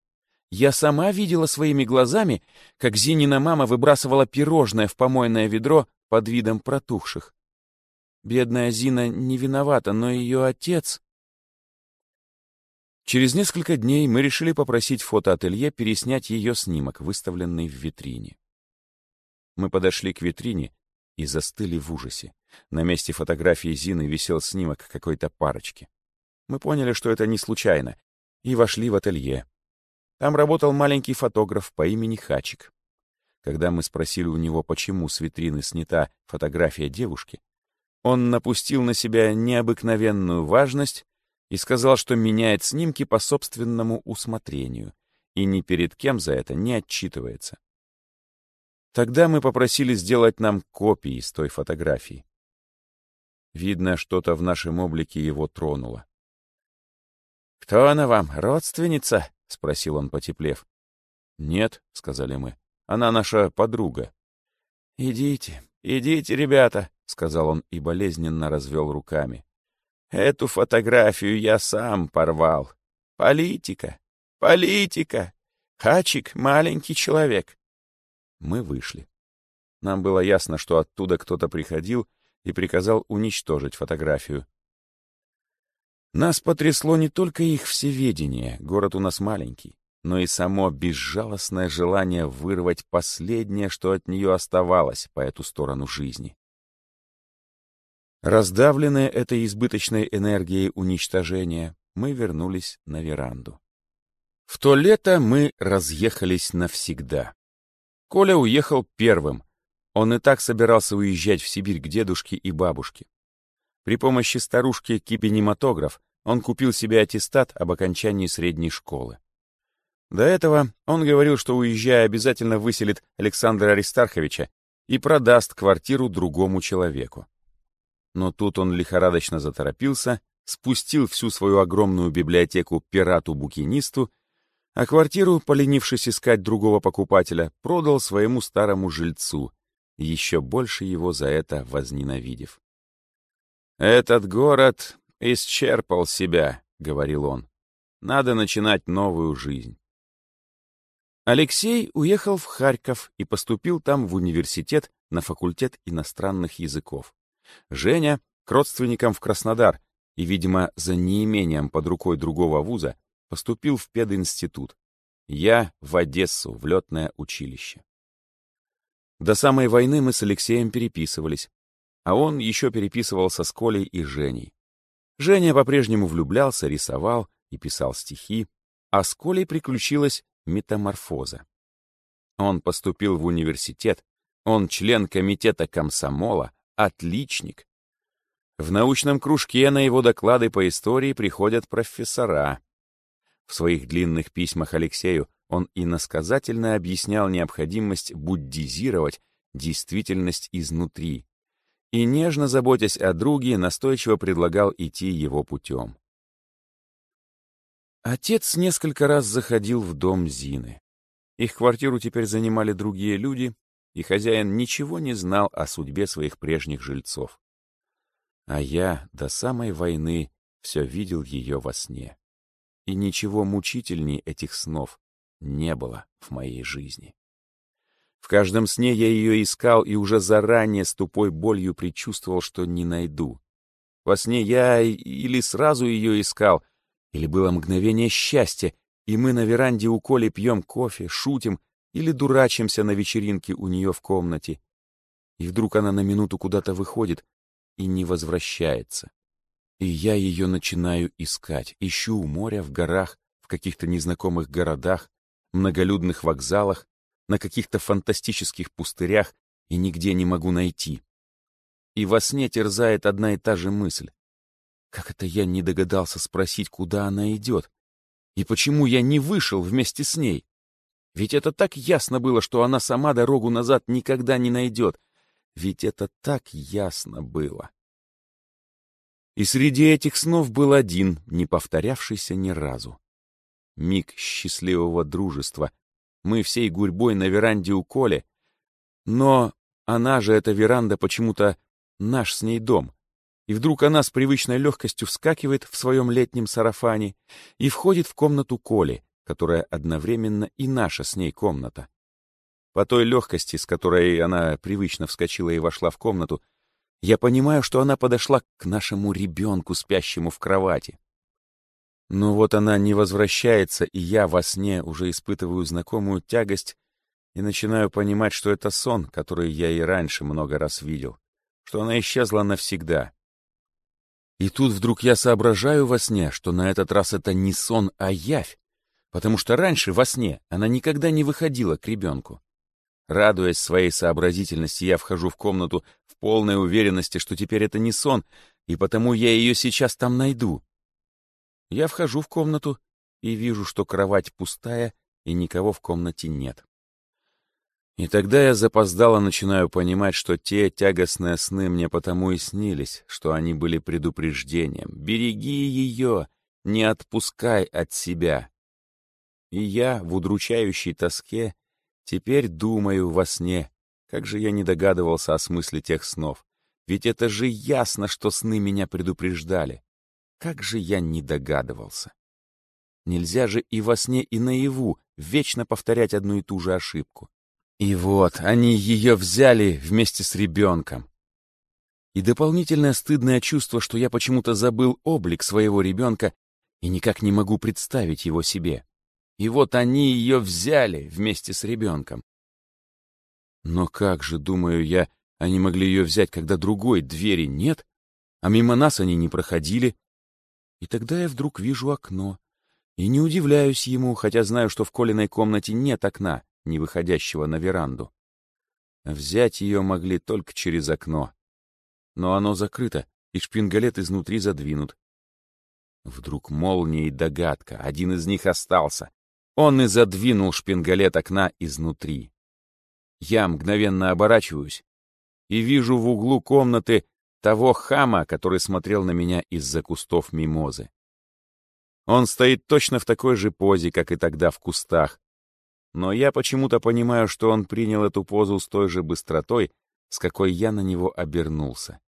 Я сама видела своими глазами, как Зинина мама выбрасывала пирожное в помойное ведро под видом протухших. Бедная Зина не виновата, но ее отец... Через несколько дней мы решили попросить фотоателье переснять ее снимок, выставленный в витрине. Мы подошли к витрине и застыли в ужасе. На месте фотографии Зины висел снимок какой-то парочки. Мы поняли, что это не случайно, и вошли в ателье. Там работал маленький фотограф по имени Хачик. Когда мы спросили у него, почему с витрины снята фотография девушки, он напустил на себя необыкновенную важность и сказал, что меняет снимки по собственному усмотрению и ни перед кем за это не отчитывается. Тогда мы попросили сделать нам копии с той фотографии. Видно, что-то в нашем облике его тронуло. «Кто она вам, родственница?» — спросил он, потеплев. «Нет», — сказали мы, — «она наша подруга». «Идите, идите, ребята», — сказал он и болезненно развел руками. «Эту фотографию я сам порвал. Политика, политика. Хачик — маленький человек». Мы вышли. Нам было ясно, что оттуда кто-то приходил и приказал уничтожить фотографию. Нас потрясло не только их всеведение, город у нас маленький, но и само безжалостное желание вырвать последнее, что от нее оставалось по эту сторону жизни. Раздавленные этой избыточной энергией уничтожения, мы вернулись на веранду. В то лето мы разъехались навсегда. Коля уехал первым. Он и так собирался уезжать в Сибирь к дедушке и бабушке. При помощи старушки кипенематограф он купил себе аттестат об окончании средней школы. До этого он говорил, что, уезжая, обязательно выселит Александра Аристарховича и продаст квартиру другому человеку. Но тут он лихорадочно заторопился, спустил всю свою огромную библиотеку пирату-букинисту, а квартиру, поленившись искать другого покупателя, продал своему старому жильцу, еще больше его за это возненавидев. «Этот город исчерпал себя», — говорил он. «Надо начинать новую жизнь». Алексей уехал в Харьков и поступил там в университет на факультет иностранных языков. Женя — к родственникам в Краснодар и, видимо, за неимением под рукой другого вуза, поступил в пединститут. Я — в Одессу, в летное училище. До самой войны мы с Алексеем переписывались, а он еще переписывался с Колей и Женей. Женя по-прежнему влюблялся, рисовал и писал стихи, а с Колей приключилась метаморфоза. Он поступил в университет, он член комитета комсомола, отличник. В научном кружке на его доклады по истории приходят профессора. В своих длинных письмах Алексею он иносказательно объяснял необходимость буддизировать действительность изнутри и, нежно заботясь о друге, настойчиво предлагал идти его путем. Отец несколько раз заходил в дом Зины. Их квартиру теперь занимали другие люди, и хозяин ничего не знал о судьбе своих прежних жильцов. А я до самой войны все видел ее во сне. И ничего мучительней этих снов не было в моей жизни. В каждом сне я ее искал и уже заранее с тупой болью предчувствовал, что не найду. Во сне я или сразу ее искал, или было мгновение счастья, и мы на веранде у Коли пьем кофе, шутим или дурачимся на вечеринке у нее в комнате. И вдруг она на минуту куда-то выходит и не возвращается. И я ее начинаю искать, ищу у моря, в горах, в каких-то незнакомых городах, многолюдных вокзалах, на каких-то фантастических пустырях и нигде не могу найти. И во сне терзает одна и та же мысль. Как это я не догадался спросить, куда она идет? И почему я не вышел вместе с ней? Ведь это так ясно было, что она сама дорогу назад никогда не найдет. Ведь это так ясно было. И среди этих снов был один, не повторявшийся ни разу. Миг счастливого дружества. Мы всей гурьбой на веранде у Коли. Но она же, эта веранда, почему-то наш с ней дом. И вдруг она с привычной легкостью вскакивает в своем летнем сарафане и входит в комнату Коли, которая одновременно и наша с ней комната. По той легкости, с которой она привычно вскочила и вошла в комнату, я понимаю, что она подошла к нашему ребенку, спящему в кровати. Но вот она не возвращается, и я во сне уже испытываю знакомую тягость и начинаю понимать, что это сон, который я и раньше много раз видел, что она исчезла навсегда. И тут вдруг я соображаю во сне, что на этот раз это не сон, а явь, потому что раньше во сне она никогда не выходила к ребенку. Радуясь своей сообразительности, я вхожу в комнату в полной уверенности, что теперь это не сон, и потому я ее сейчас там найду. Я вхожу в комнату и вижу, что кровать пустая, и никого в комнате нет. И тогда я запоздало начинаю понимать, что те тягостные сны мне потому и снились, что они были предупреждением. «Береги ее! Не отпускай от себя!» И я, в удручающей тоске, теперь думаю во сне, как же я не догадывался о смысле тех снов. Ведь это же ясно, что сны меня предупреждали. Как же я не догадывался. Нельзя же и во сне, и наяву вечно повторять одну и ту же ошибку. И вот, они ее взяли вместе с ребенком. И дополнительное стыдное чувство, что я почему-то забыл облик своего ребенка и никак не могу представить его себе. И вот они ее взяли вместе с ребенком. Но как же, думаю я, они могли ее взять, когда другой двери нет, а мимо нас они не проходили. И тогда я вдруг вижу окно. И не удивляюсь ему, хотя знаю, что в Колиной комнате нет окна, не выходящего на веранду. Взять ее могли только через окно. Но оно закрыто, и шпингалет изнутри задвинут. Вдруг молния и догадка, один из них остался. Он и задвинул шпингалет окна изнутри. Я мгновенно оборачиваюсь и вижу в углу комнаты того хама, который смотрел на меня из-за кустов мимозы. Он стоит точно в такой же позе, как и тогда в кустах. Но я почему-то понимаю, что он принял эту позу с той же быстротой, с какой я на него обернулся.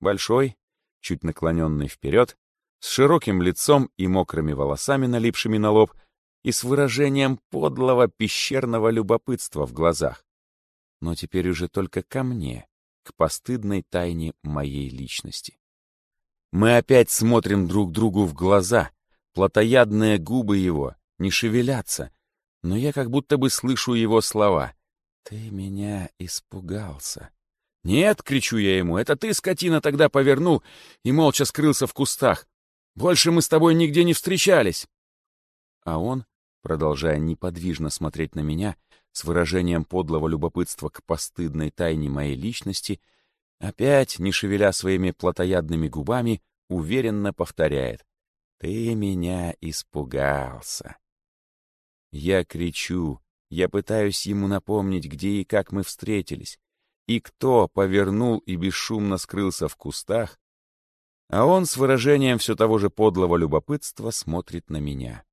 Большой, чуть наклоненный вперед, с широким лицом и мокрыми волосами, налипшими на лоб, и с выражением подлого пещерного любопытства в глазах. Но теперь уже только ко мне, к постыдной тайне моей личности. Мы опять смотрим друг другу в глаза, плотоядные губы его не шевелятся, но я как будто бы слышу его слова. «Ты меня испугался». «Нет!» — кричу я ему. «Это ты, скотина, тогда повернул и молча скрылся в кустах. Больше мы с тобой нигде не встречались!» А он, продолжая неподвижно смотреть на меня, с выражением подлого любопытства к постыдной тайне моей личности, опять, не шевеля своими плотоядными губами, уверенно повторяет «Ты меня испугался». Я кричу, я пытаюсь ему напомнить, где и как мы встретились, и кто повернул и бесшумно скрылся в кустах, а он с выражением все того же подлого любопытства смотрит на меня.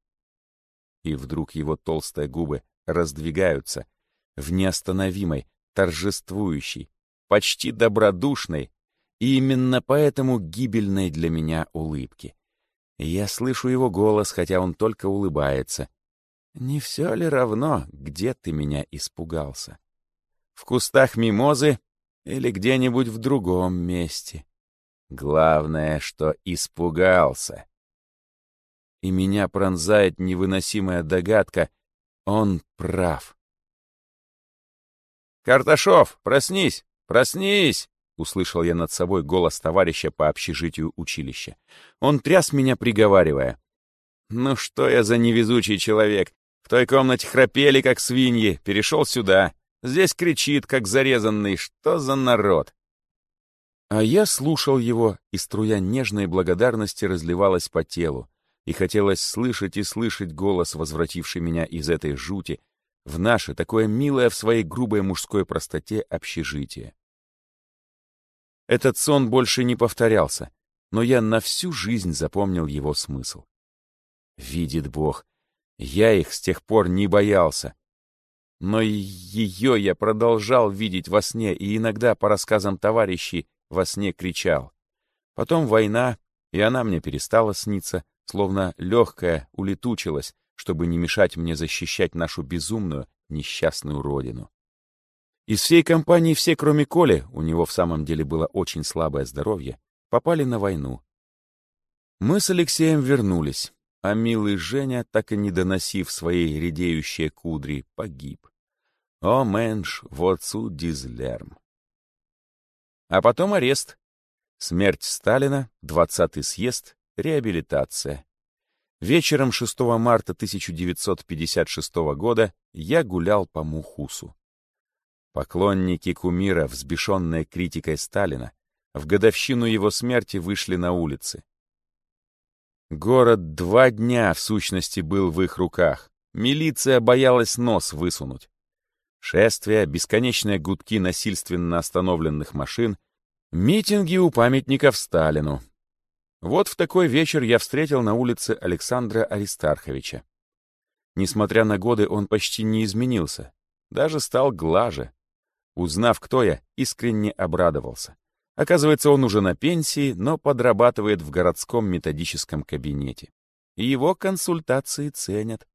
И вдруг его толстые губы раздвигаются в неостановимой, торжествующей, почти добродушной и именно поэтому гибельной для меня улыбке. Я слышу его голос, хотя он только улыбается. «Не все ли равно, где ты меня испугался? В кустах мимозы или где-нибудь в другом месте?» Главное, что испугался. И меня пронзает невыносимая догадка. Он прав. «Карташов, проснись! Проснись!» — услышал я над собой голос товарища по общежитию училища. Он тряс меня, приговаривая. «Ну что я за невезучий человек? В той комнате храпели, как свиньи, перешел сюда. Здесь кричит, как зарезанный. Что за народ?» А я слушал его, и струя нежной благодарности разливалась по телу, и хотелось слышать и слышать голос, возвративший меня из этой жути, в наше, такое милое в своей грубой мужской простоте общежитие. Этот сон больше не повторялся, но я на всю жизнь запомнил его смысл. Видит Бог, я их с тех пор не боялся. Но ее я продолжал видеть во сне, и иногда, по рассказам товарищей, во сне кричал. Потом война, и она мне перестала сниться, словно легкая улетучилась, чтобы не мешать мне защищать нашу безумную, несчастную родину. Из всей компании все, кроме Коли, у него в самом деле было очень слабое здоровье, попали на войну. Мы с Алексеем вернулись, а милый Женя, так и не доносив своей редеющие кудри, погиб. О, менш, вот дизлерм. А потом арест. Смерть Сталина, 20-й съезд, реабилитация. Вечером 6 марта 1956 года я гулял по Мухусу. Поклонники кумира, взбешенные критикой Сталина, в годовщину его смерти вышли на улицы. Город два дня, в сущности, был в их руках. Милиция боялась нос высунуть. Шествия, бесконечные гудки насильственно остановленных машин, митинги у памятников Сталину. Вот в такой вечер я встретил на улице Александра Аристарховича. Несмотря на годы, он почти не изменился, даже стал глаже. Узнав, кто я, искренне обрадовался. Оказывается, он уже на пенсии, но подрабатывает в городском методическом кабинете. И его консультации ценят.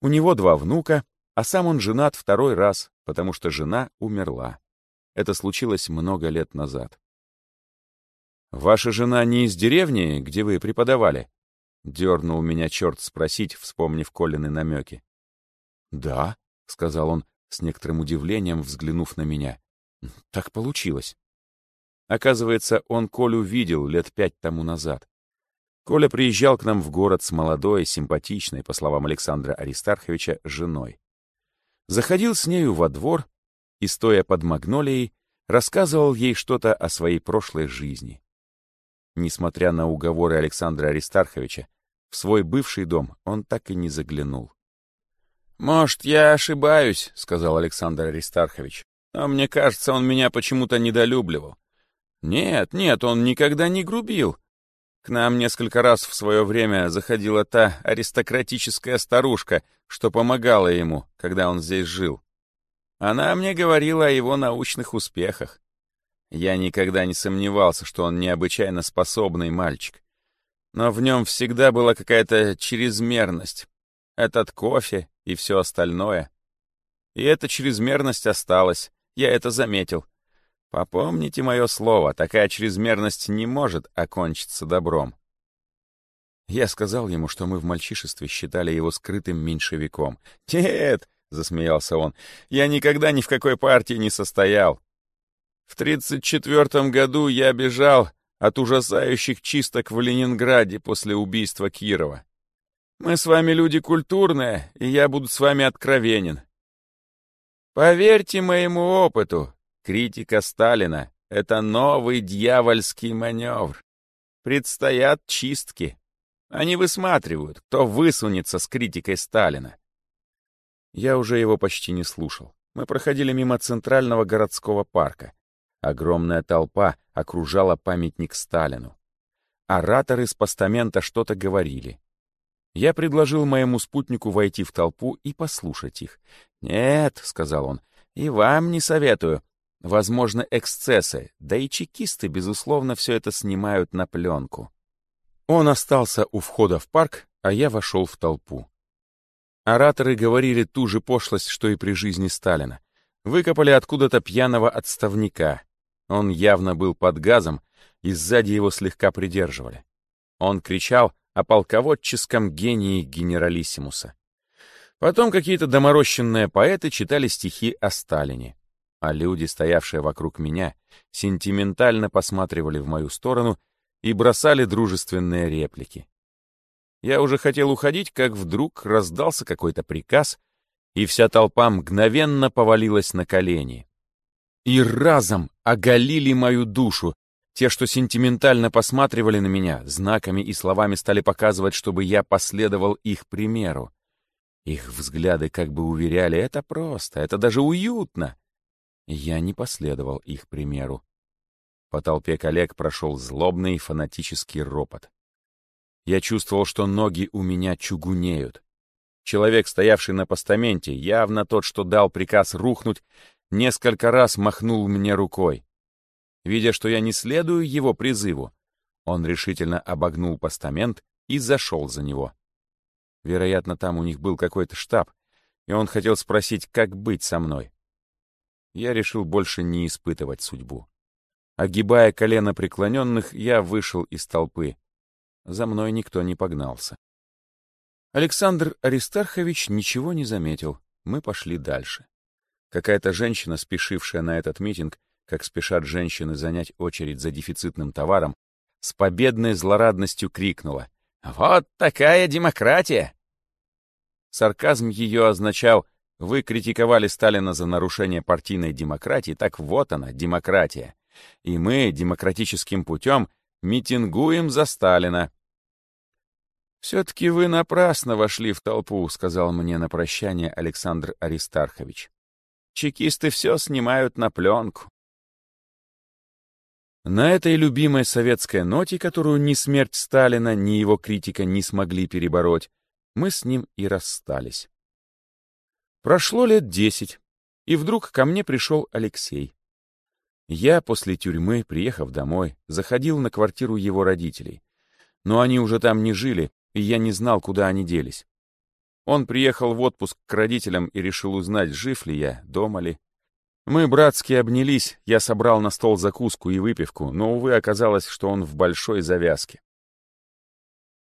У него два внука, а сам он женат второй раз, потому что жена умерла. Это случилось много лет назад. «Ваша жена не из деревни, где вы преподавали?» — дернул меня черт спросить, вспомнив Колины намеки. «Да», — сказал он, с некоторым удивлением взглянув на меня. «Так получилось». Оказывается, он Колю видел лет пять тому назад. Коля приезжал к нам в город с молодой, симпатичной, по словам Александра Аристарховича, женой. Заходил с нею во двор и, стоя под магнолией, рассказывал ей что-то о своей прошлой жизни. Несмотря на уговоры Александра Аристарховича, в свой бывший дом он так и не заглянул. «Может, я ошибаюсь», — сказал Александр Аристархович, «но мне кажется, он меня почему-то недолюбливал. Нет, нет, он никогда не грубил. К нам несколько раз в свое время заходила та аристократическая старушка, что помогала ему, когда он здесь жил. Она мне говорила о его научных успехах. Я никогда не сомневался, что он необычайно способный мальчик. Но в нем всегда была какая-то чрезмерность. Этот кофе и все остальное. И эта чрезмерность осталась, я это заметил. Попомните мое слово, такая чрезмерность не может окончиться добром. Я сказал ему, что мы в мальчишестве считали его скрытым меньшевиком. «Нет!» — засмеялся он. «Я никогда ни в какой партии не состоял. В тридцать четвертом году я бежал от ужасающих чисток в Ленинграде после убийства Кирова. Мы с вами люди культурные, и я буду с вами откровенен. Поверьте моему опыту, критика Сталина — это новый дьявольский маневр. Предстоят чистки. Они высматривают, кто высунется с критикой Сталина. Я уже его почти не слушал. Мы проходили мимо центрального городского парка. Огромная толпа окружала памятник Сталину. Ораторы с постамента что-то говорили. Я предложил моему спутнику войти в толпу и послушать их. «Нет», — сказал он, — «и вам не советую. Возможно, эксцессы, да и чекисты, безусловно, все это снимают на пленку». Он остался у входа в парк, а я вошел в толпу. Ораторы говорили ту же пошлость, что и при жизни Сталина. Выкопали откуда-то пьяного отставника. Он явно был под газом, и сзади его слегка придерживали. Он кричал о полководческом гении генералиссимуса. Потом какие-то доморощенные поэты читали стихи о Сталине, а люди, стоявшие вокруг меня, сентиментально посматривали в мою сторону и бросали дружественные реплики. Я уже хотел уходить, как вдруг раздался какой-то приказ, и вся толпа мгновенно повалилась на колени. И разом оголили мою душу, те, что сентиментально посматривали на меня, знаками и словами стали показывать, чтобы я последовал их примеру. Их взгляды как бы уверяли, это просто, это даже уютно. Я не последовал их примеру. По толпе коллег прошел злобный фанатический ропот. Я чувствовал, что ноги у меня чугунеют. Человек, стоявший на постаменте, явно тот, что дал приказ рухнуть, несколько раз махнул мне рукой. Видя, что я не следую его призыву, он решительно обогнул постамент и зашел за него. Вероятно, там у них был какой-то штаб, и он хотел спросить, как быть со мной. Я решил больше не испытывать судьбу. Огибая колено преклоненных, я вышел из толпы. За мной никто не погнался. Александр Аристархович ничего не заметил. Мы пошли дальше. Какая-то женщина, спешившая на этот митинг, как спешат женщины занять очередь за дефицитным товаром, с победной злорадностью крикнула «Вот такая демократия!». Сарказм ее означал «Вы критиковали Сталина за нарушение партийной демократии, так вот она, демократия. И мы демократическим путем митингуем за Сталина». «Все-таки вы напрасно вошли в толпу», — сказал мне на прощание Александр Аристархович. «Чекисты все снимают на пленку. На этой любимой советской ноте, которую ни смерть Сталина, ни его критика не смогли перебороть, мы с ним и расстались. Прошло лет десять, и вдруг ко мне пришел Алексей. Я после тюрьмы, приехав домой, заходил на квартиру его родителей. Но они уже там не жили, и я не знал, куда они делись. Он приехал в отпуск к родителям и решил узнать, жив ли я, дома ли. Мы братски обнялись, я собрал на стол закуску и выпивку, но, увы, оказалось, что он в большой завязке.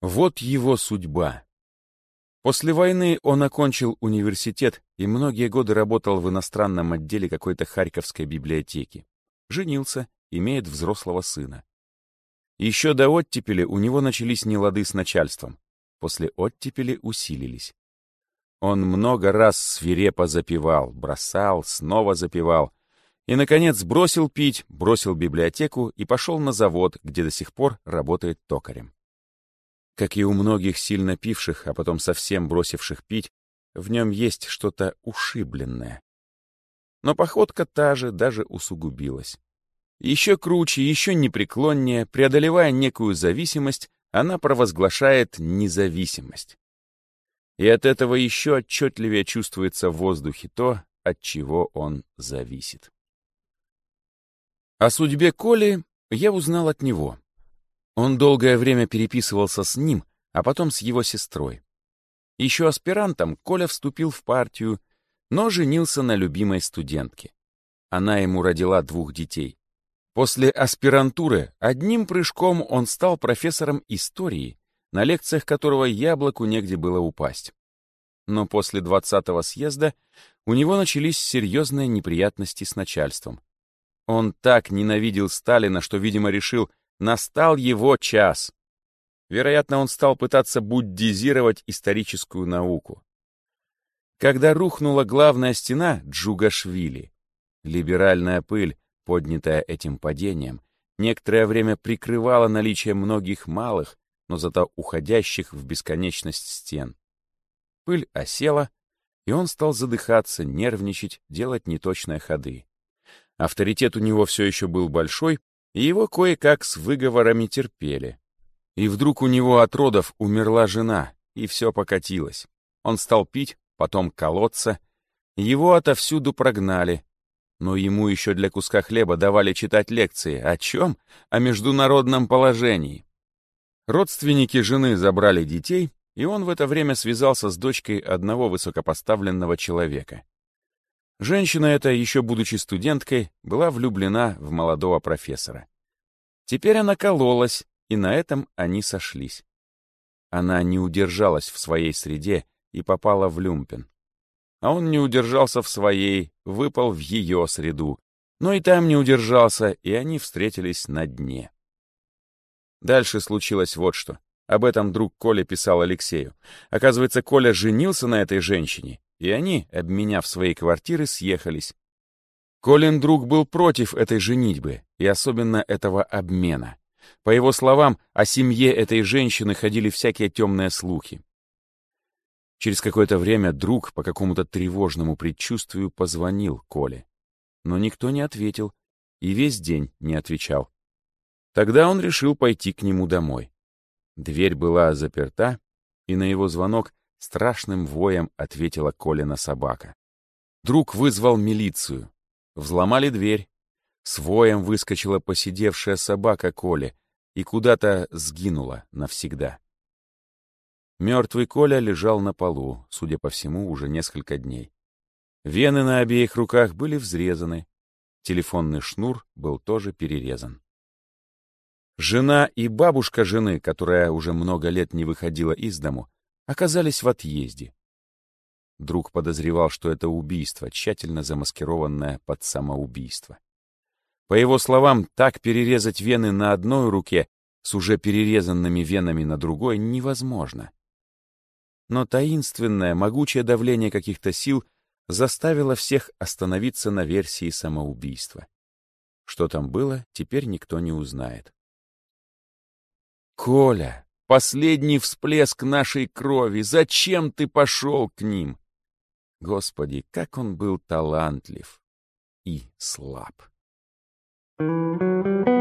Вот его судьба. После войны он окончил университет и многие годы работал в иностранном отделе какой-то Харьковской библиотеки. женился, имеет взрослого сына. Еще до оттепели у него начались нелады с начальством. После оттепели усилились. Он много раз свирепо запивал, бросал, снова запивал. И, наконец, бросил пить, бросил библиотеку и пошел на завод, где до сих пор работает токарем. Как и у многих сильно пивших, а потом совсем бросивших пить, в нем есть что-то ушибленное. Но походка та же даже усугубилась. Еще круче, еще непреклоннее, преодолевая некую зависимость, она провозглашает независимость. И от этого еще отчетливее чувствуется в воздухе то, от чего он зависит. О судьбе Коли я узнал от него. Он долгое время переписывался с ним, а потом с его сестрой. Еще аспирантом Коля вступил в партию, но женился на любимой студентке. Она ему родила двух детей. После аспирантуры одним прыжком он стал профессором истории, на лекциях которого яблоку негде было упасть. Но после 20-го съезда у него начались серьезные неприятности с начальством. Он так ненавидел Сталина, что, видимо, решил, настал его час. Вероятно, он стал пытаться буддизировать историческую науку. Когда рухнула главная стена Джугашвили, либеральная пыль, поднятая этим падением, некоторое время прикрывала наличие многих малых, но зато уходящих в бесконечность стен. Пыль осела, и он стал задыхаться, нервничать, делать неточные ходы. Авторитет у него все еще был большой, и его кое-как с выговорами терпели. И вдруг у него от родов умерла жена, и все покатилось. Он стал пить, потом колоться. Его отовсюду прогнали, но ему еще для куска хлеба давали читать лекции. О чем? О международном положении. Родственники жены забрали детей, и он в это время связался с дочкой одного высокопоставленного человека. Женщина эта, еще будучи студенткой, была влюблена в молодого профессора. Теперь она кололась, и на этом они сошлись. Она не удержалась в своей среде и попала в люмпен а он не удержался в своей, выпал в ее среду, но и там не удержался, и они встретились на дне. Дальше случилось вот что. Об этом друг Коля писал Алексею. Оказывается, Коля женился на этой женщине, и они, обменяв свои квартиры, съехались. Колин друг был против этой женитьбы, и особенно этого обмена. По его словам, о семье этой женщины ходили всякие темные слухи. Через какое-то время друг по какому-то тревожному предчувствию позвонил Коле. Но никто не ответил и весь день не отвечал. Тогда он решил пойти к нему домой. Дверь была заперта, и на его звонок страшным воем ответила Колина собака. Друг вызвал милицию. Взломали дверь. С воем выскочила посидевшая собака Коли и куда-то сгинула навсегда. Мертвый Коля лежал на полу, судя по всему, уже несколько дней. Вены на обеих руках были взрезаны. Телефонный шнур был тоже перерезан. Жена и бабушка жены, которая уже много лет не выходила из дому, оказались в отъезде. Друг подозревал, что это убийство, тщательно замаскированное под самоубийство. По его словам, так перерезать вены на одной руке с уже перерезанными венами на другой невозможно но таинственное, могучее давление каких-то сил заставило всех остановиться на версии самоубийства. Что там было, теперь никто не узнает. «Коля, последний всплеск нашей крови! Зачем ты пошел к ним?» Господи, как он был талантлив и слаб. Thank you.